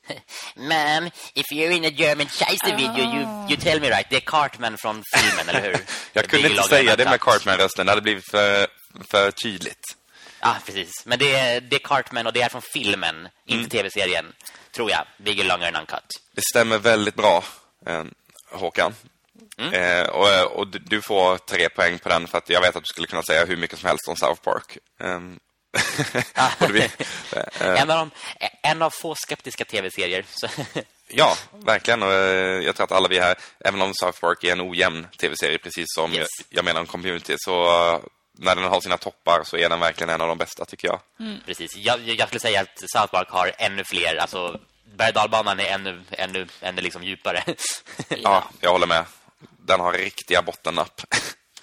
[SPEAKER 3] Ma'am, if you're in a German Scheisse video, you, you tell me right. Det är Cartman från filmen, eller hur?
[SPEAKER 1] Jag kunde inte säga det med Cartman-rösten. Det hade blivit för, för tydligt.
[SPEAKER 3] Ja, precis. Men det är, det är Cartman och det är från filmen, mm. inte tv-serien. Tror jag. Bigger, longer and uncut.
[SPEAKER 1] Det stämmer väldigt bra, eh, Håkan. Mm. Eh, och, och, du får tre poäng på den för att jag vet att du skulle kunna säga hur mycket som helst om South Park. Um,
[SPEAKER 3] en, av de, en av få skeptiska tv-serier.
[SPEAKER 1] ja, verkligen. Och eh, jag tror att alla vi här, även om South Park är en ojämn tv-serie, precis som yes. jag, jag menar om community, så eh, när den har sina toppar så är den verkligen en av de bästa, tycker jag.
[SPEAKER 3] Mm. Precis. Jag, jag skulle säga att South Park har ännu fler, alltså berg är ännu, ännu, ännu liksom djupare.
[SPEAKER 1] ja, jag håller med. Den har riktiga bottennapp.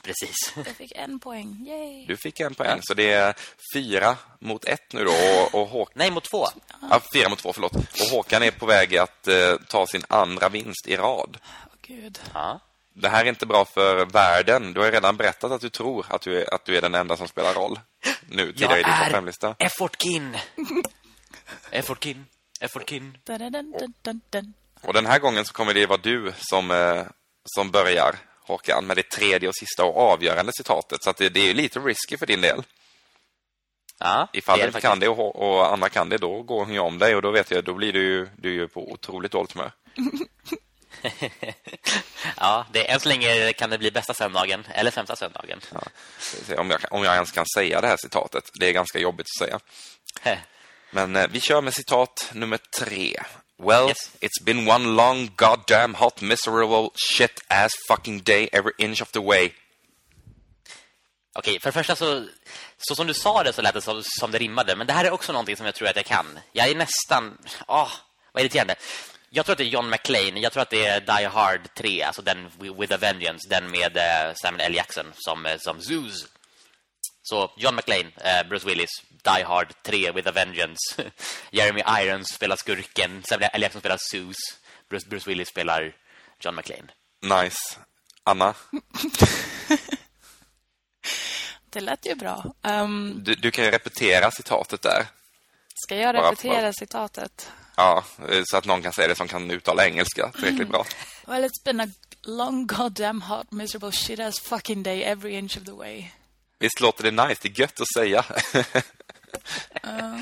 [SPEAKER 3] Precis.
[SPEAKER 2] Jag fick en poäng. Yay.
[SPEAKER 1] Du fick en poäng. Så det är fyra mot ett nu då. Och, och Håkan...
[SPEAKER 3] Nej, mot två.
[SPEAKER 1] Ja, fyra mot två, förlåt. Och Håkan är på väg att eh, ta sin andra vinst i rad.
[SPEAKER 2] Åh, Gud.
[SPEAKER 3] Ja.
[SPEAKER 1] Det här är inte bra för världen. Du har redan berättat att du tror att du är, att du är den enda som spelar roll. Nu, tidigare i din topp
[SPEAKER 3] fem-lista. Effortkin. Effortkin. Effortkin.
[SPEAKER 1] Och den här gången så kommer det vara du som, eh, som börjar. Håkan med det tredje och sista och avgörande citatet. Så det, det, är lite risky för din del.
[SPEAKER 3] Ja,
[SPEAKER 1] Ifall du kan det och, och Anna kan det, då går hon ju om dig. Och då vet jag, då blir du ju, du ju på otroligt dåligt humör.
[SPEAKER 3] ja, det, än så länge kan det bli bästa söndagen eller sämsta söndagen. Ja,
[SPEAKER 1] om, jag, om jag ens kan säga det här citatet. Det är ganska jobbigt att säga. Men eh, vi kör med citat nummer tre. Well, yes. it's been one long, goddamn hot, miserable, shit-ass fucking day every inch of the way.
[SPEAKER 3] Okej, okay, för det första så så som du sa det så lät det som, som det rimmade. Men det här är också någonting som jag tror att jag kan. Jag är nästan... Åh, vad irriterande. Jag tror att det är John McClane. Jag tror att det är Die Hard 3, alltså den With a Vengeance, den med eh, Samuel L. Jackson som, eh, som Zeus. Så John McClane, eh, Bruce Willis, Die Hard 3 With a Vengeance. Jeremy Irons spelar skurken, Samuel L. Jackson spelar Zeus. Bruce, Bruce Willis spelar John McClane.
[SPEAKER 1] Nice. Anna?
[SPEAKER 2] Det lät ju bra. Um,
[SPEAKER 1] du, du, kan ju repetera citatet där.
[SPEAKER 2] Ska jag repetera bara, citatet?
[SPEAKER 1] Ja, så att någon kan säga det som kan uttala engelska tillräckligt bra.
[SPEAKER 2] Well, it's been a long goddamn hot miserable shit ass fucking day every inch of the way.
[SPEAKER 1] Visst låter det nice, det är gött att säga. uh.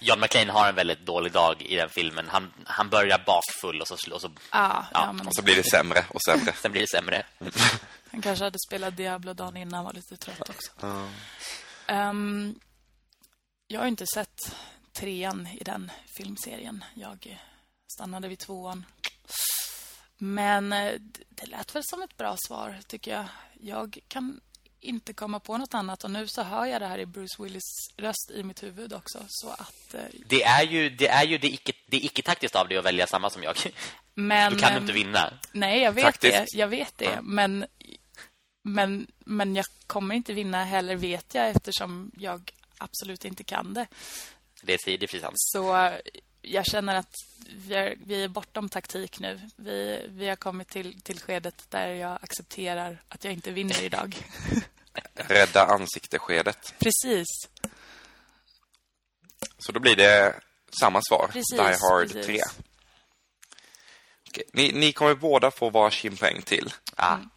[SPEAKER 3] John McClane har en väldigt dålig dag i den filmen. Han, han börjar bakfull och så, och så,
[SPEAKER 2] ah, ja,
[SPEAKER 1] och så blir det sämre och sämre.
[SPEAKER 3] Sen blir det sämre.
[SPEAKER 2] han kanske hade spelat Diablo dagen innan var lite trött också. Uh. Um, jag har inte sett trean i den filmserien. Jag stannade vid tvåan. Men eh, det lät väl som ett bra svar, tycker jag. Jag kan inte komma på något annat och nu så hör jag det här i Bruce Willis röst i mitt huvud också så att eh...
[SPEAKER 3] det är ju det är ju det icke det icke taktiskt av dig att välja samma som jag. Men du kan eh, inte vinna.
[SPEAKER 2] Nej, jag vet Taktiskt. det. Jag vet det, ja. men men men jag kommer inte vinna heller vet jag eftersom jag absolut inte kan det.
[SPEAKER 3] Det är, det är sant.
[SPEAKER 2] Så jag känner att vi är, vi är bortom taktik nu. Vi, vi har kommit till, till skedet där jag accepterar att jag inte vinner idag.
[SPEAKER 1] Rädda ansikteskedet.
[SPEAKER 2] Precis.
[SPEAKER 1] Så då blir det samma svar.
[SPEAKER 2] Precis,
[SPEAKER 1] Die Hard
[SPEAKER 2] precis.
[SPEAKER 1] 3. Okej. Ni, ni kommer båda få varsin poäng till.
[SPEAKER 3] Ah. Mm.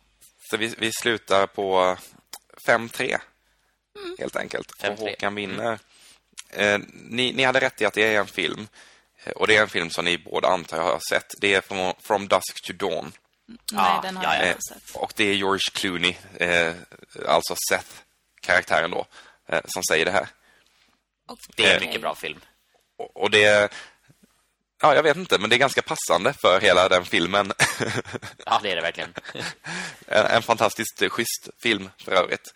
[SPEAKER 1] Så vi, vi slutar på 5-3. Mm. Helt enkelt. Och Håkan vinner. Mm. Eh, ni, ni hade rätt i att det är en film. Eh, och det är en film som ni båda antar jag har sett. Det är From, From Dusk to Dawn.
[SPEAKER 2] Nej, ah, den har ja, jag inte sett.
[SPEAKER 1] Och det är George Clooney, eh, alltså Seth-karaktären då, eh, som säger det här.
[SPEAKER 3] Det är en mycket bra film.
[SPEAKER 1] Och, och det Ja, jag vet inte, men det är ganska passande för hela den filmen.
[SPEAKER 3] ja, det är det verkligen.
[SPEAKER 1] en, en fantastiskt schysst film för övrigt.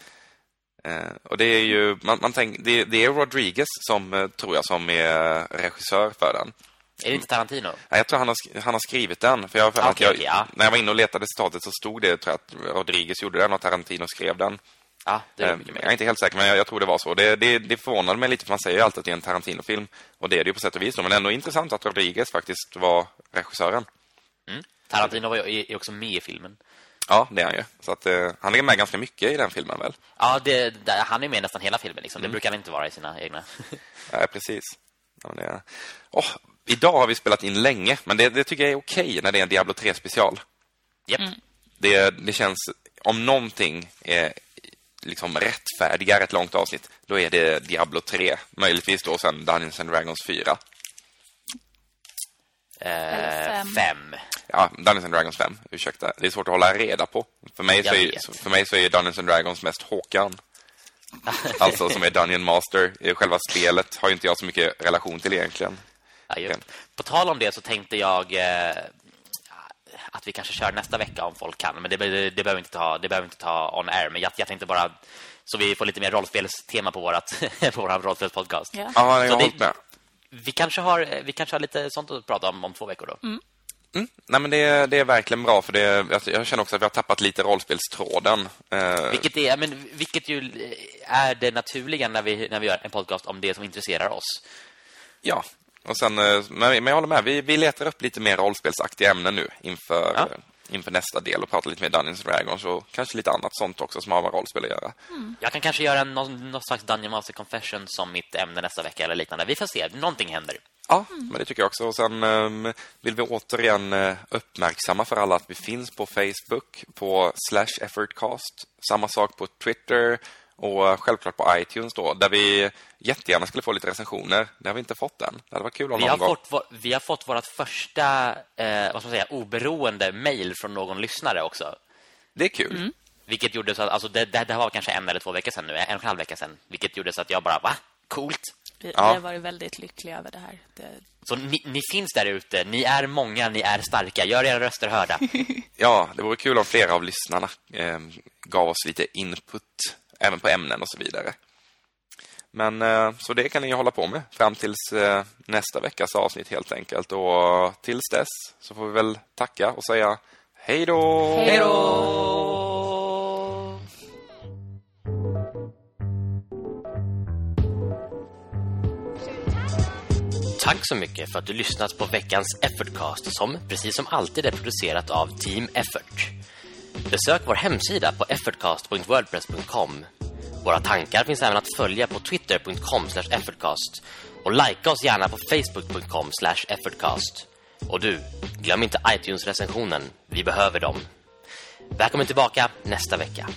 [SPEAKER 1] Eh, och det är ju man, man tänk, det, det, är Rodriguez som eh, tror jag som är regissör för den.
[SPEAKER 3] Är det inte Tarantino?
[SPEAKER 1] Ja, jag tror han har, han har skrivit den. För jag, okay, jag, ja. När jag var inne och letade citatet så stod det tror jag, att Rodriguez gjorde den och Tarantino skrev den.
[SPEAKER 3] Ja, det är
[SPEAKER 1] eh, jag är inte helt säker, men jag, jag tror det var så. Det, det, det förvånade mig lite, för man säger ju alltid att det är en Tarantino-film. Och det är det ju på sätt och vis. Men ändå intressant att Rodriguez faktiskt var regissören.
[SPEAKER 3] Mm. Tarantino var ju också med i filmen.
[SPEAKER 1] Ja, det är han ju. Så att, eh, han är med ganska mycket i den filmen väl?
[SPEAKER 3] Ja, det, det, han är med nästan hela filmen. Liksom. Det mm. brukar han inte vara i sina egna.
[SPEAKER 1] Nej, precis. Ja, det oh, idag har vi spelat in länge, men det, det tycker jag är okej när det är en Diablo 3-special.
[SPEAKER 3] Yep. Mm.
[SPEAKER 1] Det, det känns, om någonting är liksom rättfärdigar ett långt avsnitt, då är det Diablo 3. Möjligtvis då sen Dungeons and Dragons 4.
[SPEAKER 3] Eh, fem.
[SPEAKER 1] Ja, Dungeons and Dragons 5. Ursäkta. Det är svårt att hålla reda på. För mig, så är, för mig så är Dungeons and Dragons mest Håkan. alltså som är Dungeon Master. Själva spelet har inte jag så mycket relation till egentligen.
[SPEAKER 3] Ja, på tal om det så tänkte jag eh, att vi kanske kör nästa vecka om folk kan. Men det, det, det behöver inte ta, det behöver inte ta on air. Men jag, jag tänkte bara så vi får lite mer rollspelstema på vårat på vår rollspelspodcast.
[SPEAKER 1] Ja, ja jag har med
[SPEAKER 3] vi kanske har vi kanske har lite sånt att prata om om två veckor då.
[SPEAKER 2] Mm.
[SPEAKER 1] Mm. Nej, men det, det är verkligen bra för det, jag känner också att vi har tappat lite rollspelstråden.
[SPEAKER 3] Eh. Vilket, är, men, vilket ju är det naturliga när vi, när vi gör en podcast om det som intresserar oss.
[SPEAKER 1] Ja, och sen, eh, men jag håller med, vi, vi letar upp lite mer rollspelsaktiga ämnen nu inför, ja inför nästa del och prata lite mer Dungeons Dragons och kanske lite annat sånt också som har med rollspel att göra.
[SPEAKER 3] Mm. Jag kan kanske göra någon, någon slags Dungeon Master Confession som mitt ämne nästa vecka eller liknande. Vi får se, någonting händer.
[SPEAKER 1] Ja, mm. men det tycker jag också. Och sen um, vill vi återigen uh, uppmärksamma för alla att vi finns på Facebook på slash effortcast. Samma sak på Twitter och självklart på iTunes då, där vi jättegärna skulle få lite recensioner. Det har vi inte fått än. Det hade varit kul om
[SPEAKER 3] vi
[SPEAKER 1] någon
[SPEAKER 3] har gång. Fått, vi har fått vårt första eh, vad ska man säga, oberoende mejl från någon lyssnare också.
[SPEAKER 1] Det är kul. Mm.
[SPEAKER 3] Vilket gjorde så att, alltså det, det, det, var kanske en eller två veckor sedan nu, en och en halv vecka sedan. Vilket gjorde så att jag bara, va? Coolt.
[SPEAKER 2] Vi, ja. har varit väldigt lyckliga över det här. Det...
[SPEAKER 3] Så ni, ni, finns där ute. Ni är många, ni är starka. Gör era röster hörda.
[SPEAKER 1] ja, det vore kul om flera av lyssnarna eh, gav oss lite input även på ämnen och så vidare. Men eh, så det kan ni hålla på med fram tills eh, nästa veckas avsnitt helt enkelt. Och tills dess så får vi väl tacka och säga hej då!
[SPEAKER 2] Hej då!
[SPEAKER 4] Tack så mycket för att du lyssnat på veckans Effortcast som, precis som alltid, är producerat av Team Effort. Besök vår hemsida på effortcast.wordpress.com. Våra tankar finns även att följa på twitter.com effortcast och likea oss gärna på facebook.com effortcast. Och du, glöm inte iTunes-recensionen. Vi behöver dem. Välkommen tillbaka nästa vecka.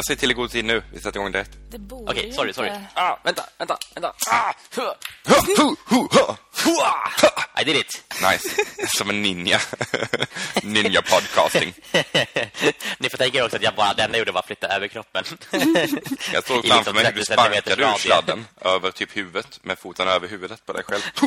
[SPEAKER 1] Jag säger till i god tid nu. Vi sätter igång direkt.
[SPEAKER 2] Det borde
[SPEAKER 4] Okej,
[SPEAKER 2] ju
[SPEAKER 4] sorry, sorry.
[SPEAKER 2] inte-
[SPEAKER 4] Ah, vänta, vänta, vänta. Ah. I did it.
[SPEAKER 1] Nice. Som en ninja. ninja podcasting.
[SPEAKER 4] Ni får tänka också att jag bara, det enda jag gjorde var att flytta över kroppen.
[SPEAKER 1] Jag såg
[SPEAKER 4] I
[SPEAKER 1] framför
[SPEAKER 4] liksom
[SPEAKER 1] mig hur du
[SPEAKER 4] 30 centimeters
[SPEAKER 1] sparkade ur sladden över typ huvudet med foten över huvudet på dig själv.